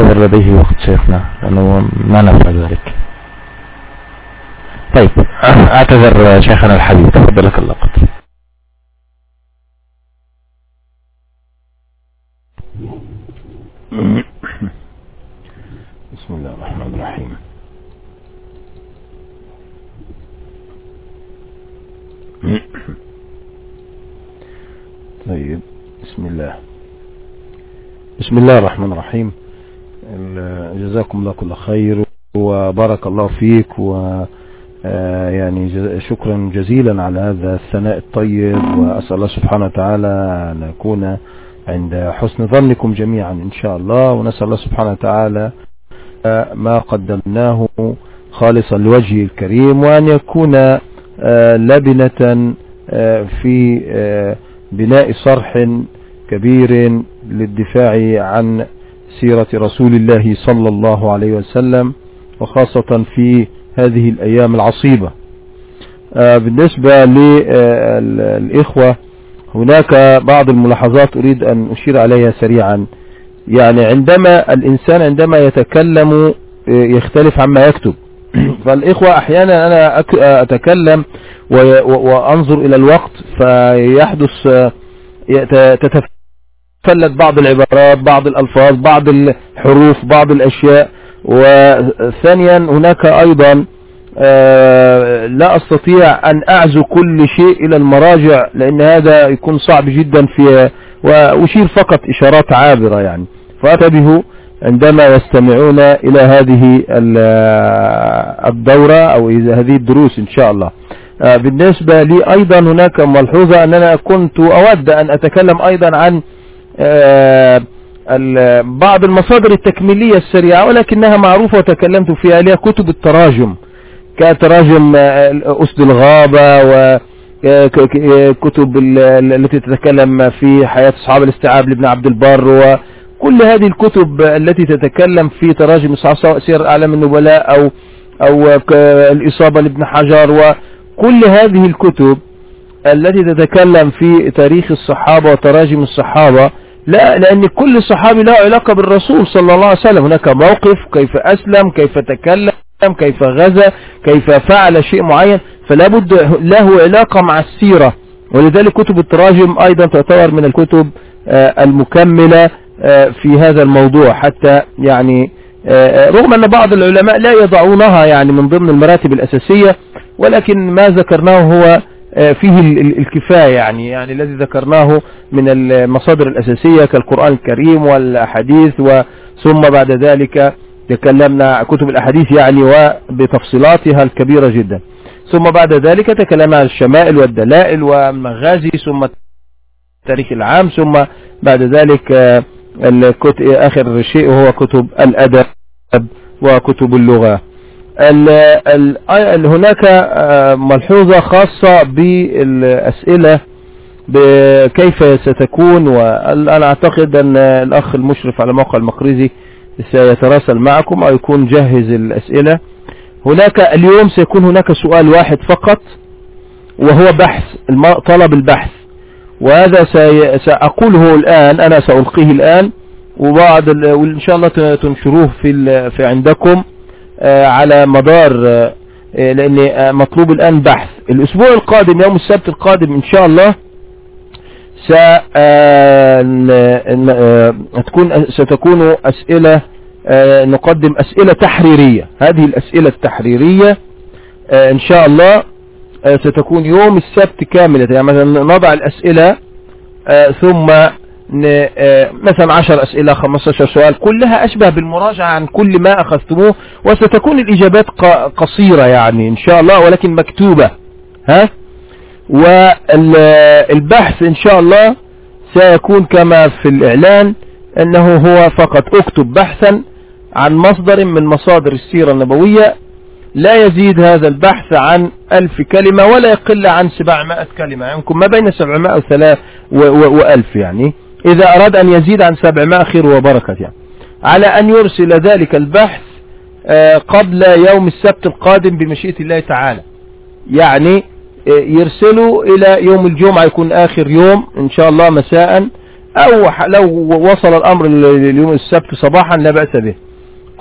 غير لديه وقت شيخنا لأنه ما نفعل ذلك. طيب أعتذر شيخنا الحبيب تفضلك اللقب بسم الله الرحمن الرحيم. طيب بسم الله. بسم الله الرحمن الرحيم. جزاكم الله كل خير وبارك الله فيك و يعني شكرا جزيلا على هذا الثناء الطيب وأسأل الله سبحانه وتعالى أن أكون عند حسن ظنكم جميعا إن شاء الله ونسأل الله سبحانه وتعالى ما قدمناه خالصا لوجهه الكريم وأن يكون لبنة في بناء صرح كبير للدفاع عن سيرة رسول الله صلى الله عليه وسلم وخاصة في هذه الأيام العصيبة. بالنسبة للإخوة هناك بعض الملاحظات أريد أن أشير عليها سريعا. يعني عندما الإنسان عندما يتكلم يختلف عما يكتب. فالإخوة أحيانا أنا أتكلم وأنظر إلى الوقت فيحدث تتفلت بعض العبارات بعض الألفاظ بعض الحروف بعض الأشياء. وثانيا هناك أيضا لا أستطيع أن أعزو كل شيء إلى المراجع لأن هذا يكون صعب جدا في وأشير فقط إشارات عابرة يعني. فأتبهوا عندما يستمعون إلى هذه الدورة أو هذه الدروس إن شاء الله. بالنسبة لي أيضا هناك ملحوظة أننا كنت أود أن أتكلم أيضا عن بعض المصادر التكميلية السريعة ولكنها معروفة وتكلمت فيها لها كتب التراجم. كتراجم أسد الغابة وكتب التي تتكلم في حياة أصحاب الاستيعاب لابن عبد البر وكل هذه الكتب التي تتكلم في تراجم سواء سير أعلام النبلاء أو أو الإصابة لابن حجر وكل هذه الكتب التي تتكلم في تاريخ الصحابة وتراجم الصحابة لا لأن كل صحابي له علاقة بالرسول صلى الله عليه وسلم. هناك موقف كيف أسلم كيف تكلم كيف غزا كيف فعل شيء معين فلا بد له علاقة مع السيرة. ولذلك كتب التراجم أيضا تعتبر من الكتب المكملة في هذا الموضوع. حتى يعني رغم أن بعض العلماء لا يضعونها يعني من ضمن المراتب الأساسية ولكن ما ذكرناه هو فيه الكفاية يعني يعني الذي ذكرناه من المصادر الأساسية كالقرآن الكريم والأحاديث ثم بعد ذلك تكلمنا كتب الأحاديث يعني وبتفصيلاتها الكبيرة جدا. ثم بعد ذلك تكلمنا عن الشمائل والدلائل والمغازي ثم التاريخ العام ثم بعد ذلك آخر شيء هو كتب الأدب وكتب اللغة. ال ال هناك ملحوظة خاصة بالأسئلة كيف ستكون وأنا أعتقد أن الأخ المشرف على موقع المقريزي سيتراسل معكم أو يكون جهز الأسئلة. هناك اليوم سيكون هناك سؤال واحد فقط وهو بحث طلب البحث. وهذا سأقوله الآن أنا سألقيه الآن وبعد وإن شاء الله تنشروه في في عندكم. على مدار لأن مطلوب الآن بحث. الأسبوع القادم يوم السبت القادم إن شاء الله ستكون ستكون أسئلة نقدم أسئلة تحريرية. هذه الأسئلة التحريرية إن شاء الله ستكون يوم السبت كاملة. يعني مثلا نضع الأسئلة ثم مثلا 10 أسئلة 15 سؤال كلها أشبه بالمراجعة عن كل ما أخذتموه وستكون الإجابات قصيرة يعني إن شاء الله ولكن مكتوبة. ها؟ والبحث إن شاء الله سيكون كما في الإعلان أنه هو فقط اكتب بحثا عن مصدر من مصادر السيرة النبوية. لا يزيد هذا البحث عن ألف كلمة ولا يقل عن سبعمائة كلمة يمكن ما بين سبعمائة وثلاث وألف يعني. إذا أراد أن يزيد عن سبعمائة خير وبركة يعني. على أن يرسل ذلك البحث قبل يوم السبت القادم بمشيئة الله تعالى. يعني يرسلوا إلى يوم الجمعة يكون آخر يوم إن شاء الله مساء أو لو وصل الأمر اليوم السبت صباحا لا بأس به.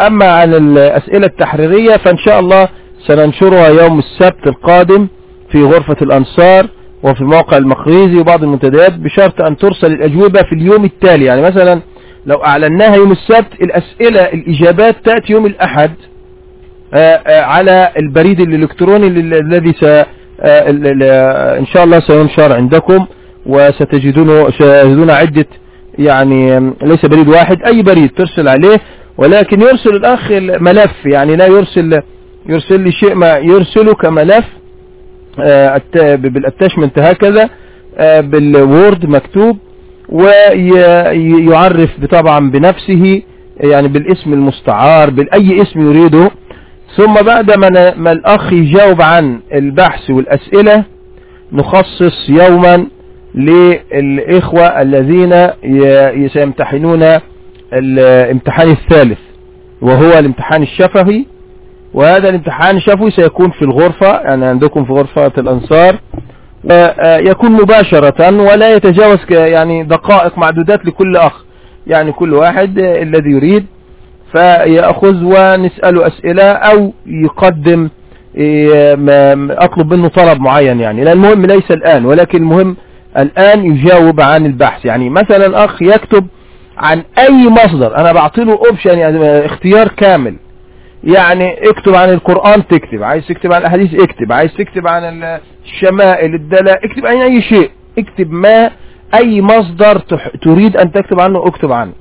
أما عن الأسئلة التحريرية فإن شاء الله سننشرها يوم السبت القادم في غرفة الأنصار. وفي موقع المقريزي وبعض المنتديات بشرط أن ترسل الأجوبة في اليوم التالي. يعني مثلا لو أعلناها يوم السبت الأسئلة الإجابات تأتي يوم الأحد آه، آه، على البريد الإلكتروني الذي س آه، إن شاء الله سينشر عندكم وستجدون ستجدون عدة يعني ليس بريد واحد أي بريد ترسل عليه. ولكن يرسل الأخ ملف يعني لا يرسل يرسل لي شيء ما يرسله كملف. بال attachment هكذا بال Word مكتوب ويعرف طبعا بنفسه يعني بالاسم المستعار بأي اسم يريده. ثم بعد ما الأخ يجاوب عن البحث والأسئلة نخصص يوما للإخوة الذين سيمتحنون الامتحان الثالث وهو الامتحان الشفهي. وهذا الامتحان الشفوي سيكون في الغرفة يعني عندكم في غرفة الأنصار. آه، يكون مباشرة ولا يتجاوز يعني دقائق معدودات لكل أخ يعني كل واحد الذي يريد. فيأخذ ونسأله أسئلة أو يقدم أطلب منه طلب معين يعني. لا المهم ليس الآن ولكن المهم الآن يجاوب عن البحث. يعني مثلا أخ يكتب عن أي مصدر أنا بعطيله أوبشن يعني اختيار كامل. يعني اكتب عن القرآن تكتب. عايز تكتب عن الأحاديث اكتب. عايز تكتب عن الشمائل الدلاء اكتب عن أي شيء. اكتب ما أي مصدر تريد أن تكتب عنه اكتب عنه.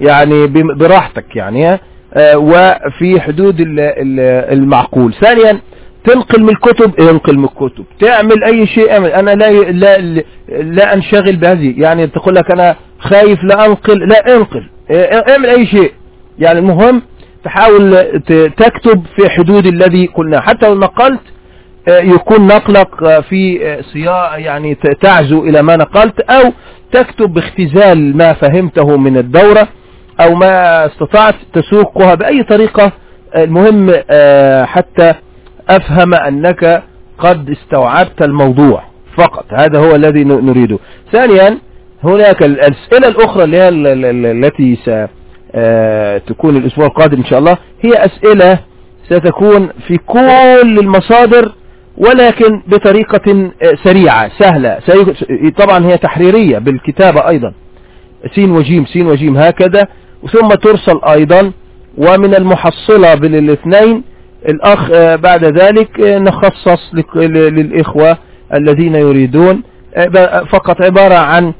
يعني براحتك يعني آه، وفي حدود المعقول. ثانيا تنقل من الكتب انقل من الكتب. تعمل أي شيء اعمل. أنا لا لا لا أنشغل بهذه. يعني تقول لك أنا خايف لا أنقل. لا انقل. اعمل أي شيء. يعني المهم تحاول تكتب في حدود الذي قلنا حتى لو نقلت آه، يكون نقلك آه، في سياق يعني تعزو إلى ما نقلت أو تكتب باختزال ما فهمته من الدورة أو ما استطعت تسوقها بأي طريقة. المهم آه، حتى أفهم أنك قد استوعبت الموضوع فقط. هذا هو الذي نريده. ثانيا هناك الأسئلة الأخرى اللي هي التي ستكون آه، الأسبوع القادم إن شاء الله. هي أسئلة ستكون في كل المصادر ولكن بطريقة آه، سريعة سهلة. طبعا هي تحريرية بالكتابة أيضا. سين وجيم سين وجيم هكذا. ثم ترسل أيضا. ومن المحصلة بين الاثنين الأخ آه، بعد ذلك نخصص للإخوة الذين يريدون. فقط عبارة عن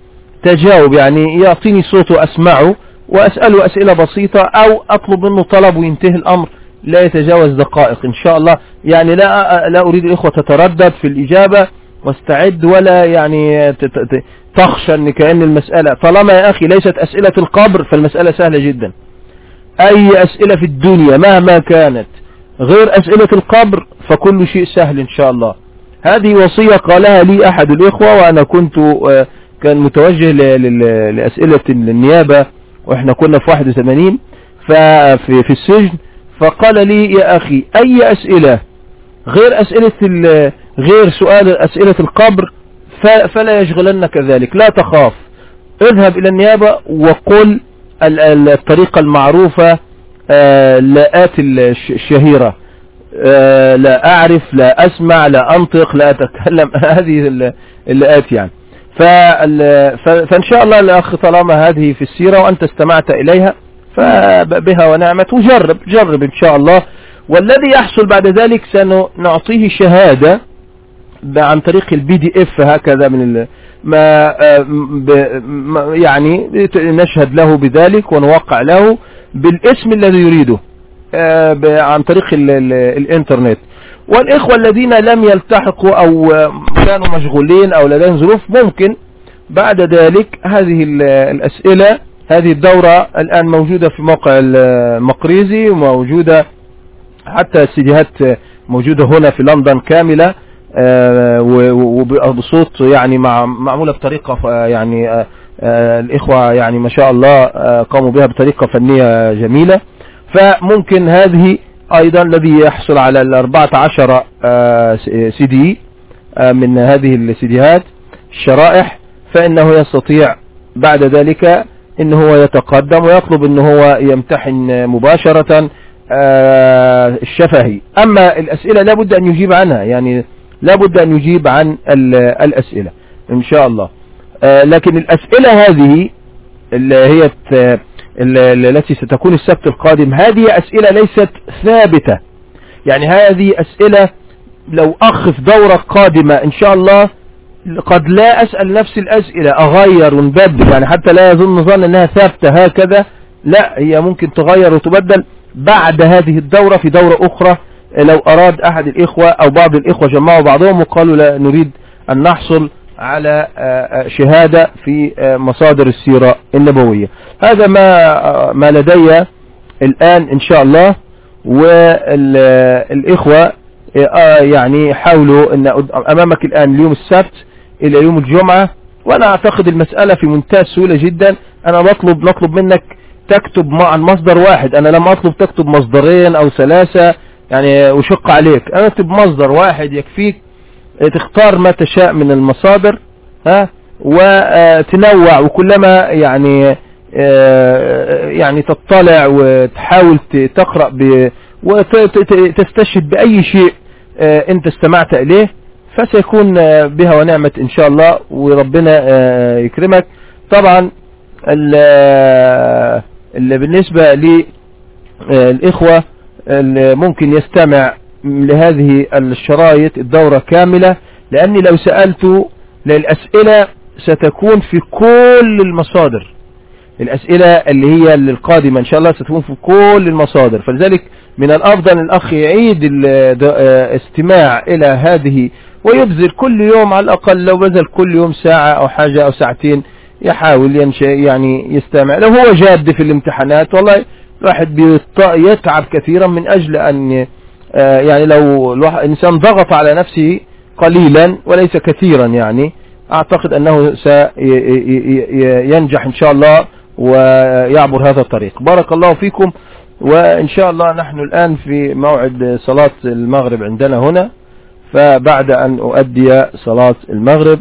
تجاوب يعني يعطيني صوته اسمعه واسأله أسئلة بسيطة أو أطلب منه طلب وينتهي الأمر. لا يتجاوز دقائق إن شاء الله. يعني لا لا أريد الإخوة تتردد في الإجابة واستعد ولا يعني تخشى إن كأن المسألة. طالما يا أخي ليست أسئلة القبر فالمسألة سهلة جدا. أي أسئلة في الدنيا مهما كانت غير أسئلة القبر فكل شيء سهل إن شاء الله. هذه وصية قالها لي أحد الإخوة وأنا كنت آه، كان متوجه لأسئلة النيابة وإحنا كنا في 81 ففي في السجن فقال لي يا أخي أي أسئلة؟ غير أسئلة غير سؤال أسئلة القبر فلا يشغلنك ذلك لا تخاف. اذهب إلى النيابة وقل الطريقة المعروفة آه، لاءات الشهيرة. آه، لا أعرف لا أسمع لا أنطق لا أتكلم. هذه اللاءات يعني. فإن شاء الله الاخ طالما هذه في السيرة وأنت استمعت إليها فبها ونعمت وجرب جرب إن شاء الله. والذي يحصل بعد ذلك سنعطيه شهادة عن طريق ال PDF هكذا من ما يعني نشهد له بذلك ونوقع له بالاسم الذي يريده عن طريق الإنترنت. والإخوة الذين لم يلتحقوا أو كانوا مشغولين أو لديهم ظروف ممكن بعد ذلك هذه الأسئلة هذه الدورة الآن موجودة في موقع المقريزي وموجودة حتى السيديهات موجودة هنا في لندن كاملة آه، وبصوت يعني معمولة بطريقة يعني آه، آه، الإخوة يعني ما شاء الله قاموا بها بطريقة فنية جميلة. فممكن هذه أيضا الذي يحصل على الأربعة عشر سي دي من هذه السيديهات الشرائح فإنه يستطيع بعد ذلك إن هو يتقدم ويطلب إن هو يمتحن مباشرة آه، الشفهي. أما الأسئلة لابد أن يجيب عنها يعني لابد أن يجيب عن الأسئلة إن شاء الله. آه، لكن الأسئلة هذه اللي هي التي ستكون السبت القادم. هذه أسئلة ليست ثابتة. يعني هذه أسئلة لو اخ في دورة قادمة إن شاء الله قد لا أسأل نفس الأسئلة. أغير ونبدل يعني حتى لا يظن ظن أنها ثابتة هكذا. لا هي ممكن تغير وتبدل بعد هذه الدورة في دورة أخرى. لو أراد أحد الإخوة أو بعض الإخوة جمعوا بعضهم وقالوا لا نريد أن نحصل على آه، آه، شهادة في آه، مصادر السيرة النبوية. هذا ما ما لدي الآن إن شاء الله والإخوة يعني حاولوا أن أمامك الآن اليوم السبت إلى يوم الجمعة وأنا أعتقد المسألة في منتهى السهولة جدا. أنا بطلب نطلب منك تكتب مع مصدر واحد. أنا لم أطلب تكتب مصدرين أو ثلاثة يعني وشق عليك. أنا أكتب مصدر واحد يكفيك تختار ما تشاء من المصادر ها وتنوع وكلما يعني يعني تطلع وتحاول تقرأ وتستشهد بأي شيء أنت استمعت إليه فسيكون بها ونعمة إن شاء الله وربنا يكرمك. طبعا اللي بالنسبة للإخوة اللي ممكن يستمع لهذه الشرايط الدورة كاملة لأني لو سألت للأسئلة ستكون في كل المصادر. الأسئلة اللي هي القادمة إن شاء الله ستكون في كل المصادر. فلذلك من الأفضل الأخ يعيد الاستماع إلى هذه ويبذل كل يوم على الأقل لو بذل كل يوم ساعة أو حاجة أو ساعتين يحاول يعني يستمع. لو هو جاد في الامتحانات والله الواحد يتعب كثيرا من أجل أن يعني لو الإنسان ضغط على نفسه قليلا وليس كثيرا يعني أعتقد أنه سينجح إن شاء الله ويعبر هذا الطريق. بارك الله فيكم وإن شاء الله نحن الآن في موعد صلاة المغرب عندنا هنا فبعد أن أؤدي صلاة المغرب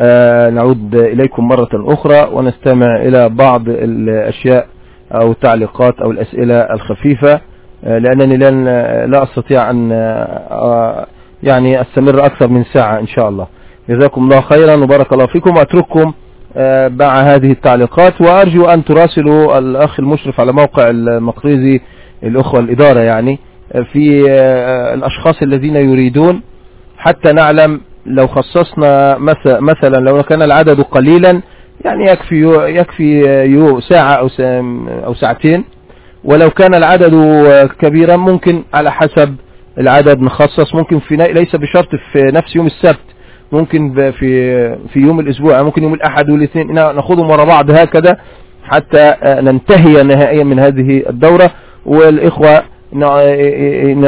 آه، نعود إليكم مرة أخرى ونستمع إلى بعض الأشياء أو التعليقات أو الأسئلة الخفيفة. آه، لأنني لن لا أستطيع أن آه، يعني أستمر أكثر من ساعة إن شاء الله. جزاكم الله خيرا وبارك الله فيكم. وأترككم آه، مع هذه التعليقات وأرجو أن تراسلوا الأخ المشرف على موقع المقريزي الأخوة الإدارة يعني في الأشخاص الذين يريدون. حتى نعلم لو خصصنا مثلا لو كان العدد قليلا يعني يكفي يكفي ساعة أو ساعتين. ولو كان العدد كبيرا ممكن على حسب العدد نخصص ممكن في ليس بشرط في نفس يوم السبت ممكن في في يوم الأسبوع ممكن يوم الأحد والاثنين. ناخذهم ورا بعض هكذا حتى ننتهي نهائيا من هذه الدورة. والإخوة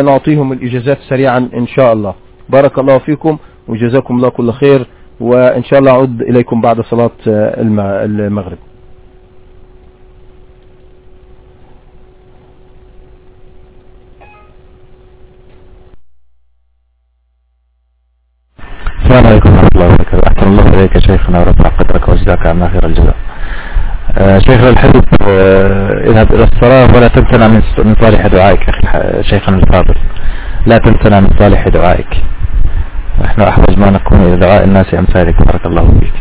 نعطيهم الإجازات سريعا إن شاء الله. بارك الله فيكم وجزاكم الله كل خير. وإن شاء الله أعود إليكم بعد صلاة المغرب. السلام عليكم ورحمة الله وبركاته. أحسن الله إليك شيخنا ورفع قدرك وجزاك عنا خير الجزاء. آه شيخ الحديث آه اذهب إلى الصلاة ولا تنسنا من صالح دعائك أخي شيخنا الفاضل. لا تنسنا من صالح دعائك. نحن أحوج ما نكون إلى دعاء الناس أمثالك. بارك الله فيك.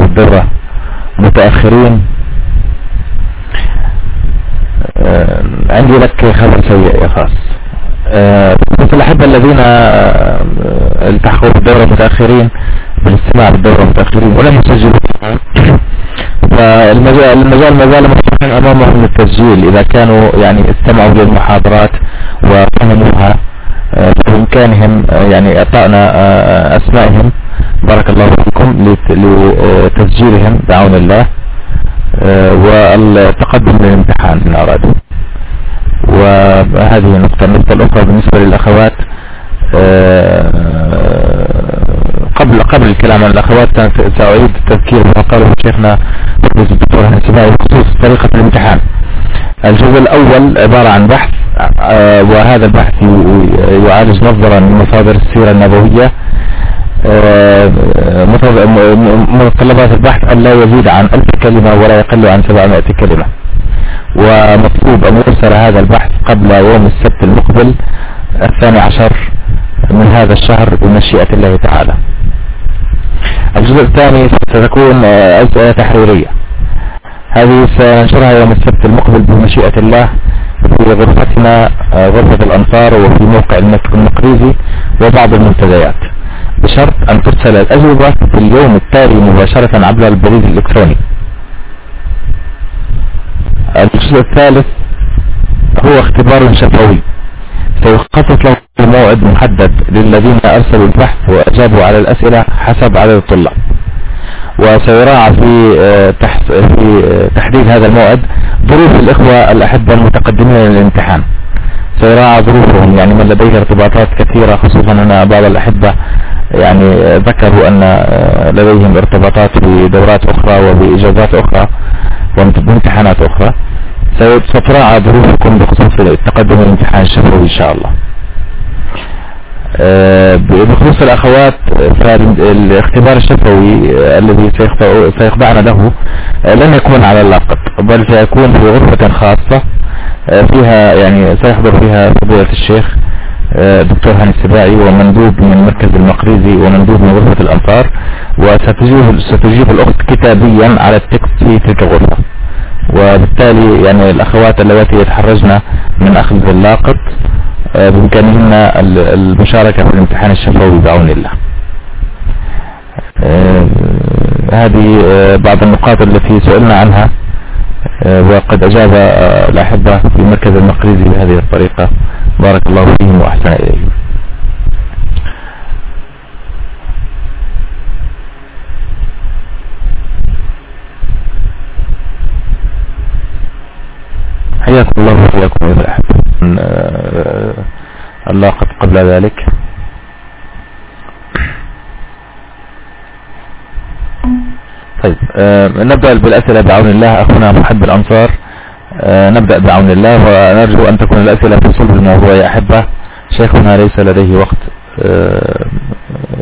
الدرة متأخرين. آه عندي لك خبر سيء يا خاص. بس الأحبة الذين آه، التحقوا بالدورة متأخرين بالاستماع بالدورة متأخرين ولم يسجلوا. فالمجال المجال ما زال مفتوحا أمامهم للتسجيل إذا كانوا يعني استمعوا للمحاضرات وفهموها آه، بإمكانهم آه، يعني أعطانا أسمائهم. بارك الله فيكم لتسجيلهم بعون الله. والتقدم للامتحان إن أرادوا. وهذه النقطة. النقطة الأخرى بالنسبة للأخوات آه، قبل قبل الكلام عن الأخوات سأعيد التذكير بما قاله شيخنا الدكتور هنسماء بخصوص طريقة الامتحان. الجزء الأول عبارة عن بحث آه، وهذا البحث يعالج نظرا من مصادر السيرة النبوية. متطلبات البحث أن لا يزيد عن ألف كلمة ولا يقل عن 700 كلمة. ومطلوب أن يرسل هذا البحث قبل يوم السبت المقبل الثاني عشر من هذا الشهر بمشيئة الله تعالى. الجزء الثاني ستكون أسئلة تحريرية. هذه سننشرها يوم السبت المقبل بمشيئة الله في غرفتنا غرفة الأنصار وفي موقع المقريزي وبعض المنتديات. بشرط أن ترسل الأجوبة في اليوم التالي مباشرة عبر البريد الإلكتروني. الجزء الثالث هو اختبار شفوي. سيخصص له موعد محدد للذين أرسلوا البحث وأجابوا على الأسئلة حسب عدد الطلاب. وسيراعى في آه، في آه، تحديد هذا الموعد ظروف الإخوة الأحبة المتقدمين للامتحان. سيراعى ظروفهم يعني من لديه ارتباطات كثيرة خصوصا أن بعض الأحبة يعني ذكروا أن آه، لديهم ارتباطات بدورات أخرى وبإجازات أخرى. وامتحانات أخرى. ستراعى ظروفكم بخصوص التقدم الامتحان الشفوي إن شاء الله. آه، بخصوص الأخوات فالاختبار الشفوي آه، الذي سيخضعنا له لن يكون على اللاقط بل سيكون في غرفة خاصة فيها يعني سيحضر فيها فضيلة الشيخ دكتور هاني السباعي ومندوب من مركز المقريزي ومندوب من غرفة الأنصار وستجيب ستجيب الأخت كتابيا على التكست في تلك الغرفة. وبالتالي يعني الأخوات اللواتي يتحرجن من أخذ اللاقط آه، بإمكانهن المشاركة في الامتحان الشفوي بعون الله. آه، هذه آه، بعض النقاط التي سئلنا عنها. وقد أجاب الأحبة في المركز المقريزي بهذه الطريقة. بارك الله فيهم وأحسن إليهم. حياكم الله وحياكم إذا أحب اللاقط قبل ذلك. طيب آه، نبدأ بالأسئلة بعون الله. أخونا محب الأنصار آه، نبدأ بعون الله. ونرجو أن تكون الأسئلة في صلب الموضوع يا أحبة. شيخنا ليس لديه وقت آه،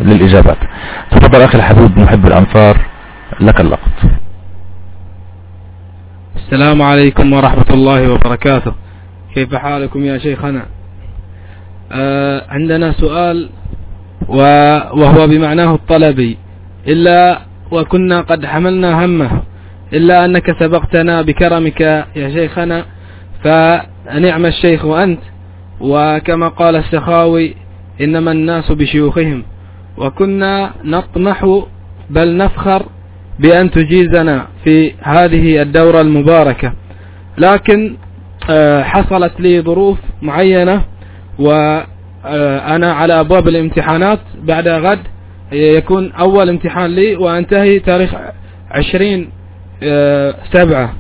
للإجابات. تفضل أخي الحبيب محب الأنصار لك اللقط السلام عليكم ورحمة الله وبركاته. كيف حالكم يا شيخنا؟ عندنا سؤال وهو بمعناه الطلبي. إلا وكنا قد حملنا همه. إلا أنك سبقتنا بكرمك يا شيخنا فنعم الشيخ أنت. وكما قال السخاوي إنما الناس بشيوخهم. وكنا نطمح بل نفخر بأن تجيزنا في هذه الدورة المباركة. لكن آه، حصلت لي ظروف معينة وأنا على أبواب الامتحانات بعد غد يكون أول امتحان لي وأنتهي تاريخ عشرين آه، سبعة.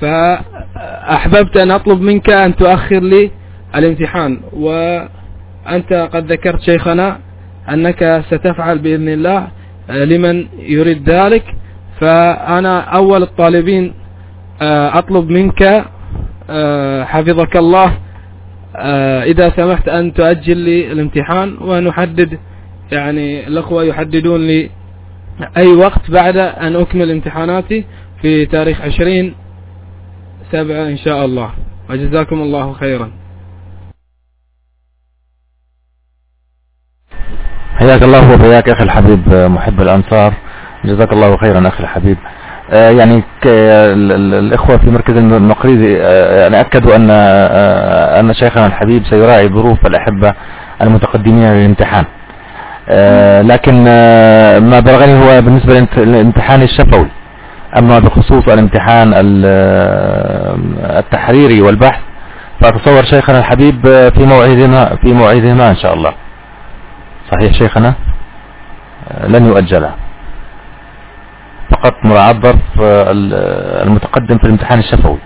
فأحببت أن أطلب منك أن تؤخر لي الامتحان. وأنت قد ذكرت شيخنا أنك ستفعل بإذن الله آه، لمن يريد ذلك. فأنا أول الطالبين آه، أطلب منك حفظك الله إذا سمحت أن تؤجل لي الامتحان. ونحدد يعني الأخوة يحددون لي أي وقت بعد أن أكمل امتحاناتي في تاريخ عشرين سبعة إن شاء الله. وجزاكم الله خيرا. حياك الله وحياك أخي الحبيب محب الأنصار. جزاك الله خيرا أخي الحبيب. آه، يعني الإخوة في مركز المقريزي آه، يعني أكدوا أن آه، أن شيخنا الحبيب سيراعي ظروف الأحبة المتقدمين للامتحان. لكن آه، ما بلغني هو بالنسبة للامتحان الشفوي. أما بخصوص الامتحان آه، التحريري والبحث فأتصور شيخنا الحبيب في موعدهما في موعدهما إن شاء الله. صحيح شيخنا؟ لن يؤجلها فقط مراعاة ظرف المتقدم في الامتحان الشفوي.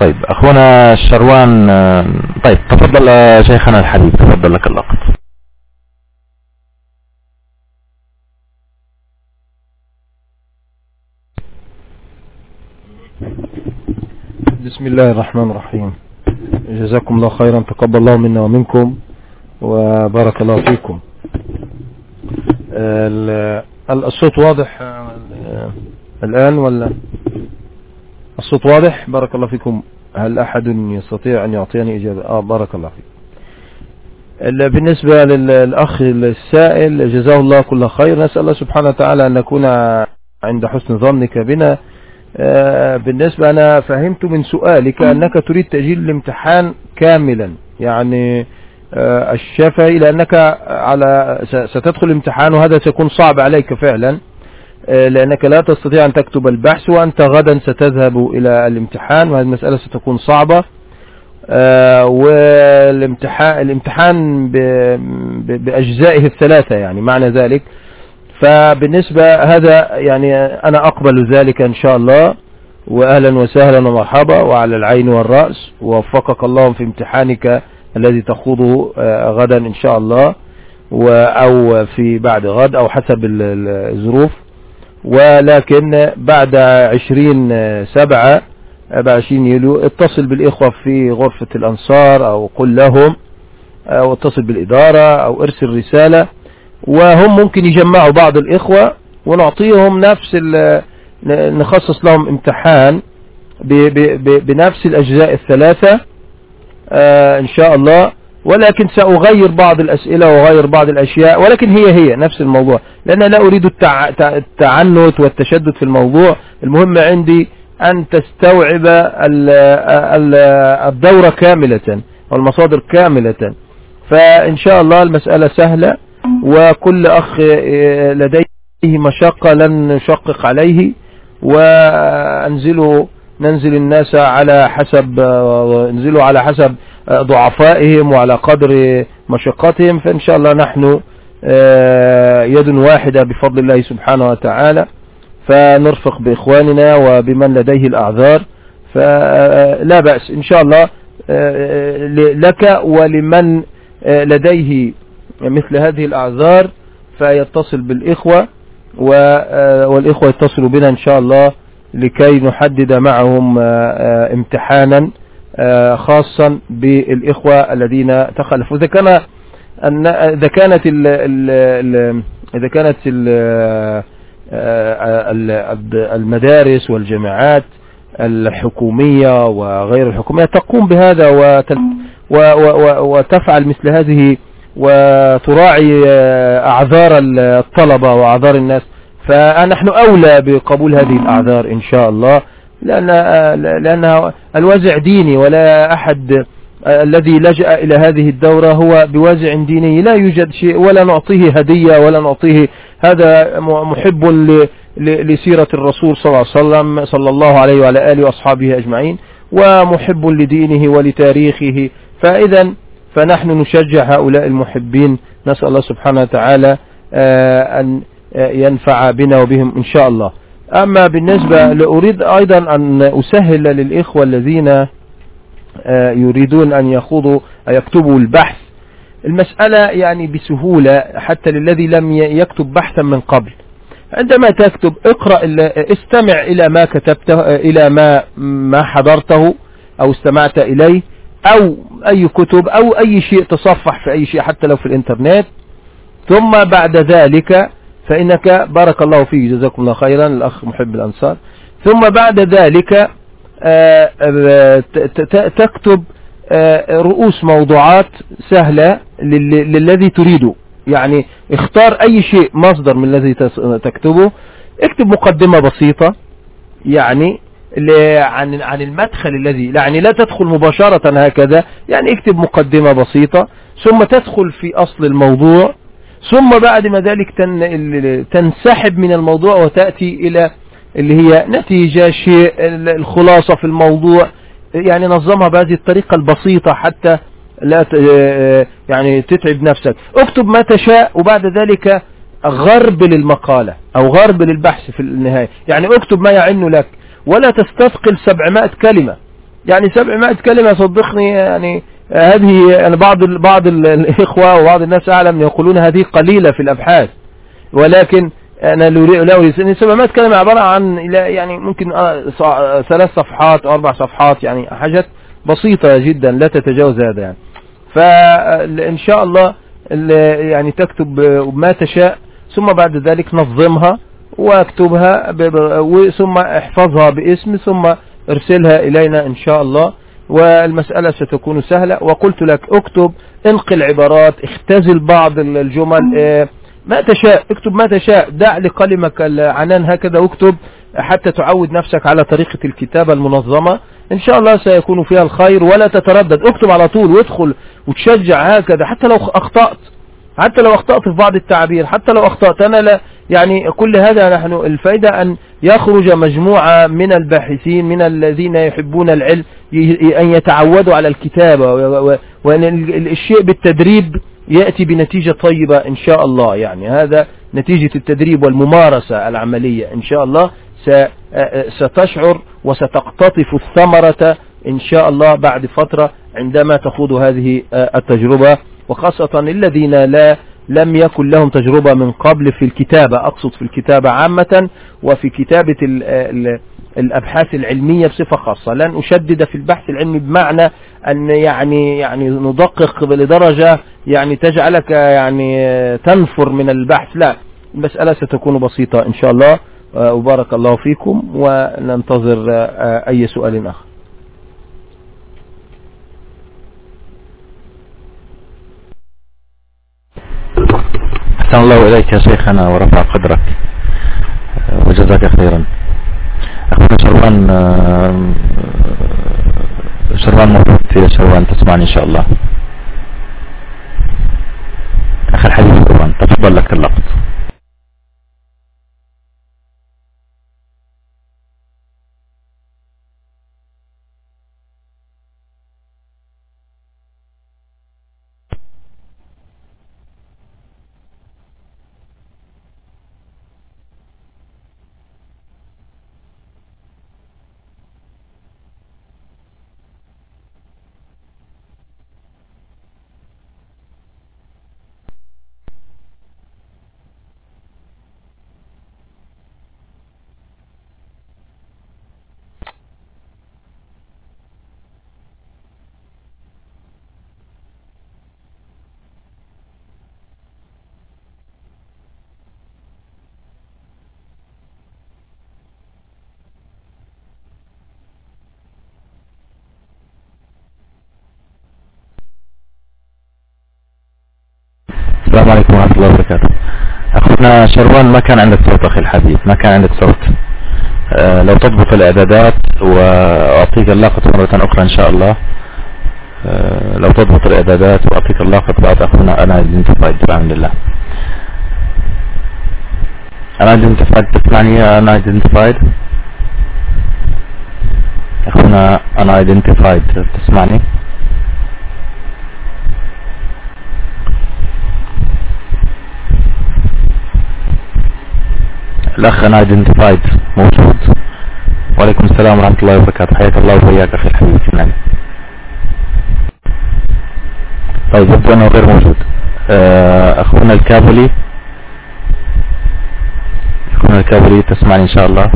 طيب أخونا الشروان طيب تفضل شيخنا الحبيب تفضل لك اللقط بسم الله الرحمن الرحيم. جزاكم الله خيرا تقبل الله منا ومنكم وبارك الله فيكم. الصوت واضح الآن ولا؟ الصوت واضح؟ بارك الله فيكم. هل أحد يستطيع أن يعطيني إجابة؟ آه بارك الله فيكم بالنسبة للأخ السائل جزاه الله كل خير. نسأل الله سبحانه وتعالى أن نكون عند حسن ظنك بنا. آه، بالنسبة أنا فهمت من سؤالك أنك تريد تأجيل الامتحان كاملا. يعني آه، الشفهي لأنك على ستدخل الامتحان وهذا سيكون صعب عليك فعلا. لأنك لا تستطيع أن تكتب البحث وأنت غدا ستذهب إلى الامتحان وهذه المسألة ستكون صعبة. والامتحان الامتحان بأجزائه الثلاثة يعني معنى ذلك. فبالنسبة هذا يعني أنا أقبل ذلك إن شاء الله. وأهلا وسهلا ومرحبا وعلى العين والرأس. ووفقك الله في امتحانك الذي تخوضه آه، غدا إن شاء الله. أو في بعد غد أو حسب الظروف. ولكن بعد عشرين سبعة بعد عشرين يوليو اتصل بالإخوة في غرفة الأنصار أو قل لهم أو اتصل بالإدارة أو ارسل رسالة وهم ممكن يجمعوا بعض الإخوة ونعطيهم نفس نخصص لهم امتحان بنفس الأجزاء الثلاثة آه، إن شاء الله ولكن سأغير بعض الأسئلة وأغير بعض الأشياء ولكن هي هي نفس الموضوع. لأن لا أريد التعنت والتشدد في الموضوع. المهم عندي أن تستوعب الدورة كاملة والمصادر كاملة. فإن شاء الله المسألة سهلة وكل أخ لديه مشقة لن نشقق عليه وأنزلوا ننزل الناس على حسب انزلوا على حسب ضعفائهم وعلى قدر مشقتهم فإن شاء الله نحن آه، يد واحدة بفضل الله سبحانه وتعالى. فنرفق بإخواننا وبمن لديه الأعذار. فلا بأس إن شاء الله آه، لك ولمن آه، لديه مثل هذه الأعذار فيتصل بالإخوة والإخوة يتصلوا بنا إن شاء الله لكي نحدد معهم امتحانا آه، خاصا بالإخوة الذين تخلفوا إذا كان إذا كانت ال ال إذا كانت ال آه، المدارس والجامعات الحكومية وغير الحكومية تقوم بهذا وتفعل مثل هذه وتراعي آه، أعذار الطلبة وأعذار الناس فنحن أولى بقبول هذه الأعذار إن شاء الله. لأن لأنها الوازع ديني ولا أحد الذي لجأ إلى هذه الدورة هو بوازع ديني لا يوجد شيء ولا نعطيه هدية ولا نعطيه. هذا محب لسيرة الرسول صلى الله عليه وسلم صلى الله عليه وعلى آله وأصحابه أجمعين ومحب لدينه ولتاريخه. فإذا فنحن نشجع هؤلاء المحبين. نسأل الله سبحانه وتعالى آه، أن ينفع بنا وبهم إن شاء الله. أما بالنسبة لأريد أيضا أن أسهل للإخوة الذين آه، يريدون أن يخوضوا يكتبوا البحث. المسألة يعني بسهولة حتى للذي لم يكتب بحثا من قبل. عندما تكتب اقرأ استمع إلى ما كتبته إلى ما ما حضرته أو استمعت إليه أو أي كتب أو أي شيء تصفح في أي شيء حتى لو في الإنترنت. ثم بعد ذلك فإنك بارك الله فيك جزاكم الله خيرا الأخ محب الأنصار. ثم بعد ذلك آه، آه، تكتب آه، رؤوس موضوعات سهلة للذي تريده يعني اختار أي شيء مصدر من الذي تكتبه. اكتب مقدمة بسيطة يعني عن عن المدخل الذي يعني لا تدخل مباشرة هكذا يعني اكتب مقدمة بسيطة ثم تدخل في أصل الموضوع. ثم بعد ما ذلك تنسحب من الموضوع وتأتي إلى اللي هي نتيجة شيء الخلاصة في الموضوع. يعني نظمها بهذه الطريقة البسيطة حتى لا يعني تتعب نفسك. اكتب ما تشاء وبعد ذلك غرب للمقالة أو غرب للبحث في النهاية. يعني اكتب ما يعن لك. ولا تستثقل 700 كلمة. يعني 700 كلمة صدقني يعني هذه أنا بعض بعض الإخوة وبعض الناس أعلم يقولون هذه قليلة في الأبحاث. ولكن أنا لا أريد 700 كلمة عبارة عن يعني ممكن آه، ثلاث صفحات أو أربع صفحات يعني حاجات بسيطة جدا لا تتجاوز هذا يعني. فإن شاء الله يعني تكتب ما تشاء ثم بعد ذلك نظمها واكتبها ثم احفظها باسم ثم ارسلها إلينا إن شاء الله. والمسألة ستكون سهلة. وقلت لك اكتب انقل عبارات اختزل بعض الجمل آه ما تشاء اكتب ما تشاء دع لقلمك العنان هكذا واكتب حتى تعود نفسك على طريقة الكتابة المنظمة. إن شاء الله سيكون فيها الخير ولا تتردد. اكتب على طول وادخل وتشجع هكذا حتى لو أخطأت حتى لو أخطأت في بعض التعبير حتى لو أخطأت. أنا لا يعني كل هذا نحن الفائدة أن يخرج مجموعة من الباحثين من الذين يحبون العلم أن يتعودوا على الكتابة وأن الشيء بالتدريب يأتي بنتيجة طيبة إن شاء الله. يعني هذا نتيجة التدريب والممارسة العملية. إن شاء الله ستشعر وستقتطف الثمرة إن شاء الله بعد فترة عندما تخوض هذه التجربة. وخاصة الذين لا لم يكن لهم تجربة من قبل في الكتابة أقصد في الكتابة عامة وفي كتابة ال ال الأبحاث العلمية بصفة خاصة. لن أشدد في البحث العلمي بمعنى أن يعني يعني ندقق لدرجة يعني تجعلك يعني تنفر من البحث. لا المسألة ستكون بسيطة إن شاء الله. وبارك الله فيكم وننتظر أي سؤال آخر. أحسن الله إليك يا شيخنا ورفع قدرك. وجزاك خيرا. أخونا شروان شروان موجود في شروان تسمعني إن شاء الله. أخي الحديث شروان. تفضل لك اللقط السلام عليكم ورحمة الله وبركاته. أخونا شروان ما كان عندك صوت أخي الحبيب؟ ما كان عندك صوت؟ أه لو تضبط الإعدادات وأعطيك اللقطة مرة أخرى إن شاء الله. أه لو تضبط الإعدادات وأعطيك اللقطة بعد أخونا unidentified بأمن الله. unidentified تسمعني identified أخونا unidentified تسمعني الأخ أنا ايدنتفايد موجود وعليكم السلام ورحمة الله وبركاته حياك الله وإياك أخي الحبيب المعنى طيب يبدو أنه غير موجود أخونا الكابولي أخونا الكابولي تسمعني إن شاء الله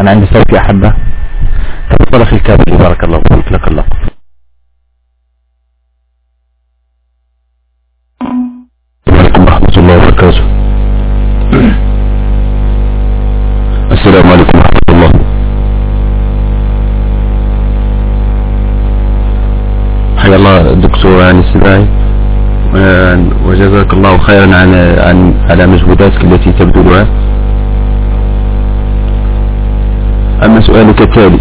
أنا عندي صوتي أحبه تفضل أخي الكابولي بارك الله فيك لك الله وبركاته. السلام عليكم ورحمة الله. حيا الله دكتور هاني السباعي. وجزاك الله خيرا عن عن على مجهوداتك التي تبذلها. أما سؤالك التالي.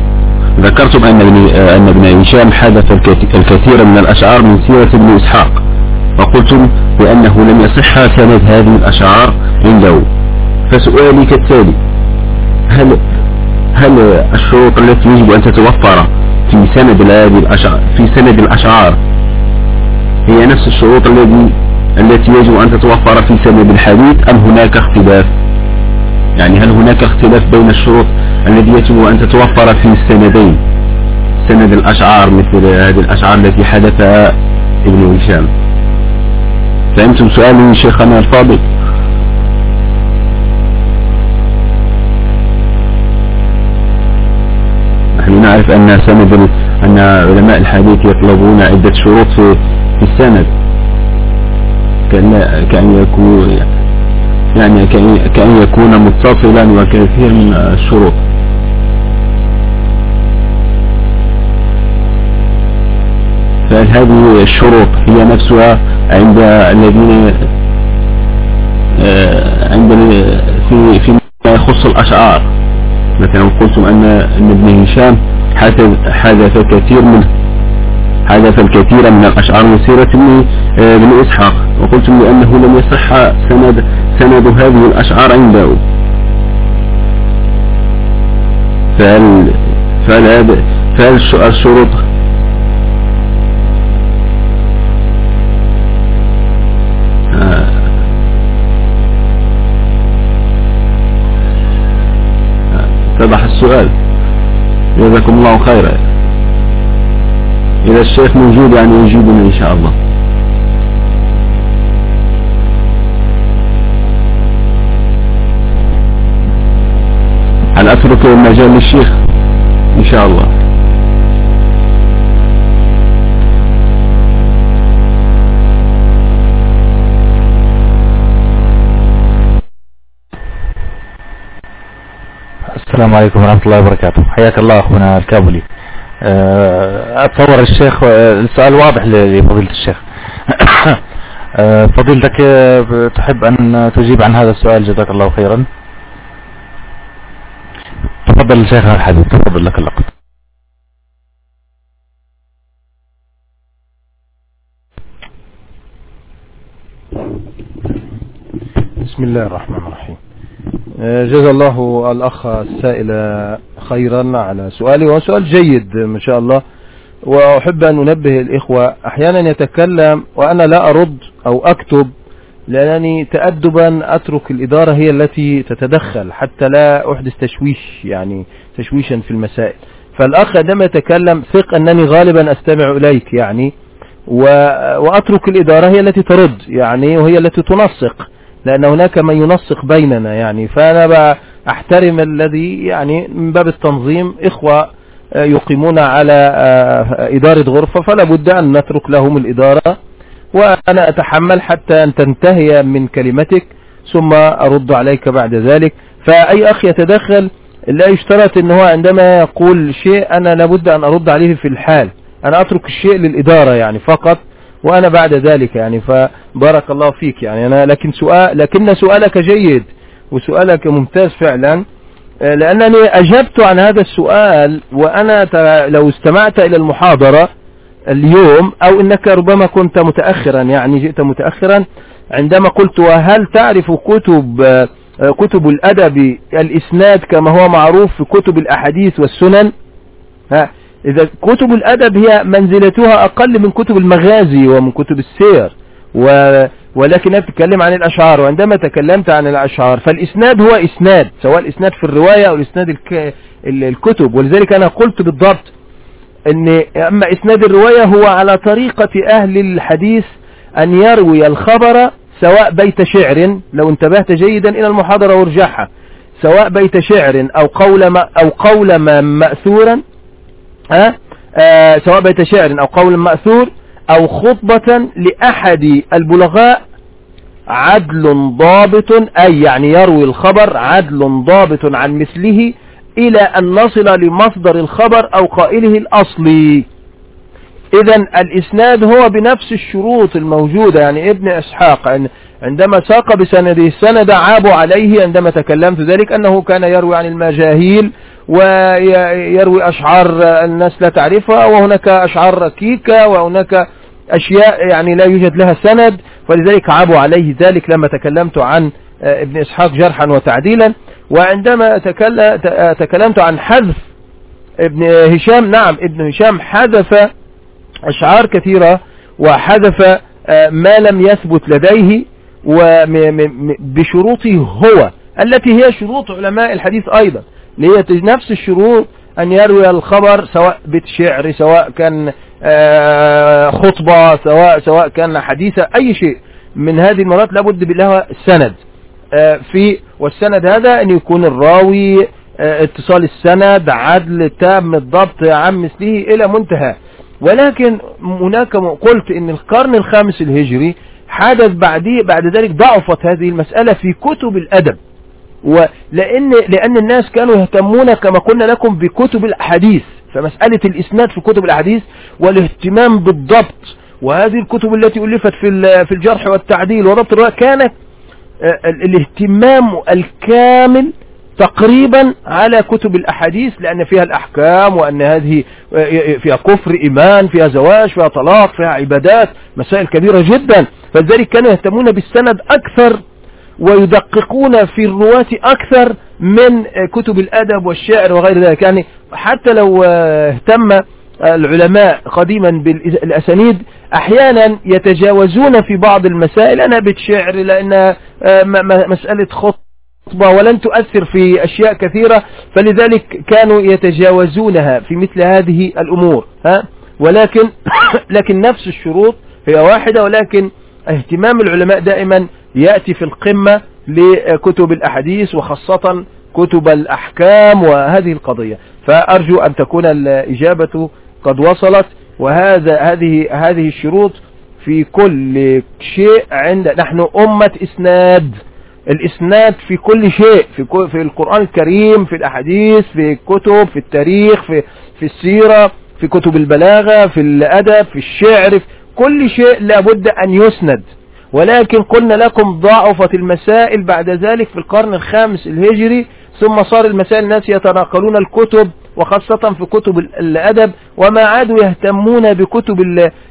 ذكرتم أن ابن أن ابن هشام حدث الكثير من الأشعار من سيرة ابن إسحاق. وقلتم بأنه لم يصح سند هذه الأشعار عنده فسؤالي كالتالي هل هل الشروط التي يجب أن تتوفر في سند هذه الأشعار في سند الأشعار هي نفس الشروط التي التي يجب أن تتوفر في سند الحديث أم هناك اختلاف؟ يعني هل هناك اختلاف بين الشروط التي يجب أن تتوفر في السندين؟ سند الأشعار مثل هذه الأشعار التي حدثها ابن هشام. فهمتم سؤالي شيخنا الفاضل. نعرف أن سند أن علماء الحديث يطلبون عدة شروط في السند. كأن يكون يعني كأن يكون متصلا وكثير من الشروط. فهل هذه الشروط هي نفسها عند الذين آه، عند في فيما يخص الأشعار. مثلا قلتم أن ابن هشام حدث كثير من حدث الكثير من الأشعار من سيرة ابن آه، إسحاق. وقلتم لأنه لم يصح سند سند هذه الأشعار عنده. فهل فهل فهل الشروط اتضح السؤال. جزاكم الله خيرا. إذا الشيخ موجود يعني يجيبنا إن شاء الله. هل أترك المجال للشيخ؟ إن شاء الله. السلام عليكم ورحمة الله وبركاته. حياك الله أخونا الكابولي. أه، أتصور الشيخ السؤال واضح لفضيلة الشيخ. أه، فضيلتك تحب أن تجيب عن هذا السؤال جزاك الله خيرا؟ تفضل شيخنا الحبيب تفضل لك اللقب بسم الله الرحمن جزا الله الأخ السائل خيرا على سؤالي وهو سؤال جيد ما شاء الله. وأحب أن أنبه الإخوة أحيانا يتكلم وأنا لا أرد أو أكتب لأنني تأدبا أترك الإدارة هي التي تتدخل حتى لا أحدث تشويش يعني تشويشا في المسائل. فالأخ عندما يتكلم ثق أنني غالبا أستمع إليك يعني وأترك الإدارة هي التي ترد يعني وهي التي تنسق. لأن هناك من ينسق بيننا يعني. فأنا بقى أحترم الذي يعني من باب التنظيم إخوة آه، يقيمون على آه، إدارة غرفة فلا بد أن نترك لهم الإدارة. وأنا أتحمل حتى أن تنتهي من كلمتك ثم أرد عليك بعد ذلك. فأي أخ يتدخل لا يشترط أنه عندما يقول شيء أنا لابد أن أرد عليه في الحال. أنا أترك الشيء للإدارة يعني فقط. وأنا بعد ذلك يعني فبارك الله فيك يعني. أنا لكن سؤال لكن سؤالك جيد وسؤالك ممتاز فعلا. آه، لأنني أجبت عن هذا السؤال وأنا لو استمعت إلى المحاضرة اليوم أو إنك ربما كنت متأخرا يعني جئت متأخرا عندما قلت وهل تعرف كتب آه، كتب الأدب الإسناد كما هو معروف في كتب الأحاديث والسنن؟ ها إذا كتب الأدب هي منزلتها أقل من كتب المغازي ومن كتب السير. و ولكنها تتكلم عن الأشعار وعندما تكلمت عن الأشعار فالإسناد هو إسناد سواء الإسناد في الرواية أو الإسناد الك... الكتب. ولذلك أنا قلت بالضبط أن أما إسناد الرواية هو على طريقة أهل الحديث أن يروي الخبر سواء بيت شعر لو انتبهت جيدا إلى المحاضرة وارجعها سواء بيت شعر أو قول ما أو قول ما مأثورا ها؟ آه سواء بيت شعر أو قول مأثور أو خطبة لأحد البلغاء عدل ضابط أي يعني يروي الخبر عدل ضابط عن مثله إلى أن نصل لمصدر الخبر أو قائله الأصلي. إذا الإسناد هو بنفس الشروط الموجودة. يعني ابن إسحاق عندما ساق بسنده السند عابوا عليه عندما تكلمت ذلك أنه كان يروي عن المجاهيل ويروي أشعار الناس لا تعرفها وهناك أشعار ركيكة وهناك أشياء يعني لا يوجد لها سند فلذلك عابوا عليه ذلك لما تكلمت عن ابن إسحاق جرحا وتعديلا. وعندما تكلمت عن حذف ابن هشام نعم ابن هشام حذف أشعار كثيرة وحذف ما لم يثبت لديه وبشروطه هو التي هي شروط علماء الحديث أيضا. هي نفس الشروط أن يروي الخبر سواء بيت شعر سواء كان آه، خطبة سواء سواء كان حديثة أي شيء. من هذه المرات لابد بلها السند. آه، في والسند هذا أن يكون الراوي آه، اتصال السند عدل تام الضبط عن مثله إلى منتهى. ولكن هناك قلت إن القرن الخامس الهجري حدث بعديه بعد ذلك ضعفت هذه المسألة في كتب الأدب. ولأن لأن الناس كانوا يهتمون كما قلنا لكم بكتب الأحاديث فمسألة الإسناد في كتب الأحاديث والاهتمام بالضبط وهذه الكتب التي ألفت في في الجرح والتعديل وضبط الرواية كانت آه، الاهتمام الكامل تقريبا على كتب الأحاديث لأن فيها الأحكام وأن هذه آه، فيها كفر إيمان فيها زواج فيها طلاق فيها عبادات مسائل كبيرة جدا. فلذلك كانوا يهتمون بالسند أكثر. ويدققون في الرواة أكثر من كتب الأدب والشعر وغير ذلك. يعني حتى لو اهتم العلماء قديما بالأسانيد أحيانا يتجاوزون في بعض المسائل. أنا بتشعر لأن مسألة خطبة ولن تؤثر في أشياء كثيرة فلذلك كانوا يتجاوزونها في مثل هذه الأمور ها؟ ولكن لكن نفس الشروط هي واحدة ولكن اهتمام العلماء دائما يأتي في القمة لكتب الأحاديث وخاصة كتب الأحكام وهذه القضية. فأرجو أن تكون الإجابة قد وصلت وهذا هذه هذه الشروط في كل شيء عند نحن أمة إسناد. الإسناد في كل شيء في في القرآن الكريم في الأحاديث في الكتب في التاريخ في في السيرة في كتب البلاغة في الأدب في الشعر في كل شيء لابد أن يسند. ولكن قلنا لكم ضعفت المسائل بعد ذلك في القرن الخامس الهجري ثم صار المسائل الناس يتناقلون الكتب وخاصة في كتب الأدب وما عادوا يهتمون بكتب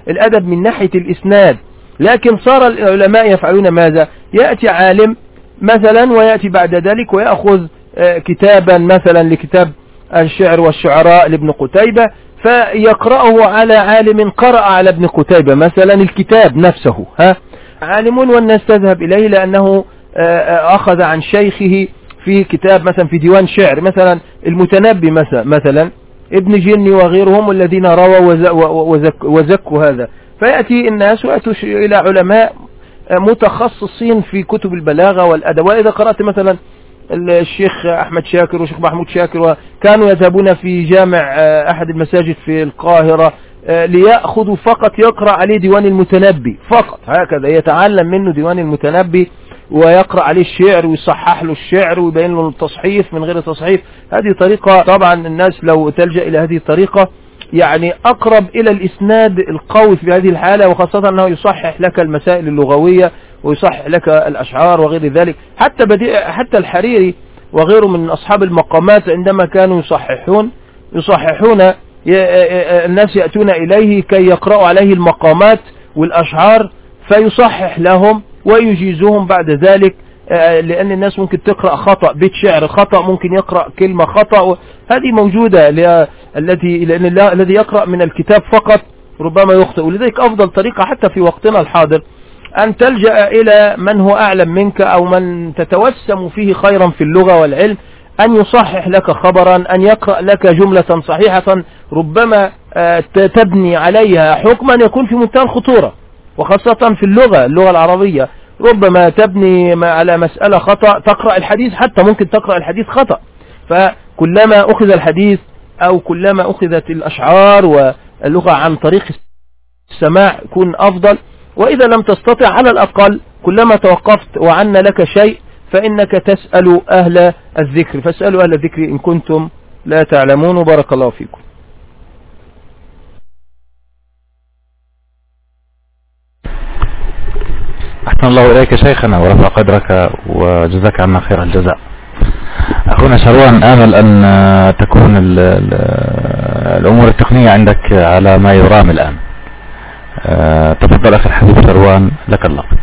الأدب من ناحية الإسناد. لكن صار العلماء يفعلون ماذا؟ يأتي عالم مثلا ويأتي بعد ذلك ويأخذ آه، كتابا مثلا لكتاب الشعر والشعراء لابن قتيبة فيقرأه على عالم قرأ على ابن قتيبة مثلا الكتاب نفسه ها؟ عالم والناس تذهب إليه لأنه آه، آه، أخذ عن شيخه في كتاب مثلا في ديوان شعر مثلا المتنبي مثلا, مثلا ابن جني وغيرهم الذين رووا وزكوا هذا. فيأتي الناس ويأتوا إلى علماء آه، متخصصين في كتب البلاغة والأدب. وإذا قرأت مثلا الشيخ أحمد شاكر والشيخ محمود شاكر وكانوا يذهبون في جامع أحد المساجد في القاهرة ليأخذ فقط يقرأ عليه ديوان المتنبي فقط. هكذا يتعلم منه ديوان المتنبي ويقرأ عليه الشعر ويصحح له الشعر ويبين له التصحيف من غير تصحيف. هذه طريقة طبعا الناس لو تلجأ إلى هذه الطريقة يعني أقرب إلى الإسناد القوي في هذه الحالة وخاصة أنه يصحح لك المسائل اللغوية ويصحح لك الأشعار وغير ذلك. حتى بديع حتى الحريري وغيره من أصحاب المقامات عندما كانوا يصححون يصححون الناس يأتون إليه كي يقرأوا عليه المقامات والأشعار فيصحح لهم ويجيزهم بعد ذلك لأن الناس ممكن تقرأ خطأ بيت شعر خطأ ممكن يقرأ كلمة خطأ هذه موجودة التي لأن الذي يقرأ من الكتاب فقط ربما يخطئ. ولذلك أفضل طريقة حتى في وقتنا الحاضر أن تلجأ إلى من هو أعلم منك أو من تتوسم فيه خيرا في اللغة والعلم أن يصحح لك خبرا أن يقرأ لك جملة صحيحة ربما آه، تبني عليها حكما يكون في منتهى الخطورة وخاصة في اللغة اللغة العربية. ربما تبني على مسألة خطأ تقرأ الحديث حتى ممكن تقرأ الحديث خطأ. فكلما أخذ الحديث أو كلما أخذت الأشعار واللغة عن طريق السماع يكون أفضل. وإذا لم تستطع على الأقل كلما توقفت وعنا لك شيء فإنك تسأل أهل الذكر فاسألوا أهل الذكر إن كنتم لا تعلمون وبارك الله فيكم. أحسن الله إليك شيخنا ورفع قدرك وجزاك عنا خير الجزاء. أخونا شروان آمل أن تكون الأمور التقنية عندك على ما يرام الآن. آه، تفضل أخي الحبيب شروان لك اللقب.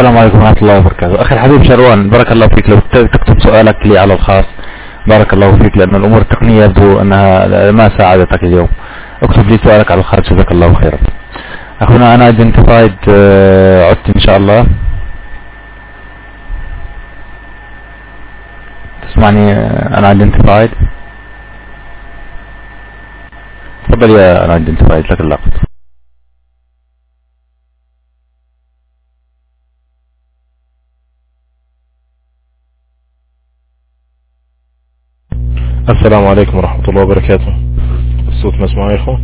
السلام عليكم ورحمة الله وبركاته. أخي الحبيب شروان بارك الله فيك. لو تكتب سؤالك لي على الخاص بارك الله فيك لأن الأمور التقنية يبدو أنها ما ساعدتك اليوم. اكتب لي سؤالك على الخاص جزاك الله خيرا. أخونا unidentified عدت إن شاء الله. تسمعني unidentified تفضل يا unidentified لك اللقطة السلام عليكم ورحمة الله وبركاته. الصوت مسموع يا إخوة؟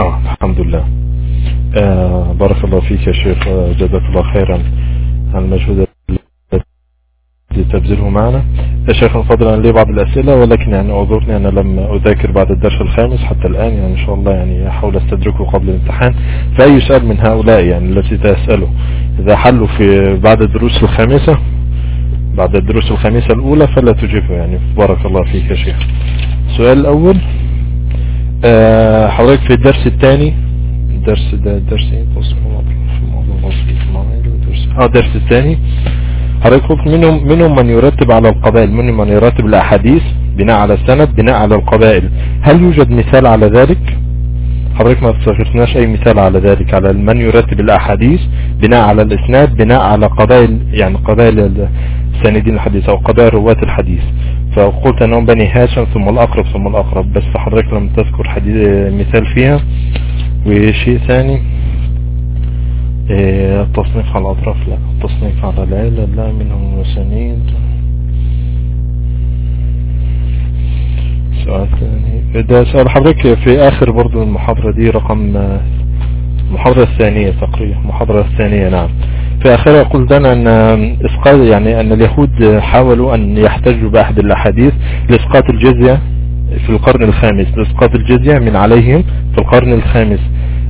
آه الحمد لله. آه بارك الله فيك يا شيخ جزاك الله خيرا. على المجهود الذي تبذله معنا يا شيخ الفضل أنا لي بعض الأسئلة ولكن يعني أعذرني أنا لم أذاكر بعد الدرس الخامس حتى الآن يعني إن شاء الله يعني أحاول أستدركه قبل الامتحان فأي سؤال من هؤلاء يعني التي تسأله إذا حلوا في بعد الدروس الخامسة بعد الدروس الخامسة الأولى فلا تجيبه يعني بارك الله فيك يا شيخ السؤال الأول أه حضرتك في الدرس الثاني الدرس ده الدرس إيه آه الدرس الثاني حضرتك منهم منهم من يرتب على القبائل منهم من يرتب الأحاديث بناء على السند بناء على القبائل. هل يوجد مثال على ذلك؟ حضرتك ما ذكرتناش أي مثال على ذلك على من يرتب الأحاديث بناء على الإسناد بناء على قبائل يعني قبائل ساندين الحديث أو قبائل رواة الحديث. فقلت انهم بني هاشم ثم الأقرب ثم الأقرب بس حضرتك لم تذكر حديث مثال فيها. وشيء ثاني؟ التصنيف على الأطراف لا. التصنيف على العيلة لا منهم مسانيد سؤال ثاني ده سؤال حضرتك في آخر برضو المحاضرة دي رقم المحاضرة الثانية تقريبا. المحاضرة الثانية نعم. في آخرها قلت أنا أن إسقاط يعني أن اليهود حاولوا أن يحتجوا بأحد الأحاديث لإسقاط الجزية في القرن الخامس. لإسقاط الجزية من عليهم في القرن الخامس.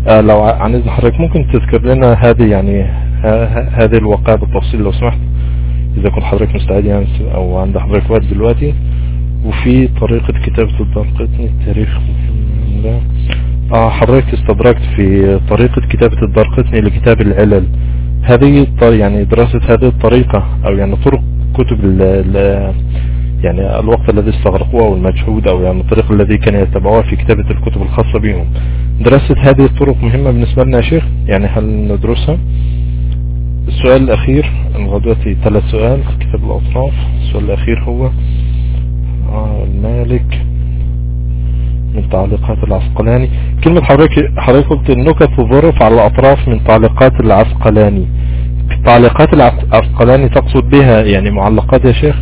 لو عن حضرتك ممكن تذكر لنا هذه يعني هذه الواقعة بالتفصيل لو سمحت؟ إذا كنت حضرتك مستعد يعني أو عند حضرتك وقت دلوقتي. وفي طريقة كتابة الدرقطني التاريخ آه حضرتك استدركت في طريقة كتابة الدرقطني لكتاب العلل. هذه يعني دراسة هذه الطريقة أو يعني طرق كتب يعني الوقت الذي استغرقوه أو المجهود أو يعني الطريق الذي كان يتبعوها في كتابة الكتب الخاصة بهم. دراسة هذه الطرق مهمة بالنسبة لنا يا شيخ؟ يعني هل ندرسها؟ السؤال الأخير الغدوة ثلاث سؤال كتاب الأطراف. السؤال الأخير هو آه المالك من تعليقات العسقلاني. كلمة حضرتك حضرتك قلت النكت وظرف على الأطراف من تعليقات العسقلاني. تعليقات العسقلاني تقصد بها يعني معلقات يا شيخ؟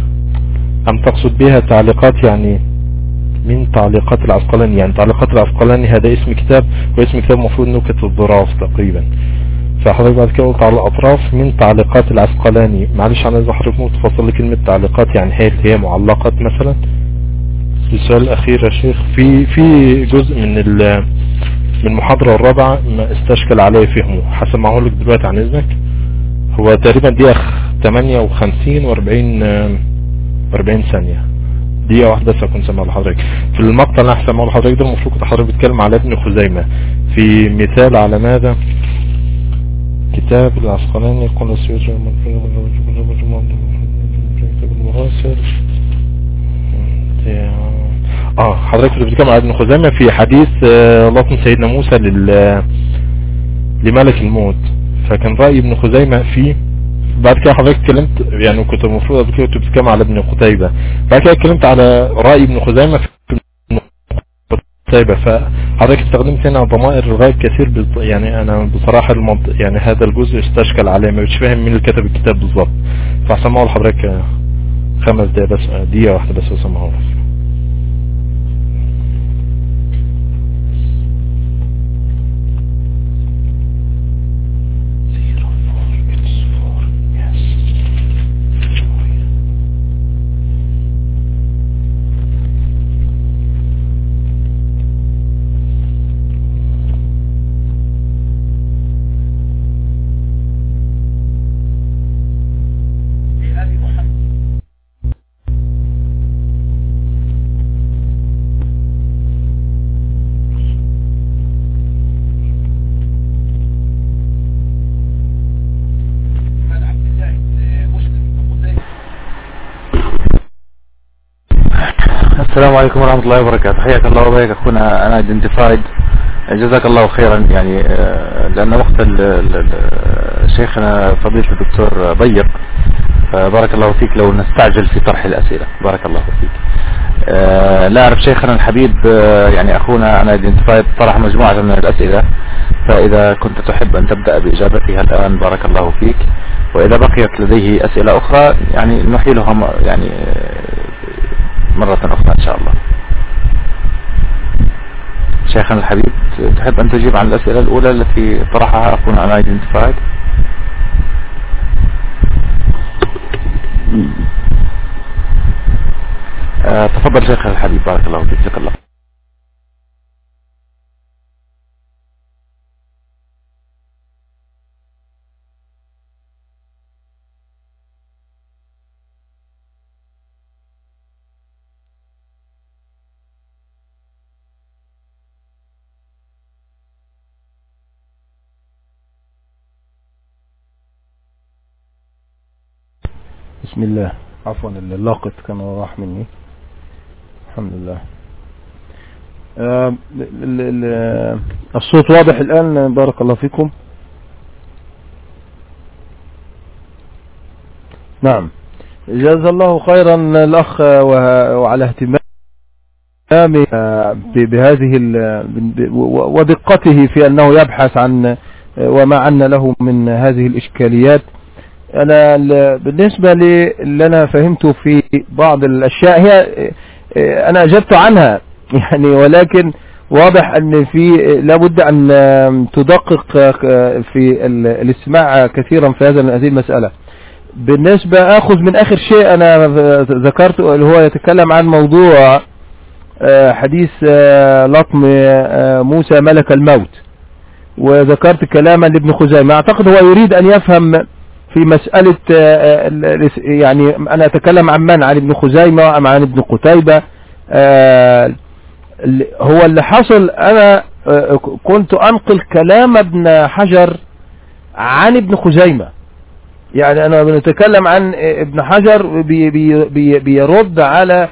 أم تقصد بها تعليقات يعني من تعليقات العسقلاني؟ يعني تعليقات العسقلاني هذا اسم كتاب واسم كتاب مفروض نكت الظراف تقريبا. فحضرتك بعد كده قلت على الأطراف من تعليقات العسقلاني. معلش أنا إذا حضرتك ممكن تفصل لي كلمة تعليقات يعني هي هي معلقات مثلا؟ السؤال الأخير يا شيخ في في جزء من من المحاضرة الرابعة ما استشكل عليه فهمه. هسمعه لك دلوقتي عن إذنك. هو تقريبا دقيقة 58 و40 40 ثانية دقيقة واحدة بس سامع لحضرتك في المقطع اللي هسمعه لحضرتك ده المفروض كنت حضرتك بتتكلم على ابن خزيمة في مثال على ماذا كتاب العسقلاني السيوجة المراسل آه حضرتك كنت بتتكلم على ابن خزيمة في حديث لطم سيدنا موسى لل لملك الموت فكان رأي ابن خزيمة فيه بعد كده حضرتك اتكلمت يعني كنت المفروض قبل كده كنت بتتكلم على ابن قتيبة. بعد كده اتكلمت على رأي ابن خزيمة في ابن قتيبة. فحضرتك استخدمت هنا ضمائر الغاية كثير بز... يعني أنا بصراحة المنط... يعني هذا الجزء استشكل عليه ما مش فاهم مين اللي كتب الكتاب بالظبط. فهسمعه لحضرتك خمس دقايق بس دقيقة واحدة بس اسمعه لك السلام عليكم ورحمة الله وبركاته. حياك الله وبيك أخونا unidentified جزاك الله خيرا. يعني آه، لأن وقت شيخنا فضيلة الدكتور ضيق. فبارك الله فيك لو نستعجل في طرح الأسئلة. بارك الله فيك. آه، لا أعرف شيخنا الحبيب آه، يعني أخونا unidentified طرح مجموعة من الأسئلة. فإذا كنت تحب أن تبدأ بإجابتها الآن بارك الله فيك. وإذا بقيت لديه أسئلة أخرى يعني نحيلها يعني مرة أخرى إن شاء الله. شيخنا الحبيب تحب أن تجيب عن الأسئلة الأولى التي طرحها أخونا أنا ايدنتيفايد آه، تفضل شيخنا الحبيب بارك الله فيك الله بسم الله. عفوا اللاقط كان راح مني. الحمد لله. آه، ال- ال- الصوت واضح الآن. بارك الله فيكم. نعم. جزا الله خيرا الأخ وعلى اهتمامه آه، بهذه ودقته في أنه يبحث عن وما عنا له من هذه الإشكاليات. أنا ال- بالنسبة للي أنا فهمته في بعض الأشياء هي أنا أجبت عنها. يعني ولكن واضح أن في لابد أن تدقق في ال- الاستماع كثيرا في هذا هذه المسألة. بالنسبة أخذ من آخر شيء أنا ذكرته اللي هو يتكلم عن موضوع آه، حديث آه، لطم آه، موسى ملك الموت. وذكرت كلاما لابن خزيمة. أعتقد هو يريد أن يفهم في مسألة آه، ال- يعني أنا أتكلم عن من؟ عن ابن خزيمة أم عن ابن قتيبة؟ آه، هو اللي حصل أنا آه، كنت أنقل كلام ابن حجر عن ابن خزيمة. يعني أنا بنتكلم عن ابن حجر بي بي بي بيرد على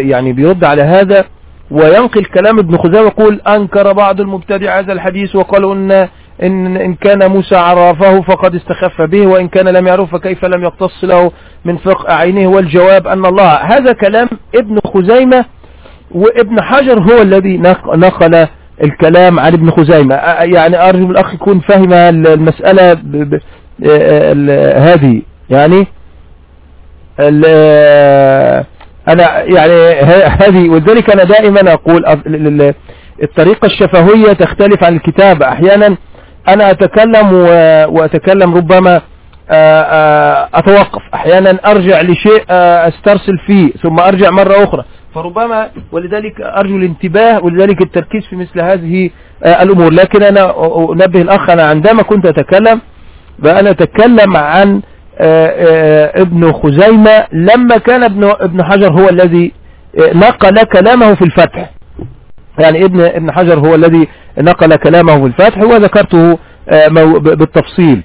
يعني بيرد على هذا وينقل كلام ابن خزيمة يقول أنكر بعض المبتدع هذا الحديث وقالوا إن, إن, إن كان موسى عرفه فقد استخف به وإن كان لم يعرف فكيف لم يقتص له من فقه عينه والجواب أن الله هذا كلام ابن خزيمة وابن حجر هو الذي نق- نقل الكلام عن ابن خزيمة. يعني أرجو الأخ يكون فهم المسألة ال- هذه. يعني ال- أنا يعني هذه. ولذلك أنا دائما أقول الطريقة الشفوية تختلف عن الكتابة أحيانا. أنا أتكلم وأتكلم ربما آه، آه، أتوقف. أحيانا أرجع لشيء آه، أسترسل فيه ثم أرجع مرة أخرى. فربما ولذلك أرجو الانتباه ولذلك التركيز في مثل هذه الأمور. لكن أنا أنبه الأخ أنا عندما كنت أتكلم فأنا أتكلم عن ابن خزيمة لما كان ابن حجر هو الذي نقل كلامه في الفتح. يعني ابن ابن حجر هو الذي نقل كلامه في الفتح وذكرته آه، بالتفصيل.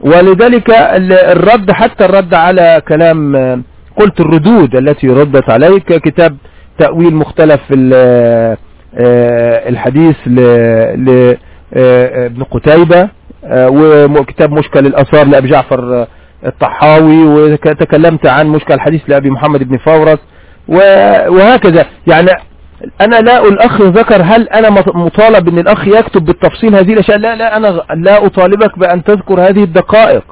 ولذلك ال- الرد حتى الرد على كلام آه، قلت الردود التي ردت عليك كتاب تأويل مختلف آه، الحديث لابن قتيبة وكتاب مشكل الأثار لأبي جعفر الطحاوي وتكلمت عن مشكل الحديث لأبي محمد بن فورس وهكذا. يعني أنا لا الأخ ذكر هل أنا مط- مطالب أن الأخ يكتب بالتفصيل هذه الأشياء؟ لا لا أنا لا أطالبك بأن تذكر هذه الدقائق.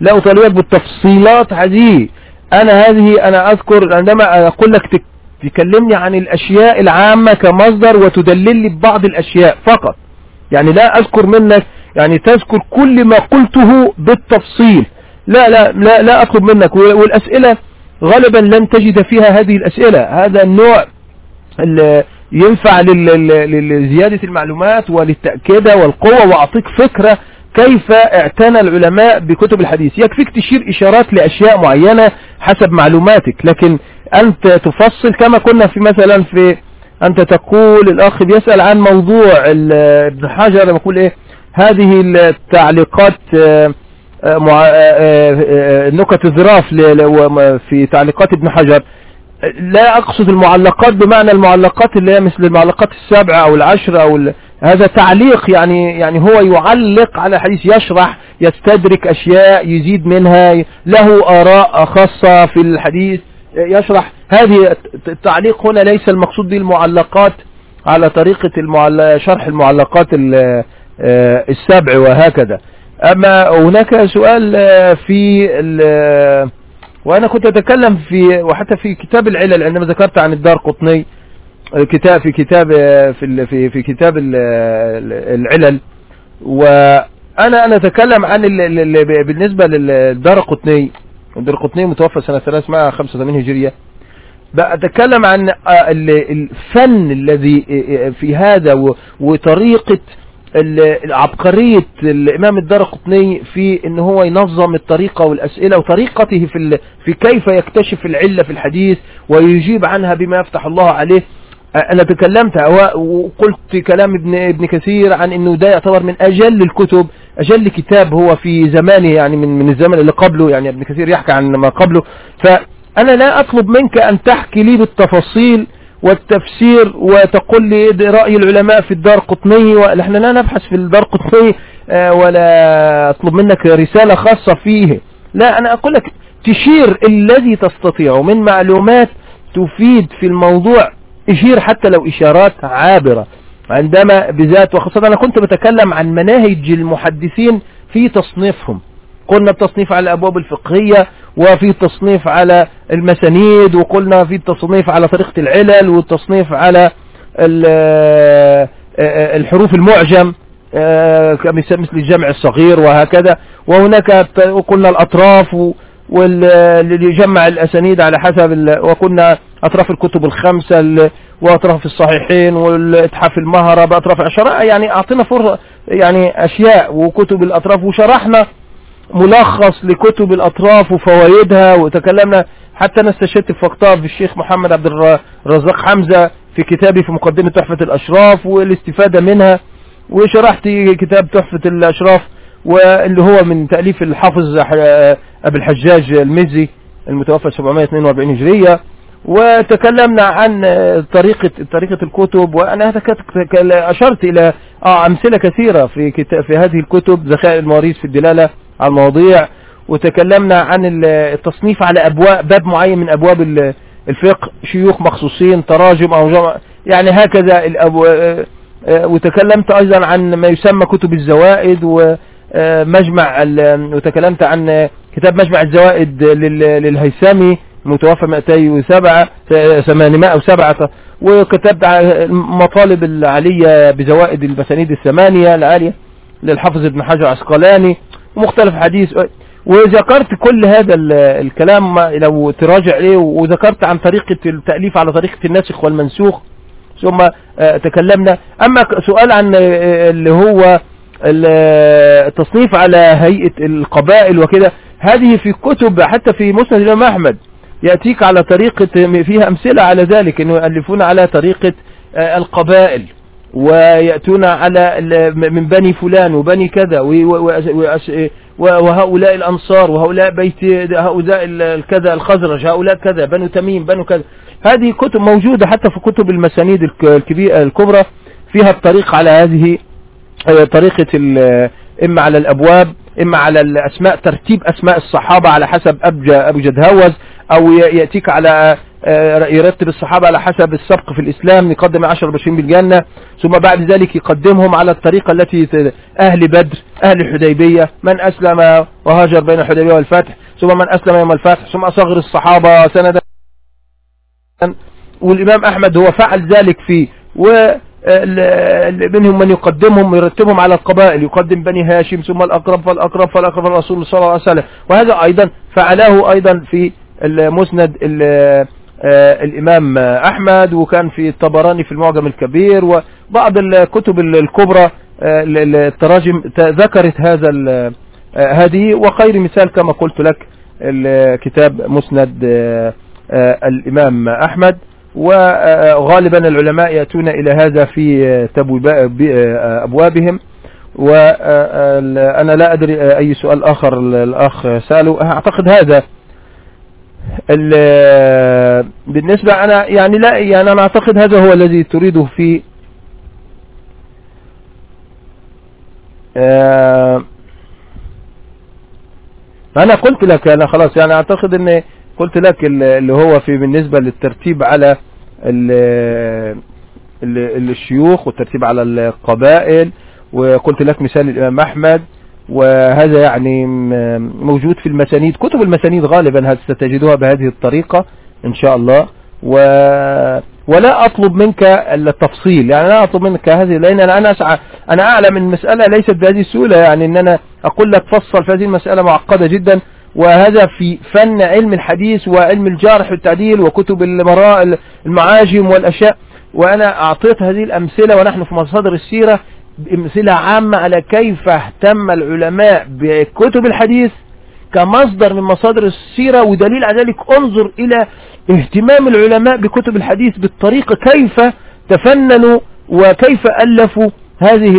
لا أطالبك بالتفصيلات هذه. أنا هذه أنا أذكر عندما أقول لك تك- تكلمني عن الأشياء العامة كمصدر وتدلل لي ببعض الأشياء فقط. يعني لا أذكر منك يعني تذكر كل ما قلته بالتفصيل. لا لا لا, لا أطلب منك. وال- والأسئلة غالبا لن تجد فيها هذه الأسئلة. هذا النوع ينفع لزيادة المعلومات وللتأكيد والقوة وأعطيك فكرة كيف اعتنى العلماء بكتب الحديث. يكفيك تشير إشارات لأشياء معينة حسب معلوماتك لكن أنت تفصل كما كنا في مثلا في أنت تقول الأخ بيسأل عن موضوع ابن حجر لما يقول إيه؟ هذه التعليقات آه، آه، آه، نكت الظراف في تعليقات ابن حجر. لا أقصد المعلقات بمعنى المعلقات اللي هي مثل المعلقات السبعة أو العشرة أو ال... هذا تعليق يعني يعني هو يعلق على حديث يشرح يستدرك أشياء يزيد منها له آراء خاصة في الحديث يشرح هذه التعليق هنا ليس المقصود به المعلقات على طريقة المعل... شرح المعلقات ال... السبع وهكذا أما هناك سؤال في. وأنا كنت أتكلم في وحتى في كتاب العلل عندما ذكرت عن الدار قطني كتاب في كتاب في في في كتاب العلل. وأنا أنا أتكلم عن ال ال بالنسبة للدار قطني. الدار قطني متوفى سنة 385 هجرية. بأتكلم عن الفن الذي في هذا وطريقة عبقرية الإمام الدار قطني في إن هو ينظم الطريقة والأسئلة وطريقته في في كيف يكتشف العلة في الحديث ويجيب عنها بما يفتح الله عليه. أنا تكلمت وقلت كلام ابن ابن كثير عن أنه ده يعتبر من أجل الكتب أجل كتاب هو في زمانه يعني من من الزمن اللي قبله يعني ابن كثير يحكي عن ما قبله. فأنا لا أطلب منك أن تحكي لي بالتفاصيل والتفسير وتقول لي رأي العلماء في الدار قطني ونحن لا نبحث في الدار قطني ولا أطلب منك رسالة خاصة فيه. لا أنا أقول لك تشير الذي تستطيع من معلومات تفيد في الموضوع اشير حتى لو إشارات عابرة. عندما بذات وخاصة أنا كنت بتكلم عن مناهج المحدثين في تصنيفهم. قلنا التصنيف على الأبواب الفقهية وفي التصنيف على المسانيد وقلنا في التصنيف على طريقة العلل والتصنيف على الحروف المعجم مثل الجمع الصغير وهكذا. وهناك قلنا الأطراف واللي يجمع الأسانيد على حسب وكنا أطراف الكتب الخمسة وأطراف الصحيحين والإتحاف المهرة بأطراف عشرة. يعني أعطينا فرصة يعني أشياء وكتب الأطراف وشرحنا ملخص لكتب الأطراف وفوائدها وتكلمنا حتى أنا استشهدت في وقتها بالشيخ محمد عبد الرزاق حمزة في كتابي في مقدمة تحفة الأشراف والاستفادة منها وشرحت كتاب تحفة الأشراف واللي هو من تأليف الحافظ أبي الحجاج المزي المتوفى 742 هجرية. وتكلمنا عن طريقة طريقة الكتب وأنا أشرت إلى أمثلة كثيرة في في هذه الكتب ذخائر المواريث في الدلالة المواضيع وتكلمنا عن التصنيف على أبواب باب معين من أبواب الفقه شيوخ مخصوصين تراجم أو جمع يعني هكذا الأبو وتكلمت أيضا عن ما يسمى كتب الزوائد و مجمع وتكلمت عن كتاب مجمع الزوائد للهيثمي متوفى 207 807 وكتبت مطالب العالية بزوائد المسانيد الثمانية العالية للحافظ ابن حجر عسقلاني. ومختلف حديث. وذكرت كل هذا الكلام لو تراجع ليه وذكرت عن طريقة التأليف على طريقة الناسخ والمنسوخ ثم تكلمنا. أما سؤال عن اللي هو التصنيف على هيئة القبائل وكده. هذه في كتب حتى في مسند الإمام أحمد يأتيك على طريقة فيها أمثلة على ذلك أنه يؤلفون على طريقة القبائل. ويأتون على من بني فلان وبني كذا وهؤلاء الأنصار وهؤلاء بيت هؤلاء كذا الخزرج هؤلاء كذا بنو تميم بنو كذا. هذه كتب موجودة حتى في كتب المسانيد الكبيرة الكبرى فيها الطريق على هذه طريقة إما على الأبواب إما على الأسماء ترتيب أسماء الصحابة على حسب أبجد هوز أو يأتيك على يرتب الصحابة على حسب السبق في الإسلام يقدم عشر بشرين بالجنة ثم بعد ذلك يقدمهم على الطريقة التي أهل بدر أهل الحديبية من أسلم وهاجر بين الحديبية والفتح ثم من أسلم يوم الفتح ثم أصغر الصحابة سندا. والإمام أحمد هو فعل ذلك في و منهم من يقدمهم ويرتبهم على القبائل يقدم بني هاشم ثم الأقرب فالأقرب فالأقرب الرسول صلى الله عليه وسلم. وهذا أيضا فعله أيضا في المسند الإمام أحمد وكان في الطبراني في المعجم الكبير وبعض الكتب الكبرى التراجم ذكرت هذا هذه. وخير مثال كما قلت لك الكتاب مسند الإمام أحمد. وغالبا العلماء يأتون إلى هذا في أبوابهم. وأنا لا أدري أي سؤال آخر الأخ سأله أعتقد هذا بالنسبة أنا يعني لا يعني أنا أعتقد هذا هو الذي تريده في آه، أنا قلت لك أنا خلاص يعني أعتقد أن قلت لك ال- اللي هو في بالنسبة للترتيب على ال- ال- الشيوخ والترتيب على القبائل وقلت لك مثال الإمام أحمد وهذا يعني موجود في المسانيد كتب المسانيد غالبا ستجدوها بهذه الطريقة إن شاء الله. و ولا أطلب منك التفصيل يعني لا أطلب منك هذه لأن أنا أنا أسعى أنا أعلم أن المسألة ليست بهذه السهولة يعني أن أنا أقول لك فصل في هذه المسألة معقدة جدا. وهذا في فن علم الحديث وعلم الجارح والتعديل وكتب المراء المعاجم والأشياء. وأنا أعطيت هذه الأمثلة ونحن في مصادر السيرة أمثلة عامة على كيف اهتم العلماء بكتب الحديث كمصدر من مصادر السيرة ودليل على ذلك انظر إلى اهتمام العلماء بكتب الحديث بالطريقة كيف تفننوا وكيف ألفوا هذه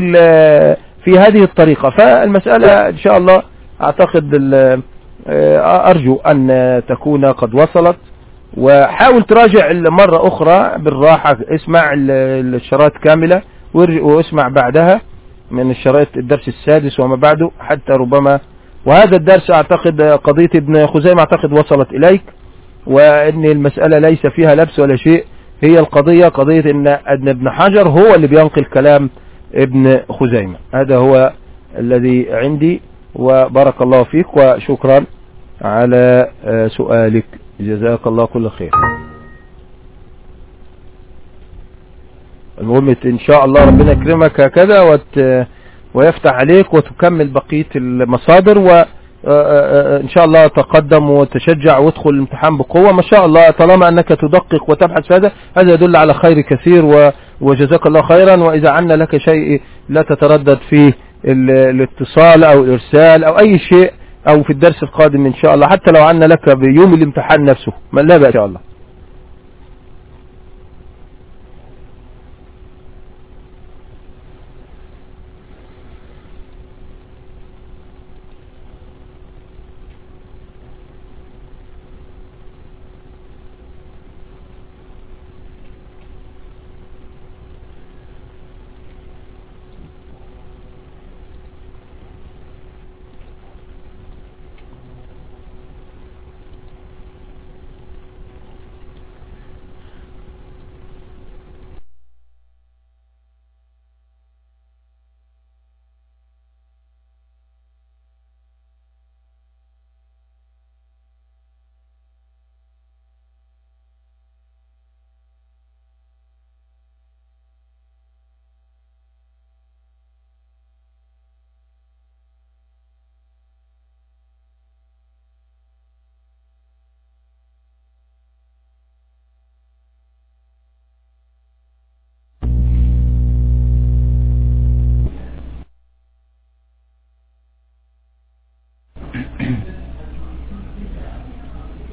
في هذه الطريقة. فالمسألة إن شاء الله أعتقد ال- أرجو أن تكون قد وصلت. وحاول تراجع مرة أخرى بالراحة اسمع ال- الشرائط كاملة. واسمع بعدها من الشرائط الدرس السادس وما بعده حتى ربما وهذا الدرس أعتقد قضية ابن خزيمة أعتقد وصلت إليك وأن المسألة ليس فيها لبس ولا شيء هي القضية قضية أن ابن حجر هو اللي بينقل كلام ابن خزيمة. هذا هو الذي عندي وبارك الله فيك وشكرا على سؤالك. جزاك الله كل خير. المهم إن شاء الله ربنا يكرمك هكذا وت... ويفتح عليك وتكمل بقية المصادر و إن شاء الله تقدم وتشجع وادخل الامتحان بقوة. ما شاء الله طالما أنك تدقق وتبحث في هذا هذا يدل على خير كثير و... وجزاك الله خيرا. وإذا عنا لك شيء لا تتردد في ال... الاتصال أو الإرسال أو أي شيء أو في الدرس القادم إن شاء الله. حتى لو عنا لك بيوم الامتحان نفسه. ما لا بأس إن شاء الله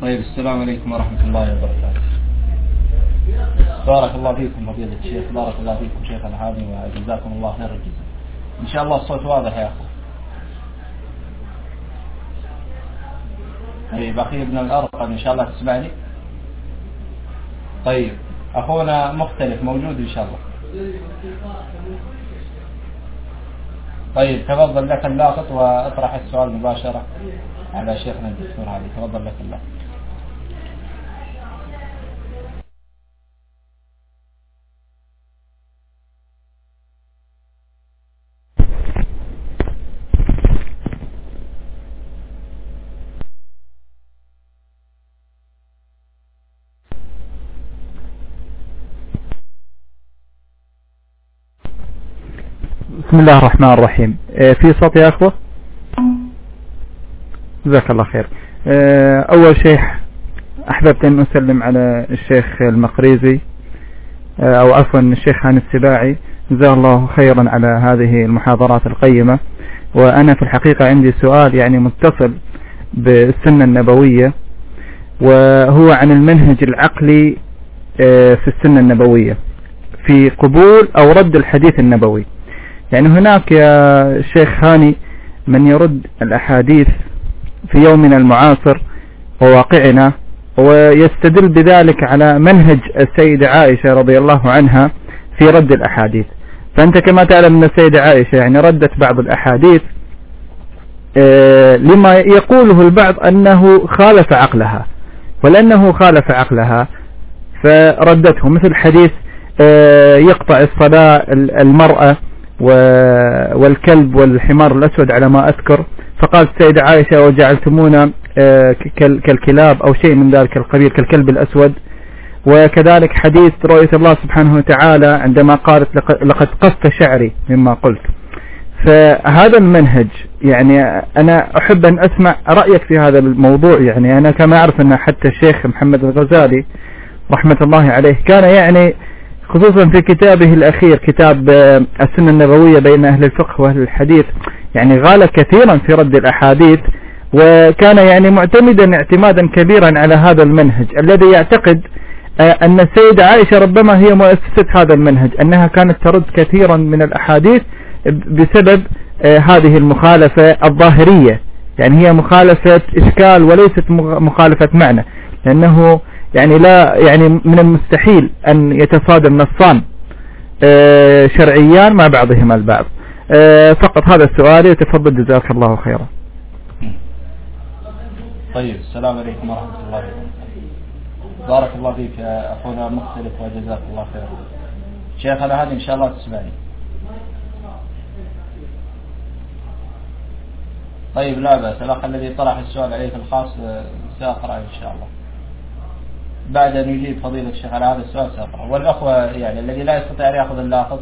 طيب السلام عليكم ورحمة الله وبركاته. بارك الله فيكم فضيلة الشيخ. بارك الله فيكم شيخ الهادي وجزاكم الله خير الجزاء. إن شاء الله الصوت واضح يا أخو طيب أخي ابن الأرقم إن شاء الله تسمعني. طيب أخونا مختلف موجود إن شاء الله. طيب تفضل لك اللاقط وأطرح السؤال مباشرة على شيخنا الدكتور علي. تفضل لك اللاقط بسم الله الرحمن الرحيم. آه، في صوت يا أخوة؟ جزاك الله خير. آه، أول شيء أحببت أن أسلم على الشيخ المقريزي آه، أو عفوا الشيخ هاني السباعي. جزاه الله خيرا على هذه المحاضرات القيمة. وأنا في الحقيقة عندي سؤال يعني متصل بالسنة النبوية وهو عن المنهج العقلي في السنة النبوية في قبول أو رد الحديث النبوي. يعني هناك يا شيخ هاني من يرد الأحاديث في يومنا المعاصر وواقعنا ويستدل بذلك على منهج السيدة عائشة رضي الله عنها في رد الأحاديث. فأنت كما تعلم أن السيدة عائشة يعني ردت بعض الأحاديث آه، لما يقوله البعض أنه خالف عقلها ولأنه خالف عقلها فردته. مثل حديث آه، يقطع الصلاة المرأة والكلب والحمار الأسود على ما أذكر. فقال السيدة عائشة وجعلتمونا آه، كالكلاب أو شيء من ذلك القبيل كالكلب الأسود. وكذلك حديث رؤية الله سبحانه وتعالى عندما قالت لقد قصت شعري مما قلت. فهذا المنهج يعني أنا أحب أن أسمع رأيك في هذا الموضوع. يعني أنا كما أعرف أن حتى الشيخ محمد الغزالي رحمة الله عليه كان يعني خصوصا في كتابه الأخير كتاب آه، السنة النبوية بين أهل الفقه وأهل الحديث يعني غال كثيرا في رد الأحاديث وكان يعني معتمدا اعتمادا كبيرا على هذا المنهج الذي يعتقد آه، أن السيدة عائشة ربما هي مؤسسة هذا المنهج أنها كانت ترد كثيرا من الأحاديث بسبب آه، هذه المخالفة الظاهرية. يعني هي مخالفة إشكال وليست مخالفة معنى لأنه يعني لا يعني من المستحيل أن يتصادم نصان آه، شرعيان مع بعضهما البعض. آه، فقط هذا السؤال وتفضل جزاك الله خيرا. طيب السلام عليكم ورحمة الله. وبركاته بارك الله فيك يا أخونا مختلف وجزاك الله خيرا. شيخنا هذه إن شاء الله تسمعني. طيب لا بأس. الأخ الذي طرح السؤال عليه الخاص آه، سأقرأ إن شاء الله. بعد أن يجيب فضيلة الشيخ على هذا السؤال سأقرأ والأخوة يعني الذي لا يستطيع أن يأخذ اللاحظ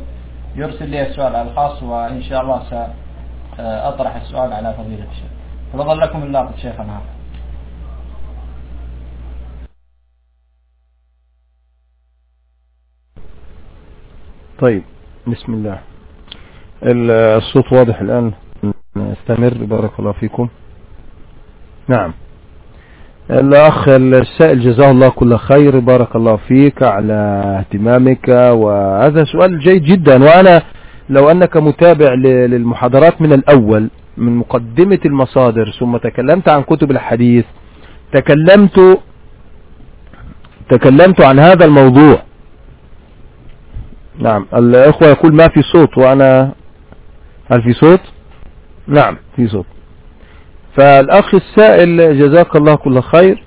يرسل لي السؤال على الخاص وإن شاء الله سأطرح السؤال على فضيلة الشيخ. تفضل لكم اللاحظ شيخنا. طيب بسم الله. الصوت واضح الآن. نستمر. بارك الله فيكم. نعم. الأخ السائل جزاه الله كل خير بارك الله فيك على اهتمامك. وهذا سؤال جيد جدا. وأنا لو أنك متابع للمحاضرات من الأول من مقدمة المصادر ثم تكلمت عن كتب الحديث تكلمت تكلمت عن هذا الموضوع. نعم الأخوة يقول ما في صوت وأنا هل في صوت؟ نعم في صوت. فالأخ السائل جزاك الله كل خير.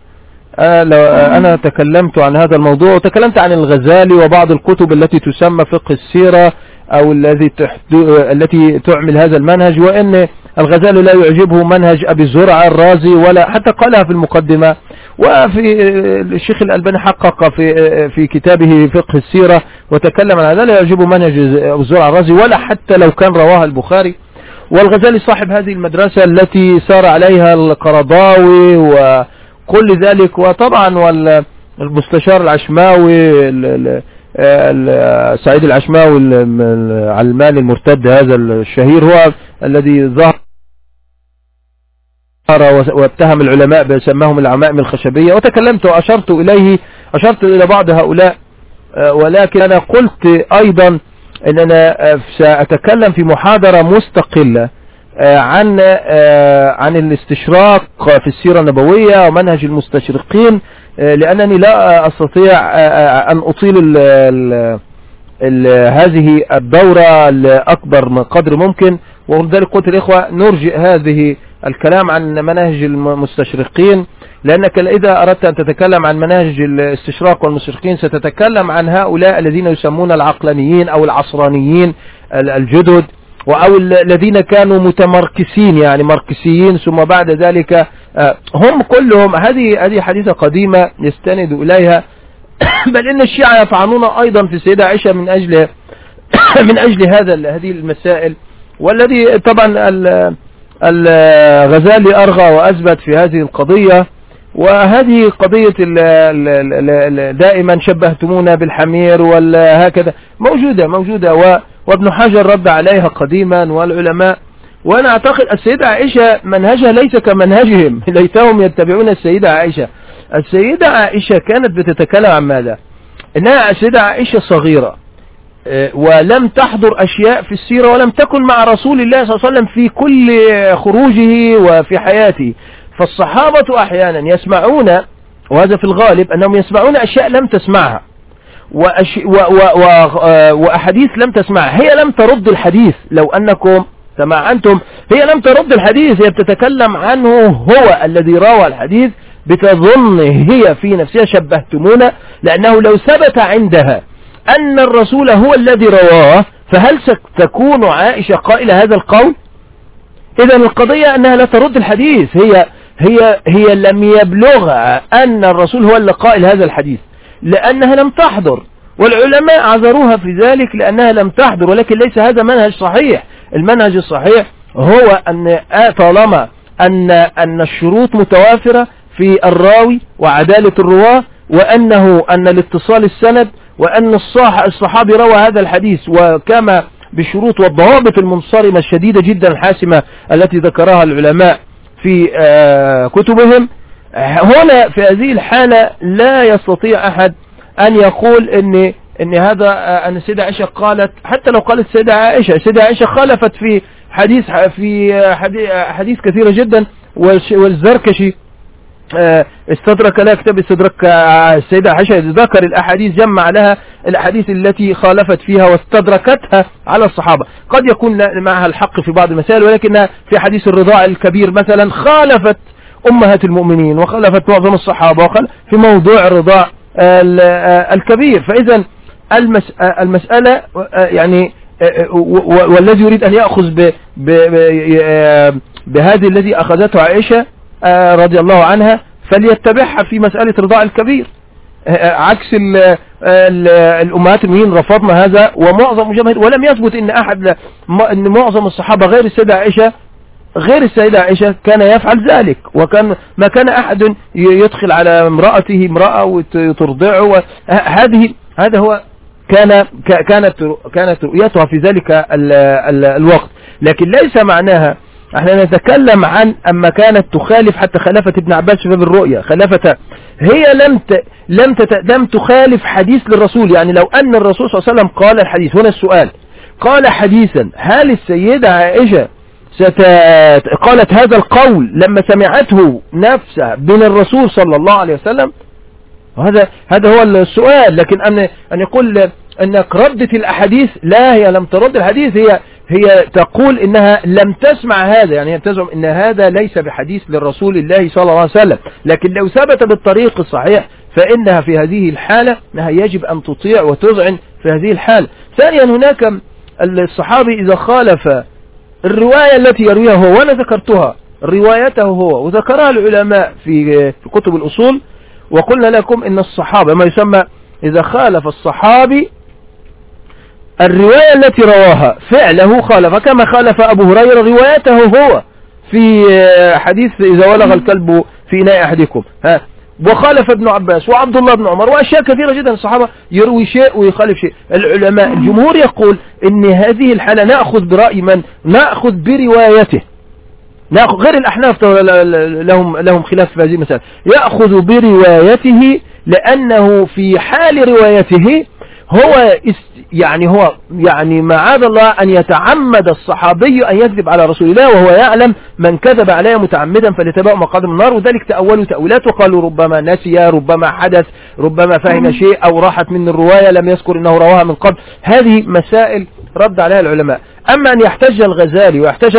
آه، آه، أنا تكلمت عن هذا الموضوع وتكلمت عن الغزالي وبعض الكتب التي تسمى فقه السيرة أو الذي التي تعمل هذا المنهج وأن الغزالي لا يعجبه منهج أبي الزرع الرازي ولا حتى قالها في المقدمة. وفي الشيخ الألباني حقق في في كتابه فقه السيرة وتكلم عن هذا لا يعجبه منهج أبي الزرع الرازي ولا حتى لو كان رواها البخاري. والغزالي صاحب هذه المدرسة التي سار عليها القرضاوي وكل ذلك وطبعا والمستشار العشماوي سعيد العشماوي العلماني المرتد هذا الشهير هو الذي ظهر واتهم العلماء بسماهم العمائم الخشبية. وتكلمت وأشرت إليه أشرت إلى بعض هؤلاء ولكن أنا قلت أيضا ان أنا آه، سأتكلم في محاضرة مستقلة آه، عن آه، عن الاستشراق في السيرة النبوية ومنهج المستشرقين لأنني لا أستطيع أن أطيل ال ال ال هذه الدورة لأكبر قدر ممكن. ولذلك قلت الإخوة نرجئ هذه الكلام عن مناهج المستشرقين. لأنك إذا أردت أن تتكلم عن مناهج الاستشراق والمستشرقين ستتكلم عن هؤلاء الذين يسمون العقلانيين أو العصرانيين الجدد أو الذين كانوا متمركسين يعني مركسيين ثم بعد ذلك آه، هم كلهم هذه هذه حديثة قديمة يستند إليها. بل إن الشيعة يفعلون أيضا في السيدة عائشة من أجل من أجل هذا هذه المسائل. والذي طبعا الغزالي أرغى وأثبت في هذه القضية وهذه قضية دائما شبهتمونا بالحمير ولا هكذا موجودة. موجودة وابن حجر رد عليها قديما والعلماء. وأنا أعتقد السيدة عائشة منهجها ليس كمنهجهم ليتهم يتبعون السيدة عائشة. السيدة عائشة كانت بتتكلم عن ماذا؟ إنها السيدة عائشة صغيرة. آه، ولم تحضر أشياء في السيرة ولم تكن مع رسول الله صلى الله عليه وسلم في كل خروجه وفي حياته. فالصحابة أحيانا يسمعون وهذا في الغالب أنهم يسمعون أشياء لم تسمعها وأش... و... و... و... وأحاديث لم تسمعها. هي لم ترد الحديث لو أنكم سمعنتم هي لم ترد الحديث هي بتتكلم عنه هو الذي روى الحديث بتظن هي في نفسها شبهتمونا لأنه لو ثبت عندها أن الرسول هو الذي رواه فهل ستكون عائشة قائلة هذا القول؟ إذا القضية أنها لا ترد الحديث هي هي هي لم يبلغها أن الرسول هو اللي قائل هذا الحديث لأنها لم تحضر والعلماء عذروها في ذلك لأنها لم تحضر ولكن ليس هذا منهج صحيح. المنهج الصحيح هو أن طالما أن أن الشروط متوافرة في الراوي وعدالة الرواة وأنه أن الاتصال السند وأن الصحابي روى هذا الحديث وكما بشروط والضوابط المنصرمة الشديدة جدا الحاسمة التي ذكرها العلماء. في آه، كتبهم. هنا في هذه الحالة لا يستطيع أحد أن يقول أن إن هذا آه، أن السيدة عائشة قالت حتى لو قالت السيدة عائشة السيدة عائشة خالفت في حديث في آه، حديث كثيرة جدا والزركشي استدرك لها كتاب استدرك السيدة عائشة ذكر الأحاديث جمع لها الأحاديث التي خالفت فيها واستدركتها على الصحابة. قد يكون معها الحق في بعض المسائل ولكنها في حديث الرضاع الكبير مثلا خالفت أمهات المؤمنين وخالفت معظم الصحابة في موضوع الرضاع الكبير. فإذا المسألة يعني والذي يريد أن يأخذ بهذه الذي أخذته عائشة رضي الله عنها فليتبعها في مسألة رضاع الكبير. عكس ال ال الأمهات المؤمنين رفضنا هذا ومعظم جماهير ولم يثبت إن أحد إن معظم الصحابة غير السيدة عائشة غير السيدة عائشة كان يفعل ذلك وكان ما كان أحد يدخل على امرأته امرأة وترضعه هذه هذا هو كان كانت كانت رؤيتها في ذلك ال ال الوقت. لكن ليس معناها أحنا نتكلم عن أما كانت تخالف حتى خلافة ابن عباس في باب الرؤيا خلافة هي لم ت... لم تت... لم تخالف حديث للرسول. يعني لو أن الرسول صلى الله عليه وسلم قال الحديث هنا السؤال. قال حديثا هل السيدة عائشة ست... قالت هذا القول لما سمعته نفسها من الرسول صلى الله عليه وسلم؟ هذا هذا هو السؤال. لكن أن أن يقول أنك ردت الأحاديث لا هي لم ترد الحديث هي هي تقول إنها لم تسمع هذا يعني تزعم إن هذا ليس بحديث للرسول الله صلى الله عليه وسلم. لكن لو ثبت بالطريق الصحيح فإنها في هذه الحالة أنها يجب أن تطيع وتذعن في هذه الحالة. ثانيا هناك الصحابي إذا خالف الرواية التي يرويها هو وأنا ذكرتها روايته هو وذكرها العلماء في كتب الأصول وقلنا لكم إن الصحابة ما يسمى إذا خالف الصحابي الرواية التي رواها فعله خالف كما خالف أبو هريرة روايته هو في حديث إذا ولغ الكلب في إناء أحدكم. ها وخالف ابن عباس وعبد الله بن عمر وأشياء كثيرة جدا. الصحابة يروي شيء ويخالف شيء. العلماء الجمهور يقول إن هذه الحالة نأخذ برأي من؟ نأخذ بروايته. نأخذ غير الأحناف لهم لهم خلاف في هذه المسألة. يأخذ بروايته لأنه في حال روايته هو يعني هو يعني معاذ الله أن يتعمد الصحابي أن يكذب على رسول الله وهو يعلم من كذب عليه متعمدا فليتبعوا مقادم النار وذلك تأولوا تأويلات وقالوا ربما نسي ربما حدث ربما فهم شيء أو راحت من الرواية لم يذكر أنه رواها من قبل. هذه مسائل رد عليها العلماء. أما أن يحتج الغزالي ويحتج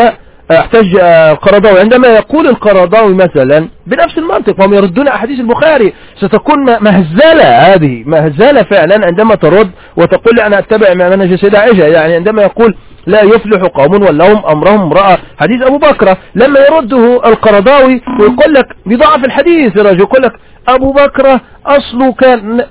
أحتج القرضاوي عندما يقول القرضاوي مثلا بنفس المنطق وهم يردون أحاديث البخاري ستكون مهزلة هذه مهزلة فعلا عندما ترد وتقول أنا أتبع منهج سيدة عائشة. يعني عندما يقول لا يفلح قوم ولهم أمرهم امرأة. حديث أبو بكر لما يرده القرضاوي ويقول لك بضعف الحديث الرجل يقول لك أبو بكر أصله كان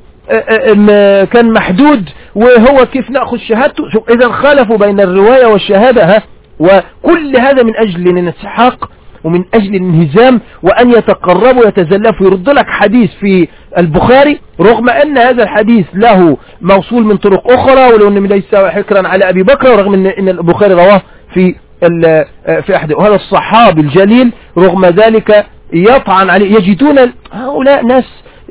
كان محدود وهو كيف نأخذ شهادته؟ إذا خالفوا بين الرواية والشهادة ها؟ وكل هذا من أجل الانسحاق ومن أجل الانهزام وأن يتقربوا ويتزلفوا ويرد لك حديث في البخاري رغم أن هذا الحديث له موصول من طرق أخرى ولو أنه ليس حكرا على أبي بكر ورغم أن البخاري رواه في في أحد وهذا الصحابي الجليل رغم ذلك يطعن عليه. يجدون هؤلاء ناس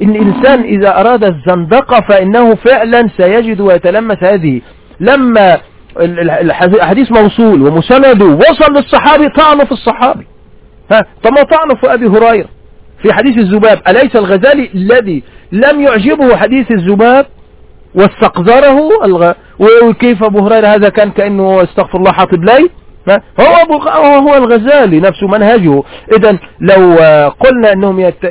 إن الإنسان إذا أراد الزندقة فإنه فعلا سيجد ويتلمس هذه. لما الحديث موصول ومسند وصل للصحابي طعنه في الصحابي. ها؟ طب ما طعنه في أبي هريرة. في حديث الذباب أليس الغزالي الذي لم يعجبه حديث الذباب واستقذره الغ... وكيف أبو هريرة هذا كان كأنه استغفر الله حاطب لي هو أبو هو الغزالي نفسه منهجه. إذا لو قلنا أنهم يت...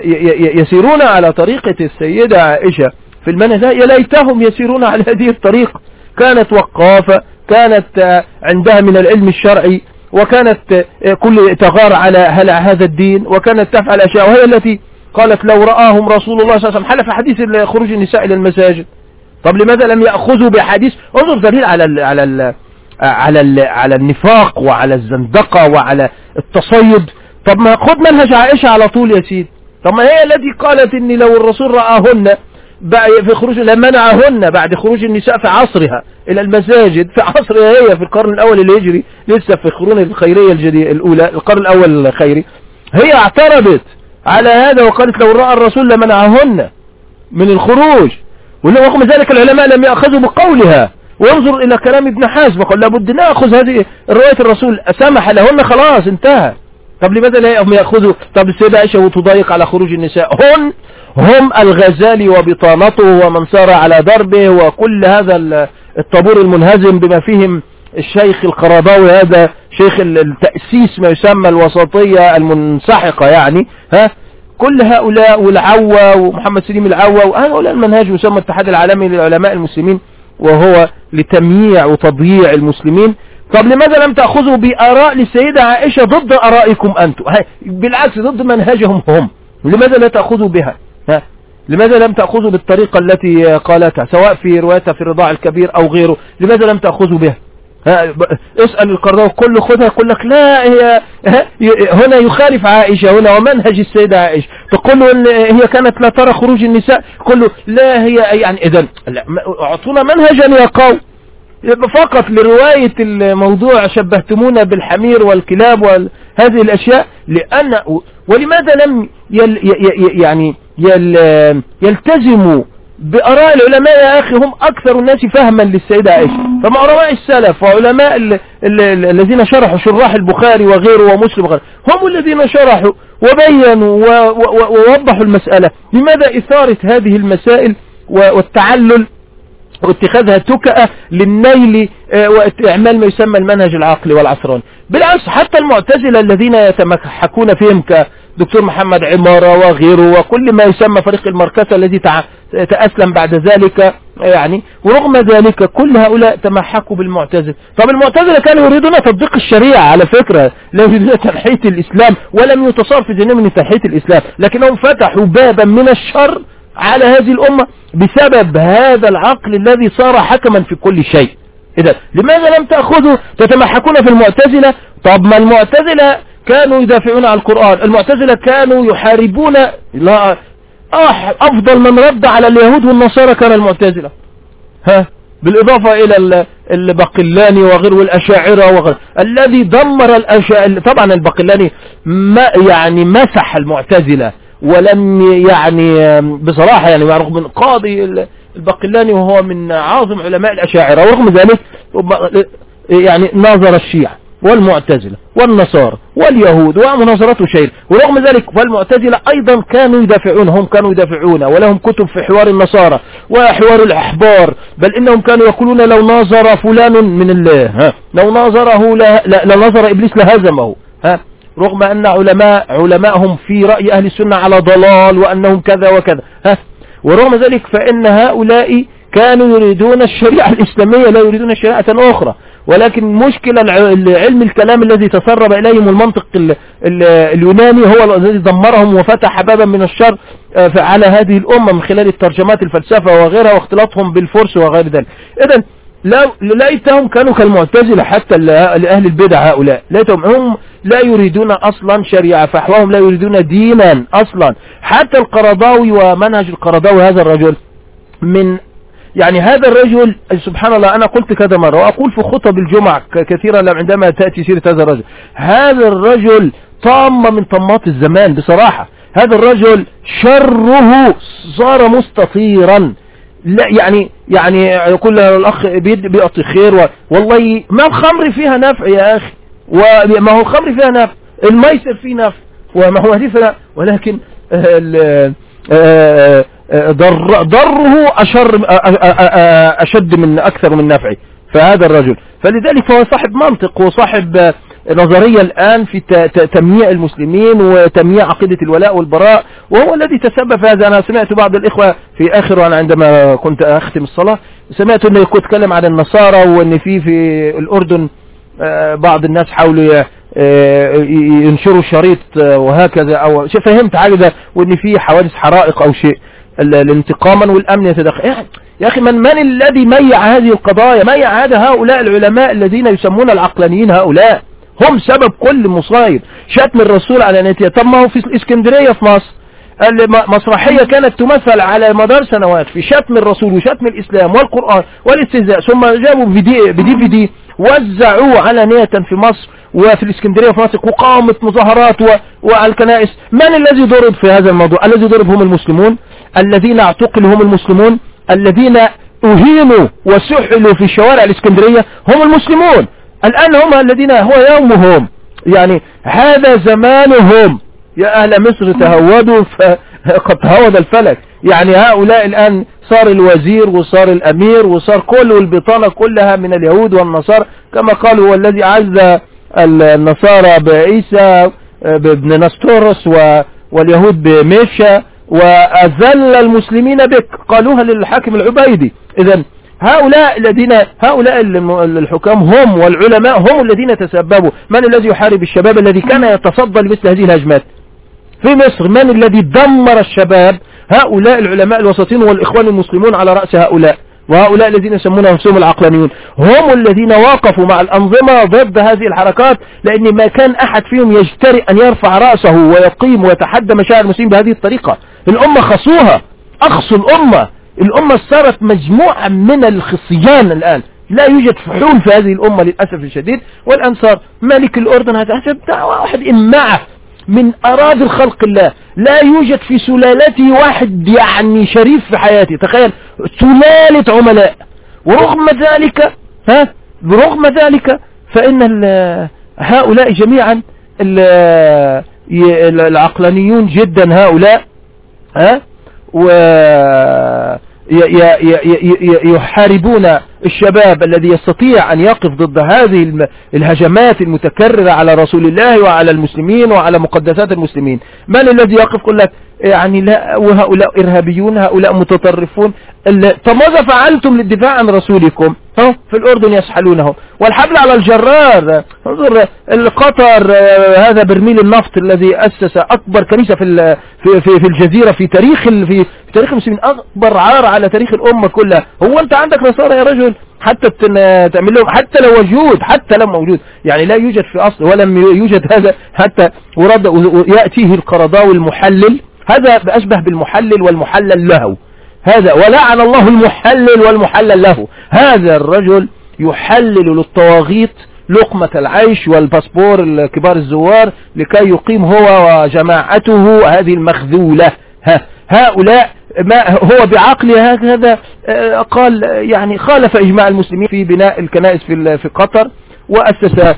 يسيرون على طريقة السيدة عائشة في المنهج يا ليتهم يسيرون على هذه الطريقة. كانت وقافة كانت عندها من العلم الشرعي وكانت كل تغار على هذا الدين وكانت تفعل أشياء وهي التي قالت لو رآهم رسول الله صلى الله عليه وسلم حلف حديث خروج النساء إلى المساجد. طب لماذا لم يأخذوا بحديث؟ انظر دليل على ال على ال على ال على النفاق وعلى الزندقة وعلى التصيد. طب ما خد منهج عائشة على طول يا سيدي. طب ما هي التي قالت ان لو الرسول رآهن في خروج لمنعهن بعد خروج النساء في عصرها إلى المساجد في عصرها هي في القرن الأول الهجري لسه في القرون الخيرية الجديدة الأولى القرن الأول الخيري. هي اعترضت على هذا وقالت لو رأى الرسول لمنعهن من الخروج. ورغم ذلك العلماء لم يأخذوا بقولها. وانظر إلى كلام ابن حزم وقال لابد نأخذ هذه رواية الرسول. سمح لهن خلاص انتهى. طب لماذا لا يأخذوا؟ طب السيدة عائشة وتضايق على خروج النساء. هن هم الغزالي وبطانته ومن سار على دربه وكل هذا الطابور المنهزم بما فيهم الشيخ القرضاوي هذا شيخ التأسيس ما يسمى الوسطية المنسحقة يعني ها؟ كل هؤلاء والعوة ومحمد سليم العوة وهؤلاء المنهج يسمى الاتحاد العالمي للعلماء المسلمين وهو لتمييع وتضييع المسلمين. طب لماذا لم تأخذوا بآراء للسيدة عائشة ضد آرائكم أنتم؟ بالعكس ضد منهجهم هم. لماذا لا تأخذوا بها؟ ها؟ لماذا لم تأخذوا بالطريقة التي قالتها؟ سواء في روايتها في الرضاع الكبير أو غيره لماذا لم تأخذوا بها؟ اسأل القرضاوي كله خذها يقول لك لا هي هنا يخالف عائشة هنا ومنهج السيدة عائشة. تقول له إن هي كانت لا ترى خروج النساء كله لا هي يعني إذا أعطونا منهجا يا قوم. فقط لرواية الموضوع شبهتمونا بالحمير والكلاب وهذه الأشياء لأن ولماذا لم يل يعني يلتزموا بأراء العلماء يا أخي هم أكثر الناس فهما للسيدة عائشة. فما علماء السلف وعلماء الذين شرحوا شراح البخاري وغيره ومسلم وغيره هم الذين شرحوا وبينوا ووضحوا المسألة. لماذا إثارة هذه المسائل والتعلل واتخاذها تكأة للنيل وإعمال ما يسمى المنهج العقلي والعصراني. بالعكس حتى المعتزلة الذين يتمحكون فيهم كدكتور محمد عمارة وغيره وكل ما يسمى فريق المركزة الذي تأسلم بعد ذلك يعني ورغم ذلك كل هؤلاء تمحكوا بالمعتزلة. طب المعتزلة كانوا يريدون تطبيق الشريعة على فكرة لا يريدون تنحية الإسلام ولم يتصار في ذهنهم من تنحية الإسلام لكنهم فتحوا بابا من الشر على هذه الأمة بسبب هذا العقل الذي صار حكما في كل شيء. إذا لماذا لم تأخذوا تتمحكون في المعتزلة؟ طب ما المعتزلة كانوا يدافعون عن القرآن المعتزلة كانوا يحاربون لا أفضل من رد على اليهود والنصارى كان المعتزلة. ها؟ بالإضافة إلى البقلاني وغيره والأشاعرة وغيره الذي دمر الأشاعرة طبعا البقلاني ما يعني مسح المعتزلة ولم يعني بصراحة يعني رغم قاضي البقلاني وهو من عاظم علماء الأشاعرة ورغم ذلك يعني ناظر الشيعة والمعتزلة والنصارى واليهود ومناظرته شيء ورغم ذلك فالمعتزلة أيضا كانوا يدافعون هم كانوا يدافعون ولهم كتب في حوار النصارى وحوار الأحبار بل إنهم كانوا يقولون لو ناظر فلان من الله لو ناظره لو ناظر إبليس لهزمه ها رغم أن علماء علماءهم في رأي أهل السنة على ضلال وأنهم كذا وكذا ها ورغم ذلك فإن هؤلاء كانوا يريدون الشريعة الإسلامية لا يريدون شريعة أخرى. ولكن مشكلة علم الكلام الذي تسرب إليهم المنطق اليوناني هو الذي دمرهم وفتح بابا من الشر على هذه الأمة من خلال الترجمات الفلسفة وغيرها واختلاطهم بالفرس وغير ذلك. إذا ليتهم كانوا كالمعتزلة حتى لأهل البدع هؤلاء. ليتهم هم لا يريدون أصلا شريعة فحواهم لا يريدون دينا أصلا. حتى القرضاوي ومنهج القرضاوي هذا الرجل من يعني هذا الرجل سبحان الله أنا قلت كذا مرة وأقول في خطب الجمعة كثيرا عندما تأتي سيرة هذا الرجل. هذا الرجل طامة من طمات الزمان بصراحة. هذا الرجل شره صار مستطيرا. لا يعني يعني يقول الأخ بيعطي خير والله ما الخمر فيها نفع يا أخي؟ وما هو الخمر فيها نفع الميسر فيه نفع وما هو هديث ولكن ال- آه، آه، ضر ضره أشر آه، آه، آه، أشد من أكثر من نفعه فهذا الرجل. فلذلك هو صاحب منطق وصاحب آه، نظرية الآن في تمييع المسلمين وتمييع عقيدة الولاء والبراء وهو الذي تسبب في هذا. أنا سمعت بعض الإخوة في آخر وأنا عندما كنت أختم الصلاة سمعت أنه كنت أتكلم عن النصارى وأن في في الأردن آه، بعض الناس حاولوا آه، ينشروا شريط آه، وهكذا شيء. فهمت حاجة ده وإن في حوادث حرائق أو شيء. ال- الانتقاما والأمن يتدخل. يا- أخي من من الذي ميع هذه القضايا؟ ميع هذا هؤلاء العلماء الذين يسمون العقلانيين هؤلاء؟ هم سبب كل مصايب. شتم الرسول على نتيجة. طب ما هو في الاسكندريه في مصر. مسرحية كانت تمثل على مدار سنوات. في شتم الرسول وشتم الإسلام والقرآن والاستهزاء. ثم جابوا بدي, بدي في دي وزعوه علانية في مصر وفي الإسكندرية وفي مصر. وقامت مظاهرات و... والكنائس. من الذي ضرب في هذا الموضوع؟ الذي ضرب هم المسلمون. الذين اعتقلوا هم المسلمون. الذين أهينوا وسحلوا في شوارع الإسكندرية هم المسلمون. الآن هم الذين هو يومهم. يعني هذا زمانهم. يا أهل مصر تهودوا فقد تهود الفلك. يعني هؤلاء الآن صار الوزير وصار الأمير وصار كل البطانة كلها من اليهود والنصارى. كما قالوا هو الذي عز النصارى بعيسى بابن نستورس واليهود بميشا وأذل المسلمين بك. قالوها للحاكم العبيدي. إذا هؤلاء الذين هؤلاء الحكام هم والعلماء هم الذين تسببوا. من الذي يحارب الشباب الذي كان يتصدى لمثل هذه الهجمات؟ في مصر من الذي دمر الشباب؟ هؤلاء العلماء الوسطين والإخوان المسلمون على رأس هؤلاء. وهؤلاء الذين يسمون نفسهم العقلانيون. هم الذين وقفوا مع الأنظمة ضد هذه الحركات لأن ما كان أحد فيهم يجترئ أن يرفع رأسه ويقيم ويتحدى مشاعر المسلمين بهذه الطريقة. الأمة خصوها. أخصوا الأمة. الأمة صارت مجموعة من الخصيان الآن. لا يوجد فحول في هذه الأمة للأسف الشديد. والآن صار ملك الأردن هذا واحد إمعة من أراضي الخلق الله. لا يوجد في سلالته واحد يعني شريف في حياته. تخيل سلالة عملاء. ورغم ذلك ها؟ برغم ذلك فإن هؤلاء جميعا العقلانيون جدا هؤلاء ها؟ و يحاربون الشباب الذي يستطيع أن يقف ضد هذه الهجمات المتكررة على رسول الله وعلى المسلمين وعلى مقدسات المسلمين. من الذي يقف يقول لك يعني لا وهؤلاء إرهابيون هؤلاء متطرفون ال- طب ماذا فعلتم للدفاع عن رسولكم؟ في الأردن يسحلونه والحبل على الجرار. انظر القطر هذا برميل النفط الذي أسس أكبر كنيسة في في في, في الجزيرة في تاريخ في تاريخ المسلمين. أكبر عار على تاريخ الأمة كلها. هو أنت عندك نصارى يا رجل؟ حتى تعمل لهم حتى لو وجود حتى لو موجود. يعني لا يوجد في أصل ولم يوجد هذا حتى ورد ويأتيه القرضاوي المحلل. هذا أشبه بالمحلل والمحلل له. هذا ولعن الله المحلل والمحلل له. هذا الرجل يحلل للطواغيت لقمة العيش والباسبور الكبار الزوار لكي يقيم هو وجماعته هذه المخذولة. ها هؤلاء ما هو بعقله هكذا آه، قال يعني خالف إجماع المسلمين في بناء الكنائس في في قطر وأسس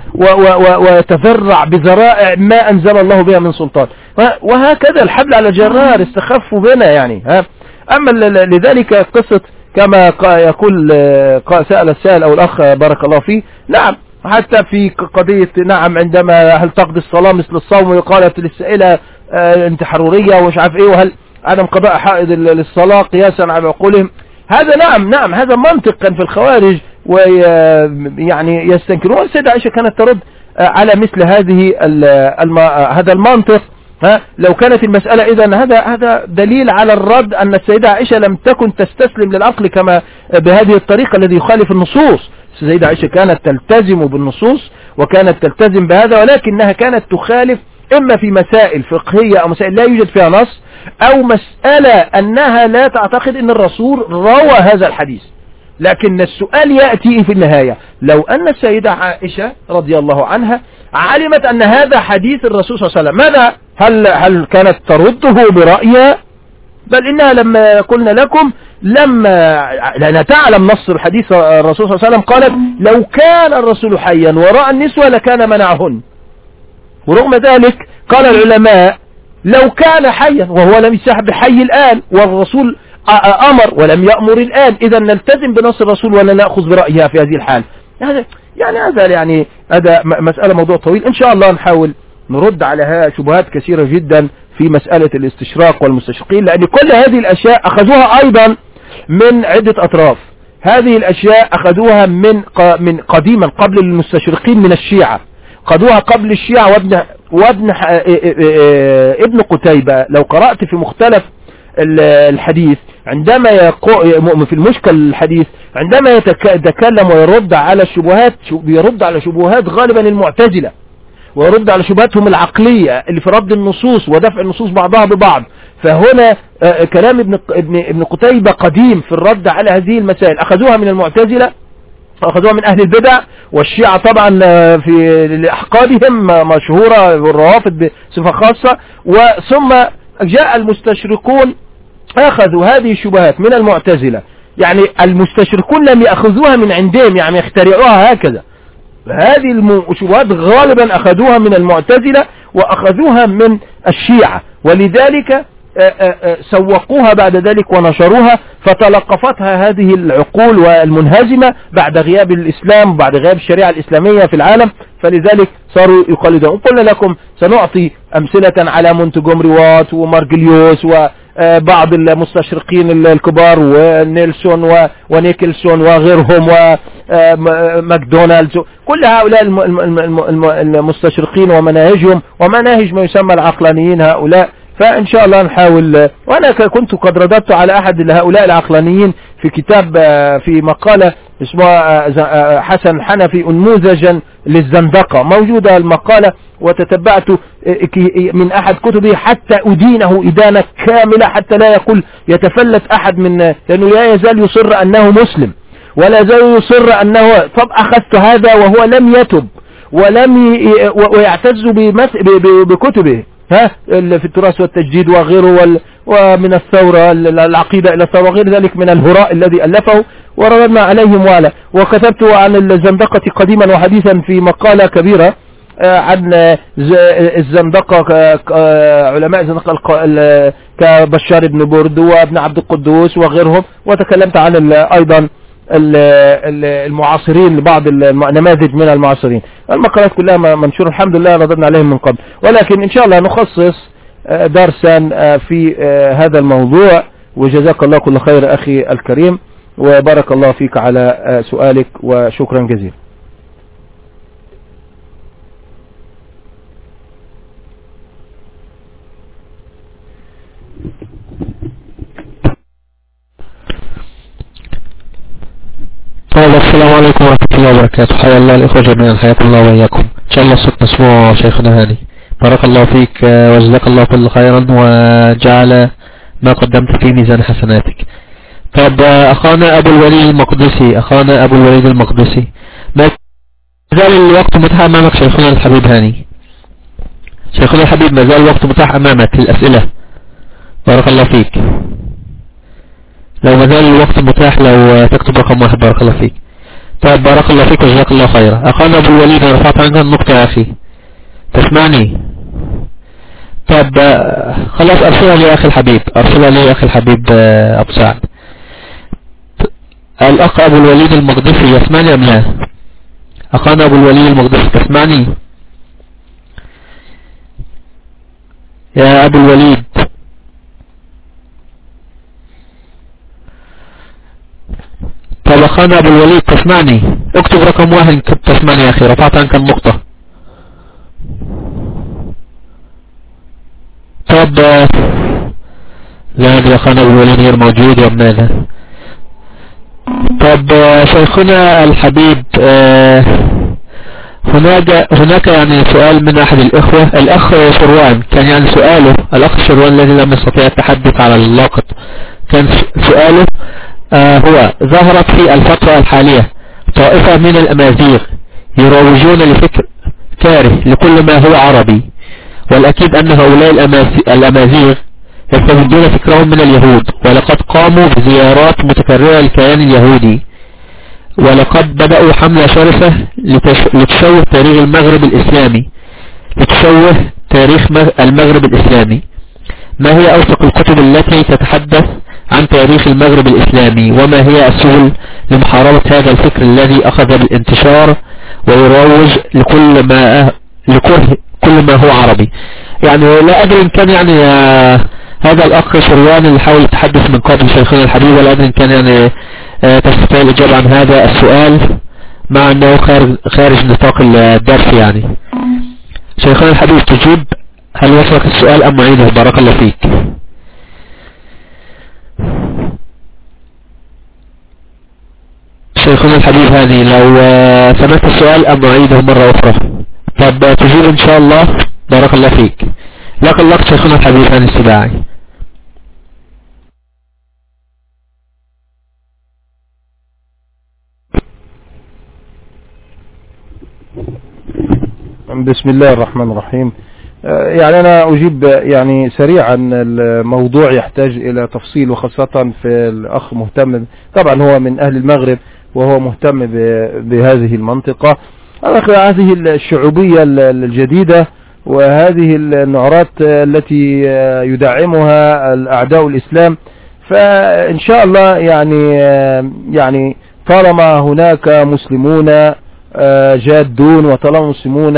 ويتذرع بذرائع ما أنزل الله بها من سلطان. وهكذا الحبل على الجرار استخفوا بنا يعني ها. أما لذلك قصة كما يقول آه، سأل السائل أو الأخ بارك الله فيه. نعم حتى في قضية نعم عندما هل تقضي الصلاة مثل الصوم؟ وقالت للسائلة آه، أنت حرورية ومش عارف إيه وهل عدم قضاء حائض للصلاة قياسا على عقولهم؟ هذا نعم نعم هذا منطق كان في الخوارج ويعني يستنكرون. والسيدة عائشة كانت ترد آه، على مثل هذه آه، هذا المنطق. ها؟ لو كانت المسألة إذا هذا هذا دليل على الرد أن السيدة عائشة لم تكن تستسلم للعقل كما بهذه الطريقة الذي يخالف النصوص. السيدة عائشة كانت تلتزم بالنصوص وكانت تلتزم بهذا ولكنها كانت تخالف إما في مسائل فقهية أو مسائل لا يوجد فيها نص أو مسألة أنها لا تعتقد أن الرسول روى هذا الحديث. لكن السؤال يأتي في النهاية. لو أن السيدة عائشة رضي الله عنها علمت أن هذا حديث الرسول صلى الله عليه وسلم. ماذا؟ هل, هل كانت ترده برأيها بل إنها لما قلنا لكم لما لأنها تعلم نص الحديث الرسول صلى الله عليه وسلم قالت لو كان الرسول حيا وراء النسوة لكان منعهن. ورغم ذلك قال العلماء لو كان حيا وهو لم يسحب بحي الآن والرسول أمر ولم يأمر الآن إذا نلتزم بنص الرسول ولا نأخذ برأيها في هذه الحال. يعني يعني هذا يعني هذا مسألة موضوع طويل. إن شاء الله نحاول نرد على شبهات كثيرة جدا في مسألة الاستشراق والمستشرقين لأن كل هذه الأشياء أخذوها أيضا من عدة أطراف. هذه الأشياء أخذوها من من قديما قبل المستشرقين من الشيعة. خذوها قبل الشيعة وابن وابن ابن قتيبة. لو قرأت في مختلف الحديث عندما يقو في المشكل الحديث عندما يتكلم ويرد على الشبهات بيرد على شبهات غالبا المعتزلة. ويرد على شبهاتهم العقلية اللي في رد النصوص ودفع النصوص بعضها ببعض. فهنا كلام ابن ابن ابن قتيبة قديم في الرد على هذه المسائل. أخذوها من المعتزلة أخذوها من أهل البدع والشيعة طبعا في لأحقادهم مشهورة والروافد بصفة خاصة. وثم جاء المستشرقون أخذوا هذه الشبهات من المعتزلة. يعني المستشرقون لم يأخذوها من عندهم يعني يخترعوها هكذا. هذه الشبهات غالبا أخذوها من المعتزلة وأخذوها من الشيعة ولذلك سوقوها بعد ذلك ونشروها فتلقفتها هذه العقول والمنهزمة بعد غياب الإسلام بعد غياب الشريعة الإسلامية في العالم فلذلك صاروا يقلدون. قلنا لكم سنعطي أمثلة على مونتجومري وات ومارجليوس وبعض المستشرقين الكبار ونيلسون ونيكلسون وغيرهم وماكدونالدز كل هؤلاء المستشرقين ومناهجهم ومناهج ما يسمى العقلانيين هؤلاء. فإن شاء الله نحاول وأنا كنت قد رددت على أحد هؤلاء العقلانيين في كتاب في مقالة اسمها حسن حنفي أنموذجا للزندقة. موجودة المقالة وتتبعت من أحد كتبه حتى أدينه إدانة كاملة حتى لا يقول يتفلت أحد من لأنه لا يزال يصر أنه مسلم. ولا يزال يصر أنه طب أخذت هذا وهو لم يتب ولم ويعتز بكتبه. ها؟ في التراث والتجديد وغيره وال ومن الثورة العقيدة إلى الثورة وغير ذلك من الهراء الذي ألفه ورددنا عليهم والا وكتبت عن الزندقة قديما وحديثا في مقالة كبيرة عن الزندقة علماء الزندقة كبشار بن برد وابن عبد القدوس وغيرهم وتكلمت عن أيضا المعاصرين لبعض النماذج من المعاصرين. المقالات كلها منشورة الحمد لله رددنا عليهم من قبل. ولكن إن شاء الله نخصص درسا في هذا الموضوع. وجزاك الله كل خير أخي الكريم. وبارك الله فيك على سؤالك. وشكرا جزيلا طيب السلام عليكم ورحمة الله وبركاته. حيا الله الإخوة جميعا. حياكم الله وإياكم. إن شاء الله صوت مسموع شيخنا هاني بارك الله فيك وجزاك الله كل خيرا وجعل ما قدمت في ميزان حسناتك. طب أخانا أبو الوليد المقدسي أخانا أبو الوليد المقدسي. ما زال الوقت متاح أمامك شيخنا الحبيب هاني؟ شيخنا الحبيب ما زال الوقت متاح أمامك للأسئلة؟ بارك الله فيك. لو ما زال الوقت متاح لو تكتب رقم واحد بارك الله فيك. طيب بارك الله فيك وجزاك الله خيرا. أخانا أبو الوليد رفعت عنك النقطة يا أخي. تسمعني؟ طب خلاص أرسلها لي يا أخي الحبيب أرسلها لي يا أخي الحبيب أبو سعد. الأخ أبو الوليد المقدسي يسمعني أم لا؟ أخانا أبو الوليد المقدسي تسمعني؟ يا أبو الوليد. طب أخانا أبو الوليد تسمعني. اكتب رقم واحد كنت تسمعني يا أخي. رفعت عنك النقطة. طب لا يا أخانا أبو الوليد غير موجود يا ماذا طب شيخنا الحبيب هناك هناك يعني سؤال من أحد الإخوة. الأخ شروان كان يعني سؤاله الأخ شروان الذي لم يستطيع التحدث على اللاقط كان سؤاله هو ظهرت في الفترة الحالية طائفة من الأمازيغ يروجون لفكر كاره لكل ما هو عربي والأكيد أن هؤلاء الأمازيغ يستمدون فكرهم من اليهود ولقد قاموا بزيارات متكررة للكيان اليهودي ولقد بدأوا حملة شرسة لتشوه تاريخ المغرب الإسلامي لتشوه تاريخ المغرب الإسلامي. ما هي أوثق الكتب التي تتحدث عن تاريخ المغرب الإسلامي وما هي السبل لمحاربة هذا الفكر الذي أخذ بالانتشار ويروج لكل ما لكل كل ما هو عربي. يعني لا أدري إن كان يعني هذا الأخ شروان اللي حاول يتحدث من قبل شيخنا الحبيب ولا أدري إن كان يعني آه، تستطيع الإجابة عن هذا السؤال مع أنه خارج, خارج نطاق الدرس يعني. شيخنا الحبيب تجيب هل وصلك السؤال أم معيده بارك الله فيك. شيخنا الحبيب هذه لو سمعت السؤال أم أعيده مرة أخرى. طب تجيب إن شاء الله. بارك الله فيك. لك الله شيخنا الحبيب هاني السباعي بسم الله الرحمن الرحيم. آه، يعني أنا أجيب يعني سريعا الموضوع يحتاج إلى تفصيل وخاصة في الأخ مهتم. طبعا هو من أهل المغرب. وهو مهتم بهذه المنطقة. هذه الشعوبية الجديدة وهذه النعرات التي يدعمها الأعداء الإسلام. فإن شاء الله يعني يعني طالما هناك مسلمون جادون وطالما مسلمون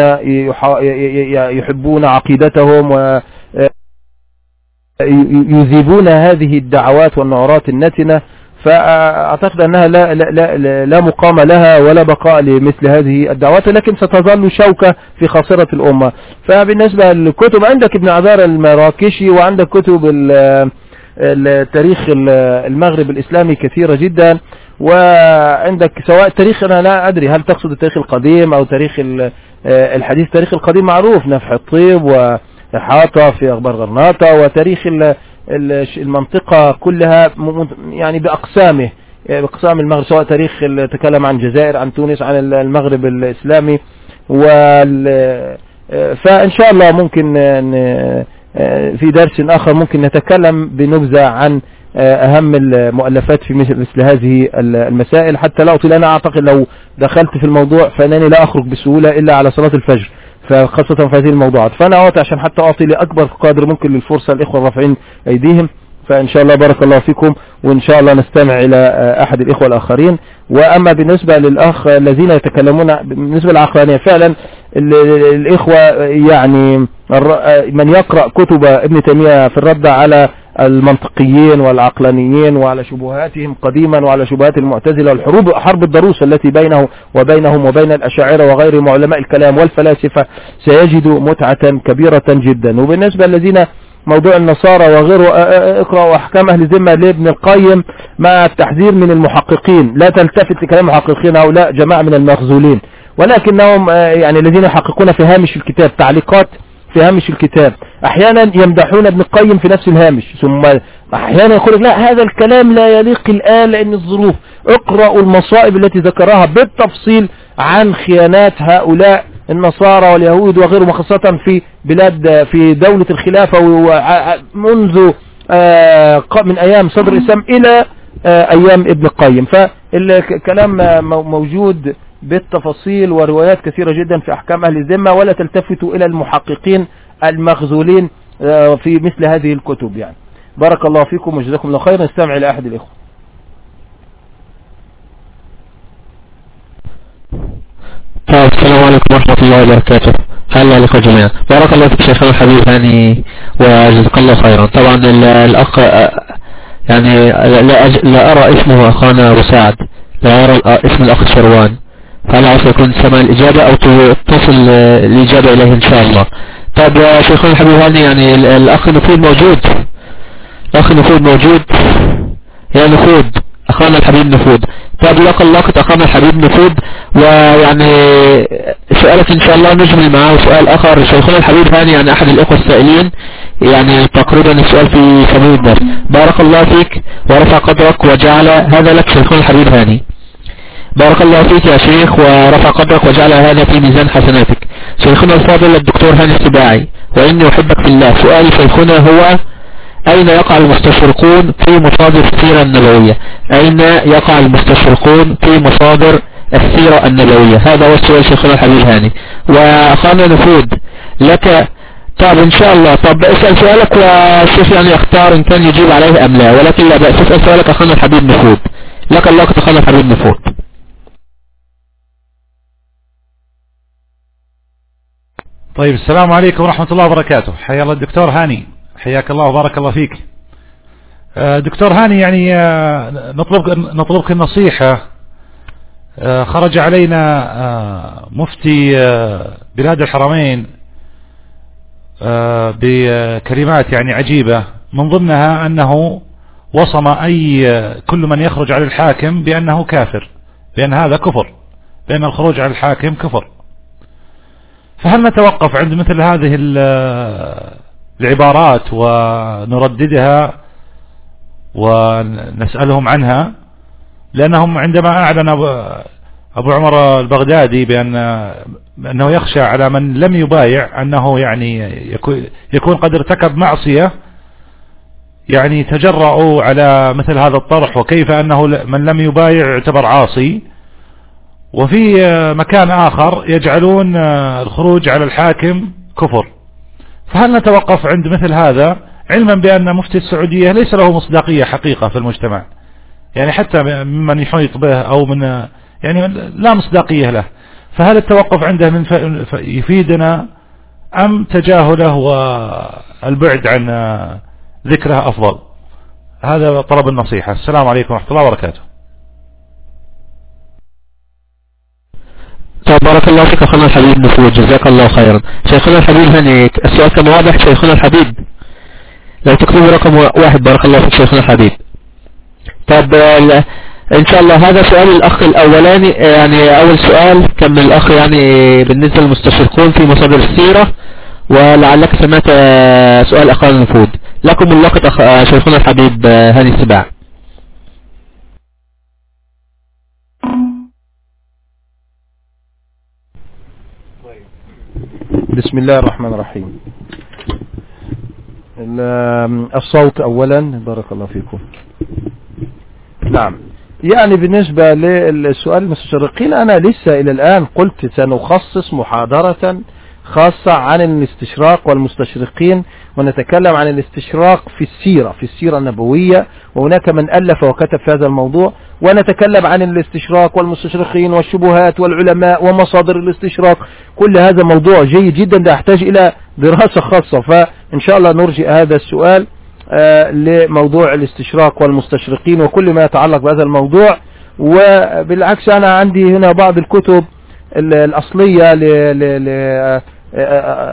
يحبون عقيدتهم و يذيبون هذه الدعوات والنعرات النتنة فأعتقد أنها لا, لا, لا, لا مقام لها ولا بقاء لمثل هذه الدعوات لكن ستظل شوكة في خاصرة الأمة. فبالنسبة للكتب عندك ابن عذار المراكشي وعندك كتب التاريخ المغرب الإسلامي كثيرة جدا وعندك سواء التاريخ أنا لا أدري هل تقصد التاريخ القديم أو تاريخ الحديث. التاريخ القديم معروف نفح الطيب وإحاطة في أخبار غرناطة وتاريخ المنطقة كلها يعني بأقسامه. يعني بأقسام المغرب سواء تاريخ تكلم عن الجزائر عن تونس عن المغرب الإسلامي فإن شاء الله ممكن في درس آخر ممكن نتكلم بنبذة عن أهم المؤلفات في مثل هذه المسائل. حتى لا أطيل أنا أعتقد لو دخلت في الموضوع فأنني لا أخرج بسهولة إلا على صلاة الفجر. فخاصة في هذه الموضوعات. فأنا أعطي عشان حتى أعطي لأكبر قدر ممكن للفرصة الإخوة الرافعين أيديهم. فإن شاء الله بارك الله فيكم وإن شاء الله نستمع إلى أحد الإخوة الآخرين. وأما بالنسبة للأخ الذين يتكلمون بالنسبة للعقلانية فعلا الإخوة يعني من يقرأ كتب ابن تيمية في الرد على المنطقيين والعقلانيين وعلى شبهاتهم قديما وعلى شبهات المعتزلة والحروب حرب الضروس التي بينه وبينهم وبين الأشاعرة وغيرهم علماء الكلام والفلاسفة سيجد متعة كبيرة جدا. وبالنسبة الذين موضوع النصارى وغيره اقرأوا أحكام أهل ذمة لابن القيم مع التحذير من المحققين. لا تلتفت لكلام المحققين هؤلاء جماعة من المخزولين ولكنهم يعني الذين يحققون في هامش الكتاب تعليقات في هامش الكتاب. أحيانا يمدحون ابن القيم في نفس الهامش ثم أحيانا يقول لا هذا الكلام لا يليق الآن لأن الظروف. اقرأوا المصائب التي ذكرها بالتفصيل عن خيانات هؤلاء النصارى واليهود وغيرهم خاصة في بلاد في دولة الخلافة منذ من أيام صدر الإسلام إلى أيام ابن القيم. فالكلام موجود بالتفاصيل وروايات كثيرة جدا في أحكام أهل الذمة ولا تلتفتوا إلى المحققين المغزولين آه، في مثل هذه الكتب يعني. بارك الله فيكم وجزاكم الله خير. نستمع إلى أحد الإخوة. السلام عليكم ورحمة الله وبركاته. هلا لكم جميعا. بارك الله فيك شيخنا الحبيب هاني وجزاك الله خيرا. طبعا الأخ آه، يعني لا, لا أرى اسمه أخانا أبو سعد. لا أرى اسم الأخ شروان. فلا عسى يكون سمع الإجابة أو تصل الإجابة إليه إن شاء الله. طيب يا شيخنا الحبيب هاني يعني الأخ نفود موجود. الأخ نفود موجود. يا نفود أخانا الحبيب نفود طيب لك اللقط أخانا الحبيب نفود ويعني سؤالك إن شاء الله نجمل معاه سؤال آخر. شيخنا الحبيب هاني يعني أحد الأخوة السائلين يعني تقريبا السؤال في سبيل الدرس بارك الله فيك ورفع قدرك وجعل هذا لك شيخنا الحبيب هاني. بارك الله فيك يا شيخ ورفع قدرك وجعل هذا في ميزان حسناتك. شيخنا الفاضل الدكتور هاني السباعي وإني أحبك في الله. سؤالي شيخنا هو أين يقع المستشرقون في مصادر السيرة النبوية؟ أين يقع المستشرقون في مصادر السيرة النبوية؟ هذا هو السؤال شيخنا الحبيب هاني. وأخانا نفود لك طب إن شاء الله طب اسأل سؤالك وشوف يعني يختار إن كان يجيب عليه أم لا ولكن لا بأس اسأل سؤالك اخونا الحبيب نفوت لك الوقت اخونا الحبيب نفوت طيب السلام عليكم ورحمة الله وبركاته. حيا الله الدكتور هاني. حياك الله وبارك الله فيك. آه، دكتور هاني يعني آه، نطلبك نطلبك النصيحة. آه، خرج علينا مفتي بلاد الحرمين بكلمات يعني عجيبة. من ضمنها أنه وصم أي كل من يخرج على الحاكم بأنه كافر بأن هذا كفر بأن الخروج على الحاكم كفر. فهل نتوقف عند مثل هذه العبارات ونرددها ونسألهم عنها؟ لأنهم عندما أعلن أبو عمر البغدادي بأن أنه يخشى على من لم يبايع أنه يعني يكون قد ارتكب معصية يعني تجرأوا على مثل هذا الطرح وكيف أنه من لم يبايع يعتبر عاصي. وفي مكان آخر يجعلون الخروج على الحاكم كفر. فهل نتوقف عند مثل هذا علما بأن مفتي السعودية ليس له مصداقية حقيقة في المجتمع؟ يعني حتى ممن يحيط به أو من يعني لا مصداقية له. فهل التوقف عنده من يفيدنا أم تجاهله والبعد عن ذكره أفضل؟ هذا طلب النصيحة. السلام عليكم ورحمة الله وبركاته. طيب بارك الله فيك أخونا الحبيب نفوذ جزاك الله خيرا. شيخنا الحبيب هني السؤال كان واضح؟ شيخنا الحبيب. لو تكتبوا رقم واحد. بارك الله فيك شيخنا الحبيب. طب إن شاء الله هذا سؤال الأخ الأولاني يعني أول سؤال كان من الأخ يعني بالنسبة للمستشرقون في مصادر السيرة؟ ولعلك سمعت سؤال اخوان النفوذ لكم الوقت أخ... شيخنا الحبيب هاني السباع. بسم الله الرحمن الرحيم. الصوت اولا بارك الله فيكم. نعم. يعني بالنسبة للسؤال المستشرقين أنا لسه إلى الآن قلت سنخصص محاضرة خاصة عن الاستشراق والمستشرقين ونتكلم عن الاستشراق في السيرة في السيرة النبوية وهناك من ألف وكتب في هذا الموضوع ونتكلم عن الاستشراق والمستشرقين والشبهات والعلماء ومصادر الاستشراق. كل هذا موضوع جيد جدا ده يحتاج إلى دراسة خاصة. فإن شاء الله نرجئ هذا السؤال آه لموضوع الاستشراق والمستشرقين وكل ما يتعلق بهذا الموضوع. وبالعكس أنا عندي هنا بعض الكتب الأصلية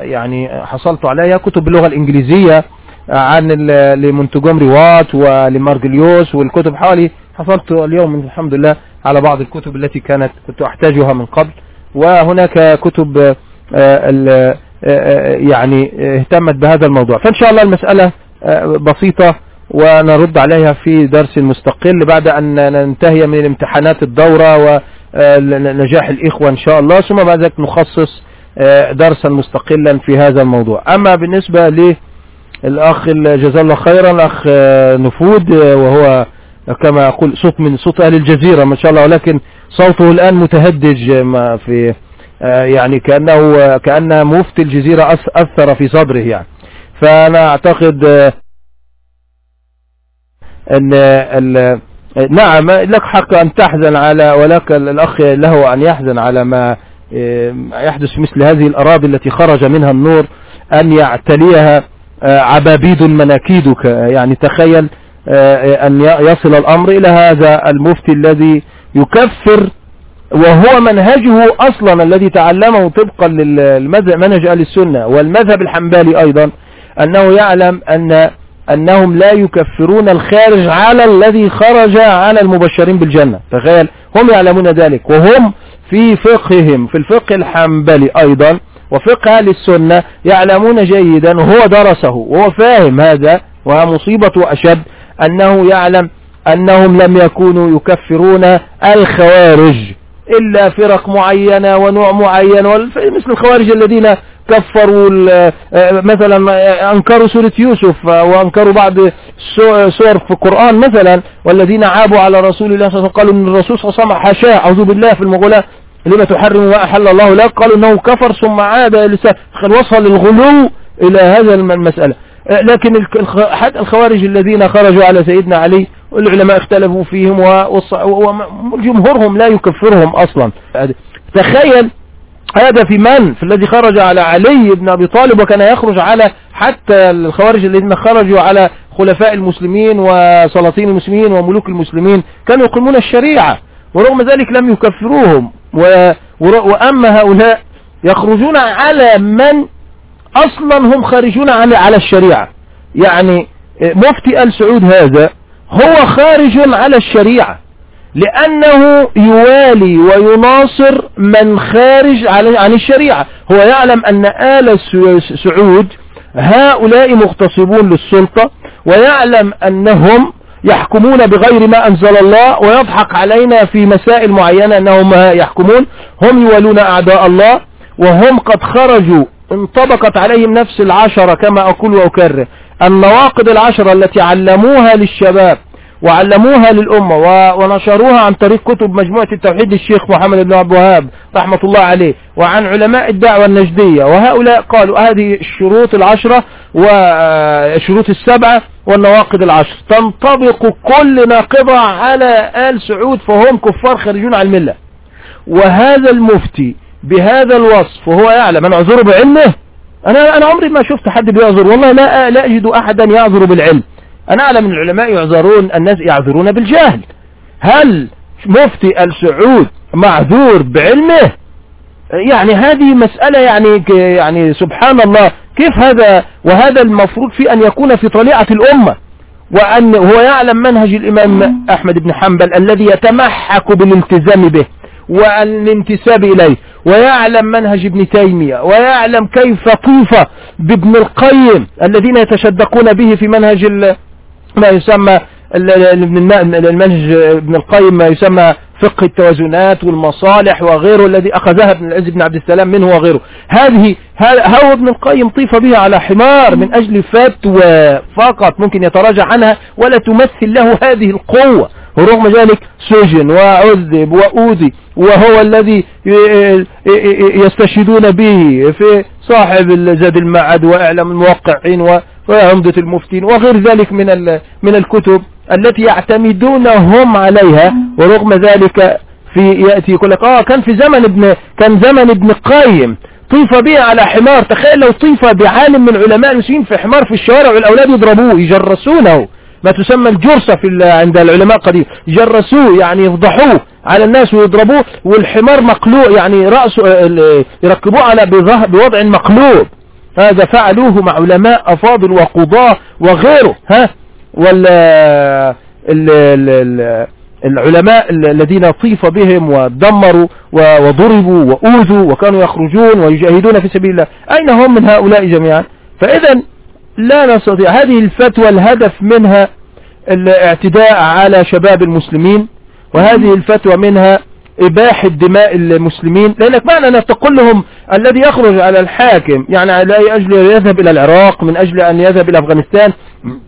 يعني حصلت عليها كتب باللغة الإنجليزية عن لمونتجومري وات ولمارجليوس والكتب حوالي حصلت اليوم الحمد لله على بعض الكتب التي كانت كنت أحتاجها من قبل. وهناك كتب آه، آه، آه، يعني اهتمت بهذا الموضوع. فإن شاء الله المسألة بسيطة ونرد عليها في درس مستقل بعد أن ننتهي من الامتحانات الدورة ونجاح الإخوة إن شاء الله. ثم بعد ذلك نخصص آه، درسا مستقلا في هذا الموضوع. أما بالنسبة للأخ جزاه الله خيرا الأخ آه، نفود آه، وهو كما أقول صوت من صوت أهل الجزيرة ما شاء الله ولكن صوته الآن متهدج ما في يعني كأنه كأن مفتي الجزيرة أثر في صدره يعني. فأنا أعتقد أن نعم لك حق أن تحزن على ولك الأخ له أن يحزن على ما آه، يحدث مثل هذه الأراضي التي خرج منها النور أن يعتليها آه، عبابيد مناكيدك. يعني تخيل آه، أن يصل الأمر إلى هذا المفتي الذي يكفر وهو منهجه أصلا الذي تعلمه طبقا للمنهج أهل السنة والمذهب الحنبالي أيضا أنه يعلم أن أنهم لا يكفرون الخارج على الذي خرج على المبشرين بالجنة. تخيل هم يعلمون ذلك وهم في فقههم في الفقه الحنبلي أيضا وفقه أهل السنة يعلمون جيدا وهو درسه وهو فاهم هذا ومصيبة أشد أنه يعلم أنهم لم يكونوا يكفرون الخوارج إلا فرق معينة ونوع معين مثل الخوارج الذين كفروا مثلا أنكروا سورة يوسف وأنكروا بعض سور في القرآن مثلا والذين عابوا على رسول الله صلى الله عليه وسلم قالوا أن الرسول صلى الله عليه وسلم حشاه أعوذ بالله في المغلاء لما تحرم ما أحل الله لك؟ قالوا أنه كفر ثم عاد وصل الغلو إلى هذا المسألة. آه، لكن حتى الخوارج الذين خرجوا على سيدنا علي والعلماء اختلفوا فيهم وجمهورهم لا يكفرهم أصلا. تخيل هذا في من؟ في الذي خرج على علي بن أبي طالب وكان يخرج على حتى الخوارج الذين خرجوا على خلفاء المسلمين وسلاطين المسلمين وملوك المسلمين. كانوا يقيمون الشريعة ورغم ذلك لم يكفروهم. وأما هؤلاء يخرجون على من أصلا هم خارجون على على الشريعة. يعني مفتي آل سعود هذا هو خارج على الشريعة. لأنه يوالي ويناصر من خارج عن الشريعة. هو يعلم أن آل سعود هؤلاء مغتصبون للسلطة ويعلم أنهم يحكمون بغير ما أنزل الله ويضحك علينا في مسائل معينة أنهم يحكمون. هم يولون أعداء الله وهم قد خرجوا. انطبقت عليهم نفس العشرة كما أقول وأكرر. النواقض العشرة التي علموها للشباب وعلموها للأمة ونشروها عن طريق كتب مجموعة التوحيد الشيخ محمد بن عبد الوهاب رحمة الله عليه وعن علماء الدعوة النجدية. وهؤلاء قالوا هذه الشروط العشرة والشروط السبعة والنواقض العشر. تنطبق كل ناقضة على آل سعود فهم كفار خارجون عن الملة. وهذا المفتي بهذا الوصف وهو يعلم. أنا أعذره بعلمه؟ أنا أنا عمري ما شفت حد بيعذر. والله لا لا أجد أحدا يعذر بالعلم. أنا أعلم أن العلماء يعذرون الناس يعذرون بالجهل. هل مفتي السعود معذور بعلمه؟ يعني هذه مسألة يعني يعني سبحان الله كيف هذا؟ وهذا المفروض في أن يكون في طليعة الأمة. وأن هو يعلم منهج الإمام أحمد بن حنبل الذي يتمحك بالالتزام به والانتساب إليه. ويعلم منهج ابن تيمية. ويعلم كيف طيف بابن القيم الذين يتشدقون به في منهج ما يسمى المنهج ابن القيم ما يسمى فقه التوازنات والمصالح وغيره الذي أخذها ابن العز بن عبد السلام منه وغيره. هذه هو ابن القيم طيف بها على حمار من أجل فتوى فقط ممكن يتراجع عنها ولا تمثل له هذه القوة. ورغم ذلك سجن وعذب وأوذي وهو الذي يستشهدون به في صاحب زاد المعد وإعلام الموقعين وعمدة المفتين وغير ذلك من من الكتب التي يعتمدون هم عليها ورغم ذلك في يأتي يقول لك آه كان في زمن ابن كان زمن ابن القيم. طيف به على حمار. تخيل لو طيف بعالم من علماء المسلمين في حمار في الشوارع والأولاد يضربوه يجرسونه. ما تسمى الجرسة في عند العلماء القديم. يجرسوه يعني يفضحوه على الناس ويضربوه والحمار مقلوع يعني رأسه ال- يركبوه على بوضع مقلوب. هذا فعلوه مع علماء أفاضل وقضاة وغيره ها؟ وال ال- ال- ال- العلماء ال- الذين طيف بهم ودمروا وضربوا وأوذوا وكانوا يخرجون ويجاهدون في سبيل الله. أين هم من هؤلاء جميعا؟ فإذا لا نستطيع. هذه الفتوى الهدف منها الاعتداء على شباب المسلمين وهذه الفتوى منها إباحة دماء المسلمين لأنك معنى أن لهم الذي يخرج على الحاكم يعني على أجل يذهب إلى العراق من أجل أن يذهب إلى أفغانستان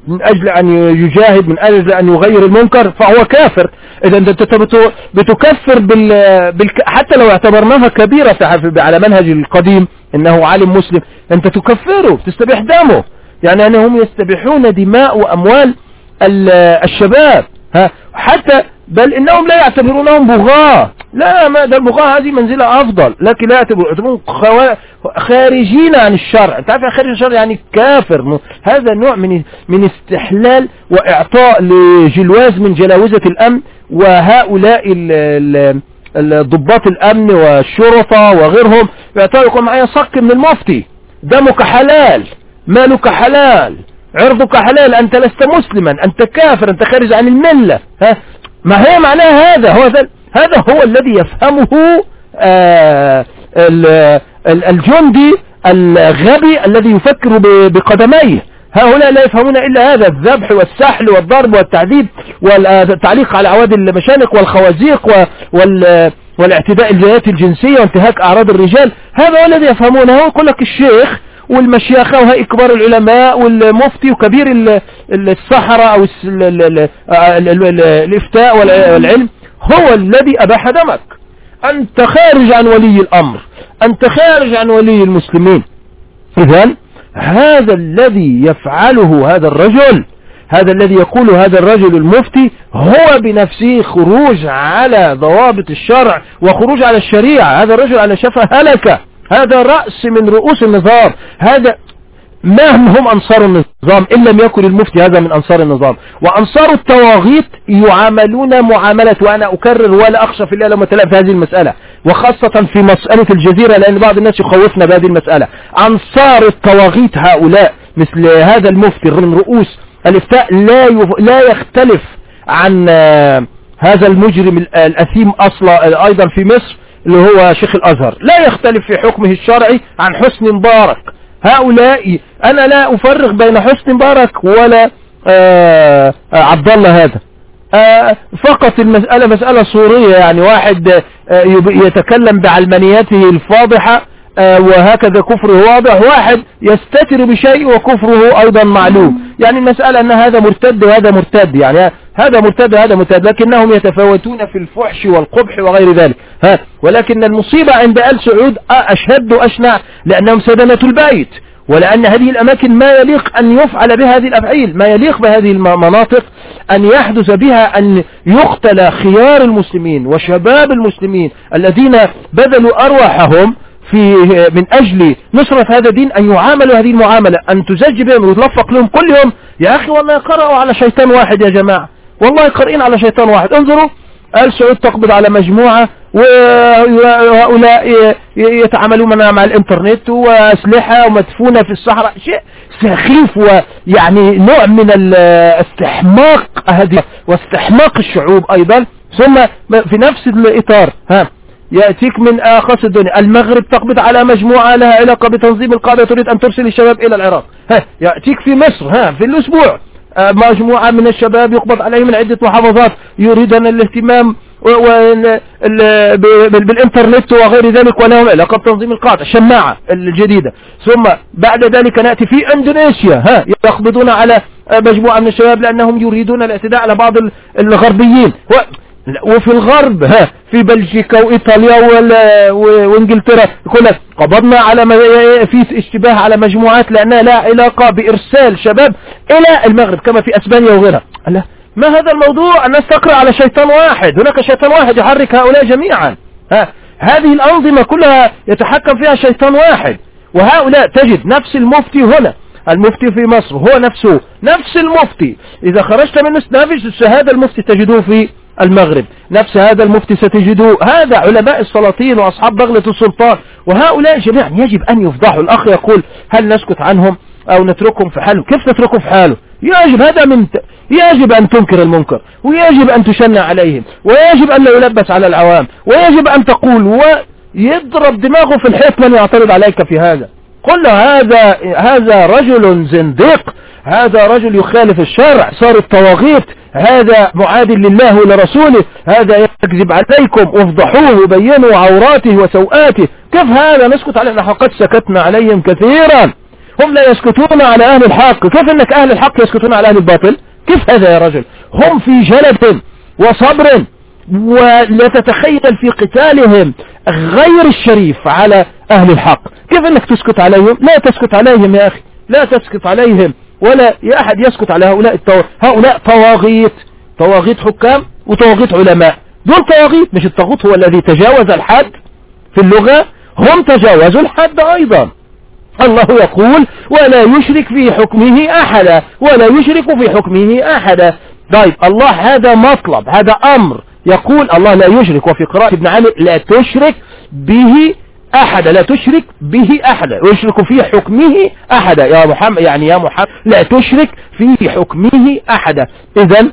من أجل أن يجاهد من أجل أن يغير المنكر فهو كافر. إذا أنت بت- بتكفر بال... بال... حتى لو اعتبرناها كبيرة على منهج القديم إنه عالم مسلم أنت تكفره تستبيح دمه. يعني أنهم يستبيحون دماء وأموال ال- الشباب ها حتى بل إنهم لا يعتبرونهم بغاة. لا ما ده البغاة هذه منزلة أفضل لكن لا يعتبرون خارجين عن الشرع. أنت عارف يعني خارج الشرع يعني كافر. هذا نوع من من استحلال وإعطاء لجلواز من جلاوزة الأمن وهؤلاء ال ال ال- ضباط الأمن والشرطة وغيرهم يعطوا معايا صك من المفتي. دمك حلال مالك حلال عرضك حلال أنت لست مسلما أنت كافر أنت خارج عن الملة. ها؟ ما هي معناها هذا؟ هو ذا هذا هو الذي يفهمه آه ال- ال- الجندي الغبي الذي يفكر بقدميه. هؤلاء لا يفهمون إلا هذا الذبح والسحل والضرب والتعذيب والتعليق على عواد المشانق والخوازيق والاعتداء الجنسية وانتهاك أعراض الرجال. هذا هو الذي يفهمونه. يقول لك الشيخ والمشيخة وهي كبار العلماء والمفتي وكبير ال- ال- السحرة أو الإفتاء والع- والعلم هو الذي أباح دمك. أنت خارج عن ولي الأمر أنت خارج عن ولي المسلمين. إذن هذا الذي يفعله هذا الرجل هذا الذي يقول هذا الرجل المفتي هو بنفسه خروج على ضوابط الشرع وخروج على الشريعة. هذا الرجل على شفا هلكة هذا رأس من رؤوس النظام. هذا ما هم أنصار النظام إن لم يكن المفتي هذا من أنصار النظام. وأنصار التواغيت يعاملون معاملة وأنا أكرر ولا أخشى في الله لما تلاقي في هذه المسألة. وخاصة في مسألة الجزيرة لأن بعض الناس يخوفنا بهذه المسألة. أنصار التواغيت هؤلاء مثل هذا المفتي من رؤوس الإفتاء لا لا يختلف عن آه، هذا المجرم الأثيم أصلا أيضا في مصر. اللي هو شيخ الأزهر. لا يختلف في حكمه الشرعي عن حسن مبارك. هؤلاء أنا لا أفرق بين حسن مبارك ولا آه، آه، عبد الله هذا فقط المسألة مسألة صورية يعني واحد يتكلم بعلمانيته الفاضحة آه، وهكذا كفره واضح. واحد يستتر بشيء وكفره أيضا معلوم. يعني المسألة أن هذا مرتد وهذا مرتد يعني هذا مرتد وهذا مرتد لكنهم يتفاوتون في الفحش والقبح وغير ذلك. ها ولكن المصيبة عند آل سعود أشد وأشنع لأنهم سدنة البيت ولأن هذه الأماكن ما يليق أن يفعل بها هذه الأفعيل ما يليق بهذه المناطق أن يحدث بها أن يقتل خيار المسلمين وشباب المسلمين الذين بذلوا أرواحهم في من أجل نصرة هذا الدين أن يعاملوا هذه المعاملة أن تزج بهم ويتلفق لهم كل يوم يا أخي والله قرأوا على شيطان واحد يا جماعة. والله قارئين على شيطان واحد. انظروا آل سعود تقبض على مجموعة وهؤلاء يتعاملون مع الإنترنت وأسلحة ومدفونة في الصحراء. شيء سخيف ويعني نوع من الاستحماق هذه واستحماق الشعوب أيضا. ثم في نفس الإطار ها يأتيك من آخص الدنيا. المغرب تقبض على مجموعة لها علاقة بتنظيم القاعدة تريد أن ترسل الشباب إلى العراق. ها يأتيك في مصر ها في الأسبوع. آه، مجموعة من الشباب يقبض عليهم من عدة محافظات يريدون الاهتمام بالإنترنت وغير ذلك ولهم علاقة بتنظيم القاعدة الشماعة الجديدة. ثم بعد ذلك نأتي في إندونيسيا ها يقبضون على مجموعة من الشباب لأنهم يريدون الاعتداء على بعض الغربيين. وفي الغرب ها في بلجيكا وإيطاليا وإنجلترا يقول لك قبضنا على في اشتباه على مجموعات لأنها لا علاقة بإرسال شباب إلى المغرب كما في أسبانيا وغيرها. لا ما هذا الموضوع؟ الناس تقرأ على شيطان واحد هناك شيطان واحد يحرك هؤلاء جميعا. ها هذه الأنظمة كلها يتحكم فيها شيطان واحد. وهؤلاء تجد نفس المفتي هنا المفتي في مصر هو نفسه نفس المفتي. إذا خرجت من نفس هذا المفتي تجدوه في المغرب. نفس هذا المفتي ستجدوه هذا علماء السلاطين وأصحاب بغلة السلطان. وهؤلاء جميعا يجب أن يفضحوا. الأخ يقول هل نسكت عنهم أو نتركهم في حاله؟ كيف نتركهم في حاله؟ يجب هذا من ت... يجب أن تنكر المنكر ويجب أن تشنع عليهم ويجب أن لا يلبس على العوام ويجب أن تقول ويضرب دماغه في الحيط من يعترض عليك في هذا. قل هذا هذا رجل زنديق هذا رجل يخالف الشرع صار الطواغيت هذا معاد لله ولرسوله هذا يكذب عليكم افضحوه وبينوا عوراته وسوءاته كيف هذا؟ نسكت عليه نحن قد سكتنا عليهم كثيرا. هم لا يسكتون على أهل الحق. كيف أنك أهل الحق يسكتون على أهل الباطل؟ كيف هذا يا رجل؟ هم في جلد وصبر ولا تتخيل في قتالهم غير الشريف على أهل الحق. كيف أنك تسكت عليهم؟ لا تسكت عليهم يا أخي لا تسكت عليهم. ولا أحد يسكت على هؤلاء التو... هؤلاء طواغيت. طواغيت حكام وطواغيت علماء. دول طواغيت مش الطاغوت هو الذي تجاوز الحد في اللغة؟ هم تجاوزوا الحد أيضا. الله يقول ولا يشرك في حكمه أحدا ولا يشرك في حكمه أحدا. طيب الله هذا مطلب هذا أمر. يقول الله لا يشرك. وفي قراءة ابن عامر لا تشرك به أحدا لا تشرك به أحدا ويشرك في حكمه أحدا يا محمد يعني يا محمد لا تشرك في حكمه أحدا إذا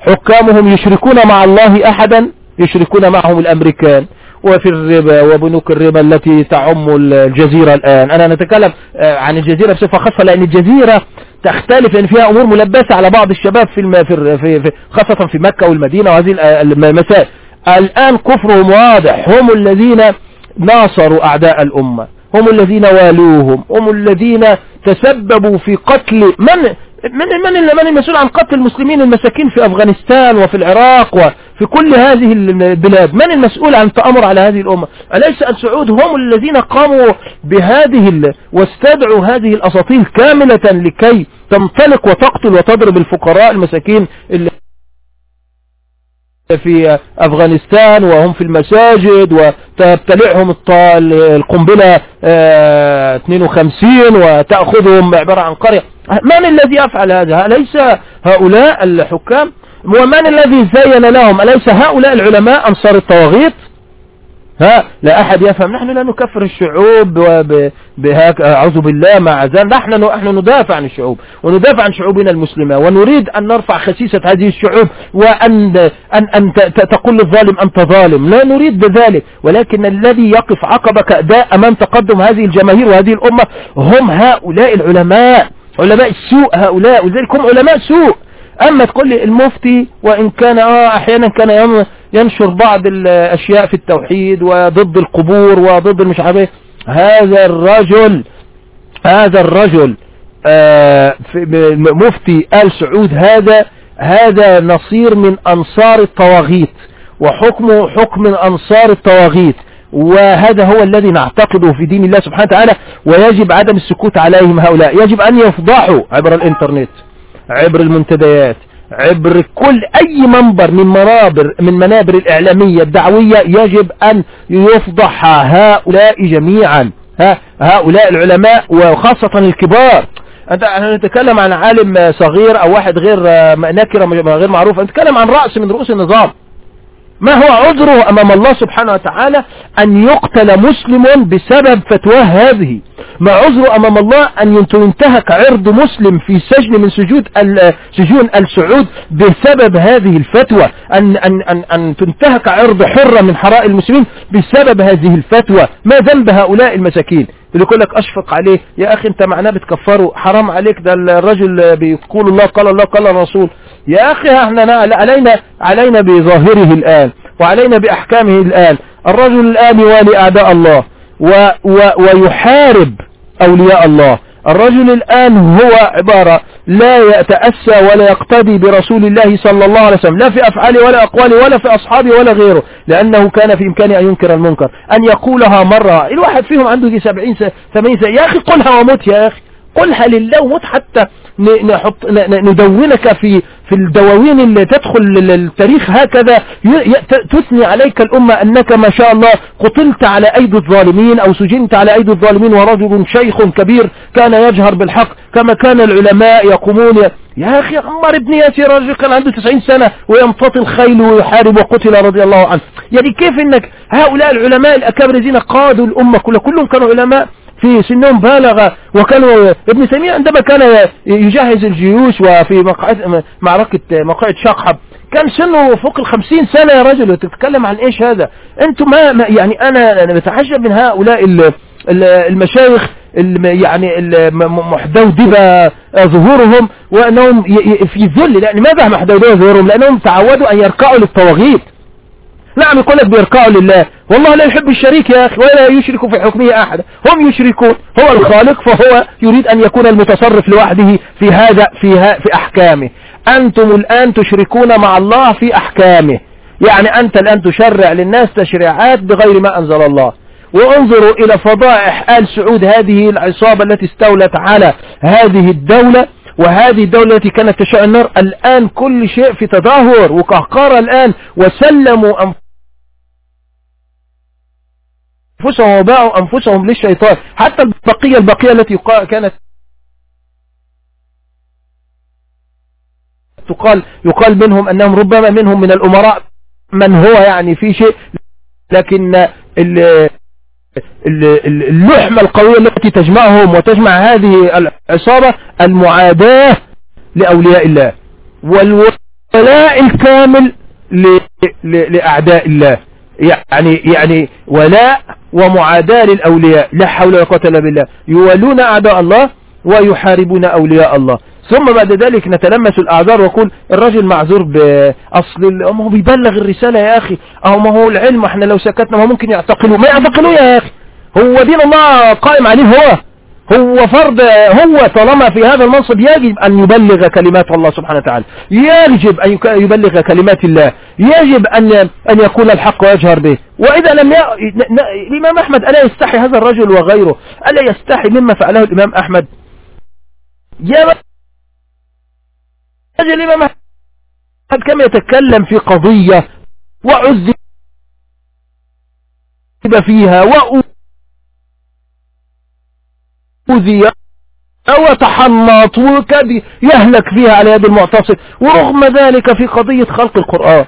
حكامهم يشركون مع الله أحدا يشركون معهم الأمريكان. وفي الربا وبنوك الربا التي تعم الجزيرة الآن. أنا نتكلم آه، عن الجزيرة بصفة خاصة لأن الجزيرة تختلف لأن فيها أمور ملبسة على بعض الشباب في, في, في خاصة في مكة والمدينة وهذه المسائل الآن كفرهم واضح. هم الذين ناصروا أعداء الأمة. هم الذين والوهم. هم الذين تسببوا في قتل من من من من المسؤول عن قتل المسلمين المساكين في أفغانستان وفي العراق وفي كل هذه البلاد؟ من المسؤول عن التأمر على هذه الأمة؟ أليس السعود هم الذين قاموا بهذه ال... واستدعوا هذه الأساطيل كاملة لكي تنطلق وتقتل وتضرب الفقراء المساكين اللي في أفغانستان وهم في المساجد وتبتلعهم القنبلة 52 وتأخذهم عبارة عن قرية. من الذي يفعل هذا؟ أليس هؤلاء الحكام؟ ومن الذي زين لهم؟ أليس هؤلاء العلماء أنصار الطواغيت؟ ها؟ لا أحد يفهم. نحن لا نكفر الشعوب بهاك أعوذ بالله مع ذلك نحن نحن ندافع عن الشعوب وندافع عن شعوبنا المسلمة ونريد أن نرفع خسيسة هذه الشعوب وأن أن أن تقول للظالم أنت ظالم. لا نريد ذلك ولكن الذي يقف عقبك أداء أمام تقدم هذه الجماهير وهذه الأمة هم هؤلاء العلماء. علماء السوء هؤلاء. ولذلك هم علماء سوء. أما تقول لي المفتي وإن كان آه أحيانا كان ينشر بعض الأشياء في التوحيد وضد القبور وضد المش عارف هذا الرجل هذا الرجل آه مفتي آل سعود هذا هذا نصير من أنصار الطواغيت وحكمه حكم من أنصار الطواغيت وهذا هو الذي نعتقده في دين الله سبحانه وتعالى ويجب عدم السكوت عليهم هؤلاء. يجب أن يفضحوا عبر الإنترنت عبر المنتديات. عبر كل أي منبر من منابر من منابر الإعلامية الدعوية يجب أن يفضح هؤلاء جميعا. هؤلاء العلماء وخاصة الكبار. انت إحنا نتكلم عن عالم صغير أو واحد غير نكرة غير معروف. نتكلم عن رأس من رؤوس النظام. ما هو عذره أمام الله سبحانه وتعالى أن يقتل مسلم بسبب فتواه هذه؟ ما عذره أمام الله أن ينتهك عرض مسلم في سجن من سجود سجون السعود بسبب هذه الفتوى؟ ان, أن, أن, أن تنتهك عرض حرة من حراء المسلمين بسبب هذه الفتوى. ما ذنب هؤلاء المساكين؟ اللي يقول لك أشفق عليه. يا أخي أنت معناه بتكفره حرام عليك. ده الرجل بيقول الله قال الله قال الرسول يا أخي إحنا علينا علينا بظاهره الآن وعلينا بأحكامه الآن. الرجل الآن يوالي أعداء الله و و ويحارب أولياء الله. الرجل الآن هو عبارة لا يتأسى ولا يقتدي برسول الله صلى الله عليه وسلم لا في أفعاله ولا أقواله ولا في أصحابه ولا غيره لأنه كان في إمكانه أن ينكر المنكر أن يقولها مرة. الواحد فيهم عنده دي سبعين سنة يا أخي قلها ومت يا أخي قلها لله ومت حتى نحط ندونك في في الدواوين اللي تدخل التاريخ هكذا تثني عليك الأمة أنك ما شاء الله قتلت على أيدي الظالمين أو سجنت على أيدي الظالمين ورجل شيخ كبير كان يجهر بالحق كما كان العلماء يقومون يا أخي عمر بن ياسر رجل كان عنده 90 سنة ويمتطي الخيل ويحارب وقتل رضي الله عنه. يعني كيف إنك هؤلاء العلماء الأكابر الذين قادوا الأمة كلهم كانوا علماء. في سنهم بالغ. وكانوا ابن تيمية عندما كان يجهز الجيوش وفي معركة موقعة شقحب كان سنه فوق الخمسين سنة يا رجل. وتتكلم عن إيش هذا؟ أنتم ما يعني أنا أنا بتعجب من هؤلاء المشايخ يعني محدودبة ظهورهم وأنهم في ذل. لأن ماذا محدودبة ظهورهم؟ لأنهم تعودوا أن يركعوا للطواغيت نعم يقول لك بيركعوا لله. والله لا يحب الشريك يا أخي ولا يشرك في حكمه أحد. هم يشركون هو الخالق فهو يريد أن يكون المتصرف لوحده في هذا في, في أحكامه. أنتم الآن تشركون مع الله في أحكامه. يعني أنت الآن تشرع للناس تشريعات بغير ما أنزل الله. وانظروا إلى فضائح آل سعود هذه العصابة التي استولت على هذه الدولة. وهذه الدولة التي كانت تشاء النار الآن كل شيء في تدهور وقهقرة الآن. وسلموا أنفسهم. وباعوا أنفسهم للشيطان حتى البقية البقية التي كانت تقال يقال منهم أنهم ربما منهم من الأمراء من هو يعني في شيء لكن اللحمة القوية التي تجمعهم وتجمع هذه العصابة المعاداة لأولياء الله والولاء الكامل لأعداء الله. يعني يعني ولاء ومعاداة للأولياء. لا حول ولا قوة إلا بالله. يولون أعداء الله ويحاربون أولياء الله. ثم بعد ذلك نتلمس الأعذار ويقول الرجل معذور بأصل ما هو بيبلغ الرسالة يا أخي. أو ما هو العلم إحنا لو سكتنا ما ممكن يعتقلوا ما يعتقلوا يا أخي. هو دين الله قائم عليه هو. هو فرض هو طالما في هذا المنصب يجب أن يبلغ كلمات الله سبحانه وتعالى. يجب أن يبلغ كلمات الله. يجب أن أن يقول الحق ويجهر به. وإذا لم ي... الإمام أحمد ألا يستحي هذا الرجل وغيره؟ ألا يستحي مما فعله الإمام أحمد؟ يا رجل الإمام أحمد كم يتكلم في قضية وعذب فيها وأذي أو تحنط وكاد يهلك فيها على يد المعتصم. ورغم ذلك في قضية خلق القرآن.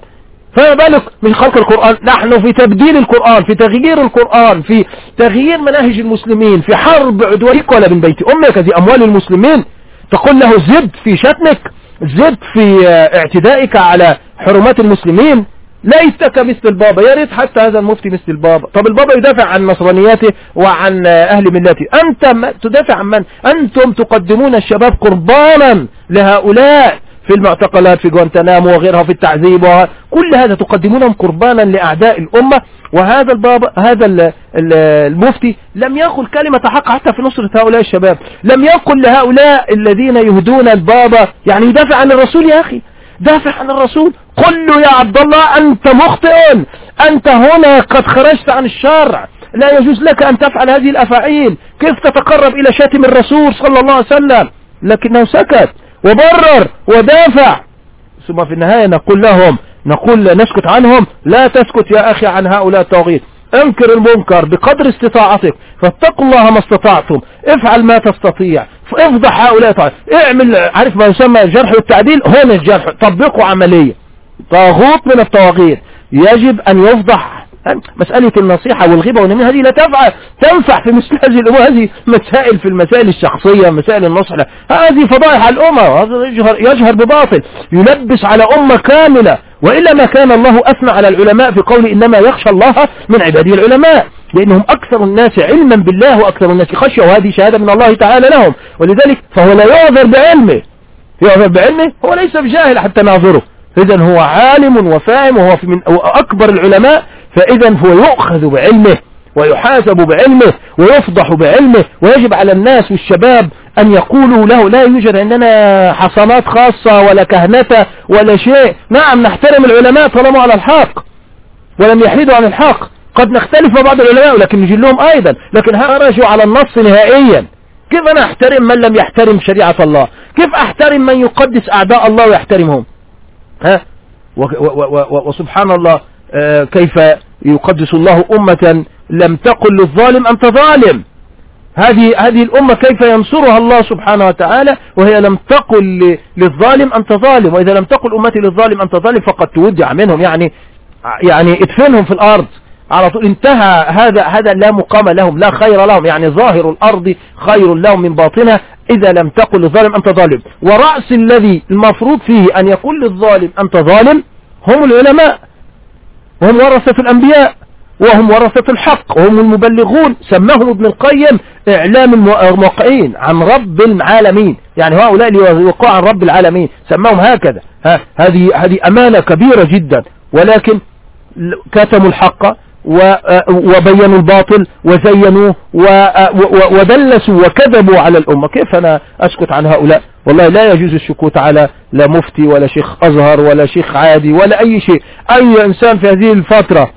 فما بالك من خلق القرآن؟ نحن في تبديل القرآن في تغيير القرآن في تغيير مناهج المسلمين في حرب عدوانك ولا من بيت أمك هذه أموال المسلمين. تقول له زد في شتمك زد في اعتدائك على حرمات المسلمين. ليتك مثل البابا يا ريت حتى هذا المفتي مثل البابا. طب البابا يدافع عن نصرانياته وعن آه، أهل ملته. أنت تدافع عن من؟ أنتم تقدمون الشباب قربانا لهؤلاء في المعتقلات في جوانتنامو وغيرها في التعذيب وكل هذا تقدمونهم قربانا لأعداء الأمة. وهذا البابا هذا ال- ال- المفتي لم يقل كلمة حق حتى في نصرة هؤلاء الشباب. لم يقل لهؤلاء الذين يهدون البابا. يعني يدافع عن الرسول يا أخي. دافع عن الرسول. قل له يا عبد الله أنت مخطئ. أنت هنا قد خرجت عن الشرع. لا يجوز لك أن تفعل هذه الأفاعيل. كيف تتقرب إلى شاتم الرسول صلى الله عليه وسلم؟ لكنه سكت وبرر ودافع. ثم في النهاية نقول لهم نقول نسكت عنهم. لا تسكت يا أخي عن هؤلاء الطاغيت. انكر المنكر بقدر استطاعتك. فاتقوا الله ما استطعتم. افعل ما تستطيع. افضح هؤلاء الطاغيت. اعمل عارف ما يسمى الجرح والتعديل؟ هنا الجرح. طبقوا عملية. طاغوت من الطواغيت. يجب أن يفضح مسألة النصيحة والغيبة والنميمة هذه لا تنفع تنفع في مثل هذه الأمور. هذه مسائل في المسائل الشخصية مسائل النصح هذه فضائح الأمة هذا يجهر, يجهر بباطل. يلبس على أمة كاملة. وإلا ما كان الله أثنى على العلماء في قول إنما يخشى الله من عباده العلماء لأنهم أكثر الناس علما بالله وأكثر الناس خشية وهذه شهادة من الله تعالى لهم. ولذلك فهو لا يعذر بعلمه. يعذر بعلمه هو ليس بجاهل حتى نعذره إذا هو عالم وفاهم وهو من أكبر العلماء فإذا هو يؤخذ بعلمه ويحاسب بعلمه ويفضح بعلمه ويجب على الناس والشباب أن يقولوا له لا يوجد عندنا حصانات خاصة ولا كهنة ولا شيء. نعم نحترم العلماء طالما على الحق ولم يحيدوا عن الحق. قد نختلف مع بعض العلماء ولكن نجلهم أيضا. لكن خرجوا على النص نهائيا. كيف أنا أحترم من لم يحترم شريعة الله؟ كيف أحترم من يقدس أعداء الله ويحترمهم؟ ها؟ وسبحان الله كيف يقدس الله أمة لم تقل للظالم أنت ظالم. هذه هذه الأمة كيف ينصرها الله سبحانه وتعالى؟ وهي لم تقل للظالم أنت ظالم. وإذا لم تقل أمتي للظالم أنت ظالم فقد تودع منهم. يعني يعني ادفنهم في الأرض. على طول انتهى هذا هذا لا مقام لهم لا خير لهم. يعني ظاهر الأرض خير لهم من باطنها. إذا لم تقل للظالم أنت ظالم. ورأس الذي المفروض فيه أن يقول للظالم أنت ظالم هم العلماء. وهم ورثة الأنبياء. وهم ورثة الحق. وهم المبلغون. سماهم ابن القيم إعلام الموقعين عن رب العالمين. يعني هؤلاء اللي يوقعوا عن رب العالمين. سماهم هكذا. ها هذه هذه أمانة كبيرة جدا. ولكن كتموا الحق. وبينوا الباطل وزينوه ودلسوا وكذبوا على الأمة. كيف أنا أسكت عن هؤلاء؟ والله لا يجوز السكوت على لا مفتي ولا شيخ أزهر ولا شيخ عادي ولا أي شيء. أي إنسان في هذه الفترة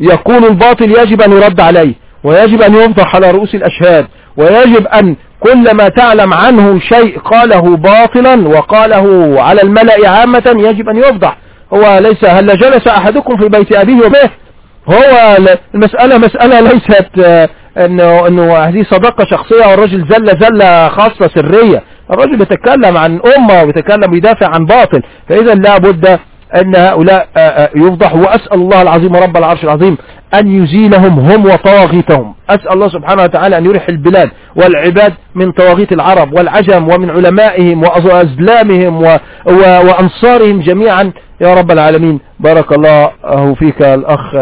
يقول الباطل يجب أن يرد عليه ويجب أن ينطح على رؤوس الأشهاد ويجب أن كل ما تعلم عنه شيء قاله باطلا وقاله على الملأ عامة يجب أن يفضح هو ليس هل جلس أحدكم في بيت أبيه وبه هو المسألة مسألة ليست إنه إنه هذه صداقة شخصية والرجل زل زلة خاصة سرية. الرجل بيتكلم عن أمة وبيتكلم ويدافع عن باطل. فإذا لا بد أن هؤلاء يفضحوا. وأسأل الله العظيم رب العرش العظيم أن يزيلهم هم وطواغيتهم. أسأل الله سبحانه وتعالى أن يرح البلاد والعباد من طواغيت العرب والعجم ومن علمائهم وأزلامهم وأنصارهم جميعا. يا رب العالمين. بارك الله فيك الأخ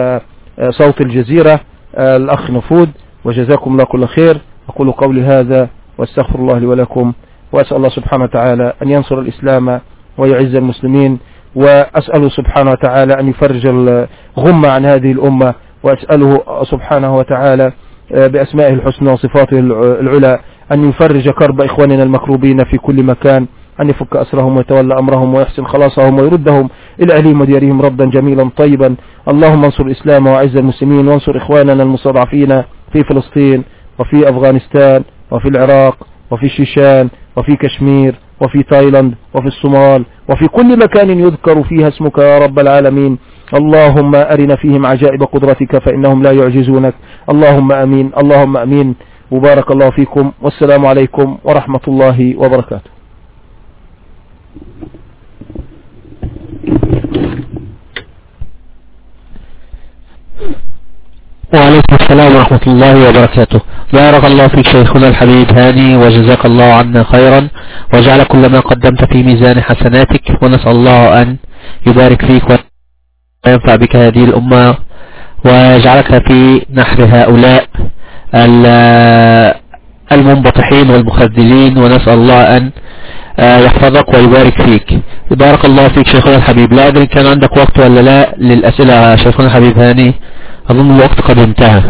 صوت الجزيرة الأخ نفود وجزاكم الله كل خير. أقول قولي هذا واستغفر الله لي ولكم وأسأل الله سبحانه وتعالى أن ينصر الإسلام ويعز المسلمين وأسأله سبحانه وتعالى أن يفرج الغمة عن هذه الأمة وأسأله سبحانه وتعالى بأسمائه الحسنى وصفاته العلى أن يفرج كرب إخواننا المكروبين في كل مكان. أن يفك أسرهم ويتولى أمرهم ويحسن خلاصهم ويردهم إلى أهلهم وديارهم ردا جميلا طيبا. اللهم انصر الإسلام وعز المسلمين وانصر إخواننا المستضعفين في فلسطين وفي أفغانستان وفي العراق وفي الشيشان وفي كشمير وفي تايلاند وفي الصومال وفي كل مكان يذكر فيها اسمك يا رب العالمين. اللهم أرنا فيهم عجائب قدرتك فإنهم لا يعجزونك. اللهم أمين. اللهم أمين. وبارك الله فيكم. والسلام عليكم ورحمة الله وبركاته. وعليكم السلام ورحمة الله وبركاته. بارك الله فيك شيخنا الحبيب هاني وجزاك الله عنا خيرا. وجعل كل ما قدمت في ميزان حسناتك ونسأل الله أن يبارك فيك وينفع بك هذه الأمة ويجعلك في نحر هؤلاء المنبطحين والمخذلين ونسأل الله أن يحفظك ويبارك فيك. بارك الله فيك شيخنا الحبيب. لا أدري كان عندك وقت ولا لا للأسئلة شيخنا الحبيب هاني. أظن الوقت قد انتهى.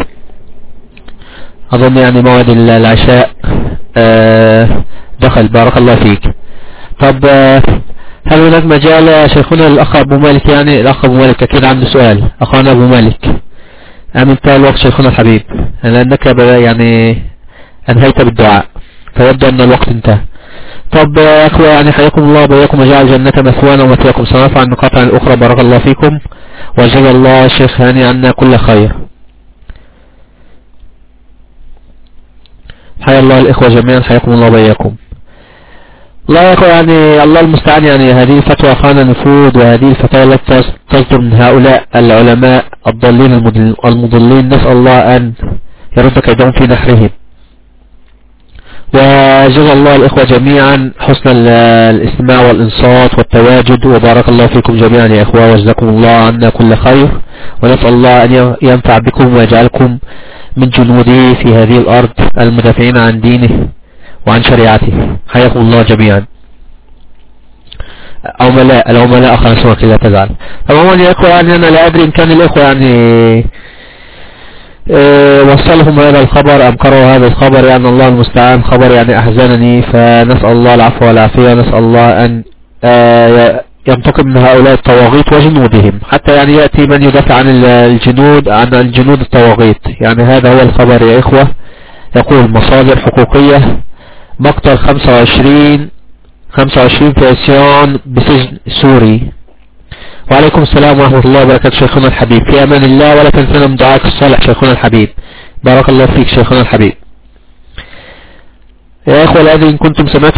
أظن يعني موعد العشاء دخل. بارك الله فيك. طب هل هناك مجال شيخنا الأخ أبو مالك؟ يعني الأخ أبو مالك أكيد عنده سؤال. أخونا أبو مالك. أم انتهى الوقت شيخنا الحبيب. لأنك يعني أنهيت بالدعاء. فيبدو أن الوقت انتهى. طب يا أخوة يعني حياكم الله وبياكم وجعل جنة مثوانا ومثواكم سنرفع النقاط عن الأخرى بارك الله فيكم. وجزا الله الشيخ هاني عنا كل خير. حيا الله الإخوة جميعا حياكم الله وبياكم الله يا أخوة يعني الله المستعان يعني هذه فتوى أخانا نفوذ وهذه الفتوى التي تصدر من هؤلاء العلماء الضالين المضلين. نسأل الله أن يرد كيدهم في نحرهم. وجزا الله الإخوة جميعا حسن الاستماع والإنصات والتواجد وبارك الله فيكم جميعا يا إخوة وجزاكم الله عنا كل خير. ونسأل الله أن ينفع بكم ويجعلكم من جنوده في هذه الأرض المدافعين عن دينه وعن شريعته. حياكم الله جميعا. عملاء العملاء أخر اسمك لا تزعل. طبعا يا إخوة يعني أنا لا أدري إن كان الإخوة يعني وصلهم هذا الخبر أنكروا هذا الخبر؟ يعني الله المستعان. خبر يعني أحزنني فنسأل الله العفو والعافية نسأل الله أن ينتقم من هؤلاء الطواغيت وجنودهم. حتى يعني يأتي من يدافع عن الجنود عن الجنود الطواغيت يعني هذا هو الخبر يا إخوة. يقول مصادر حقوقية مقتل 25 25 في عصيان بسجن سوري. وعليكم السلام ورحمة الله وبركاته شيخنا الحبيب. في أمان الله ولا تنسنا من دعائك الصالح شيخنا الحبيب. بارك الله فيك شيخنا الحبيب. يا إخوة الذين كنتم سمعتم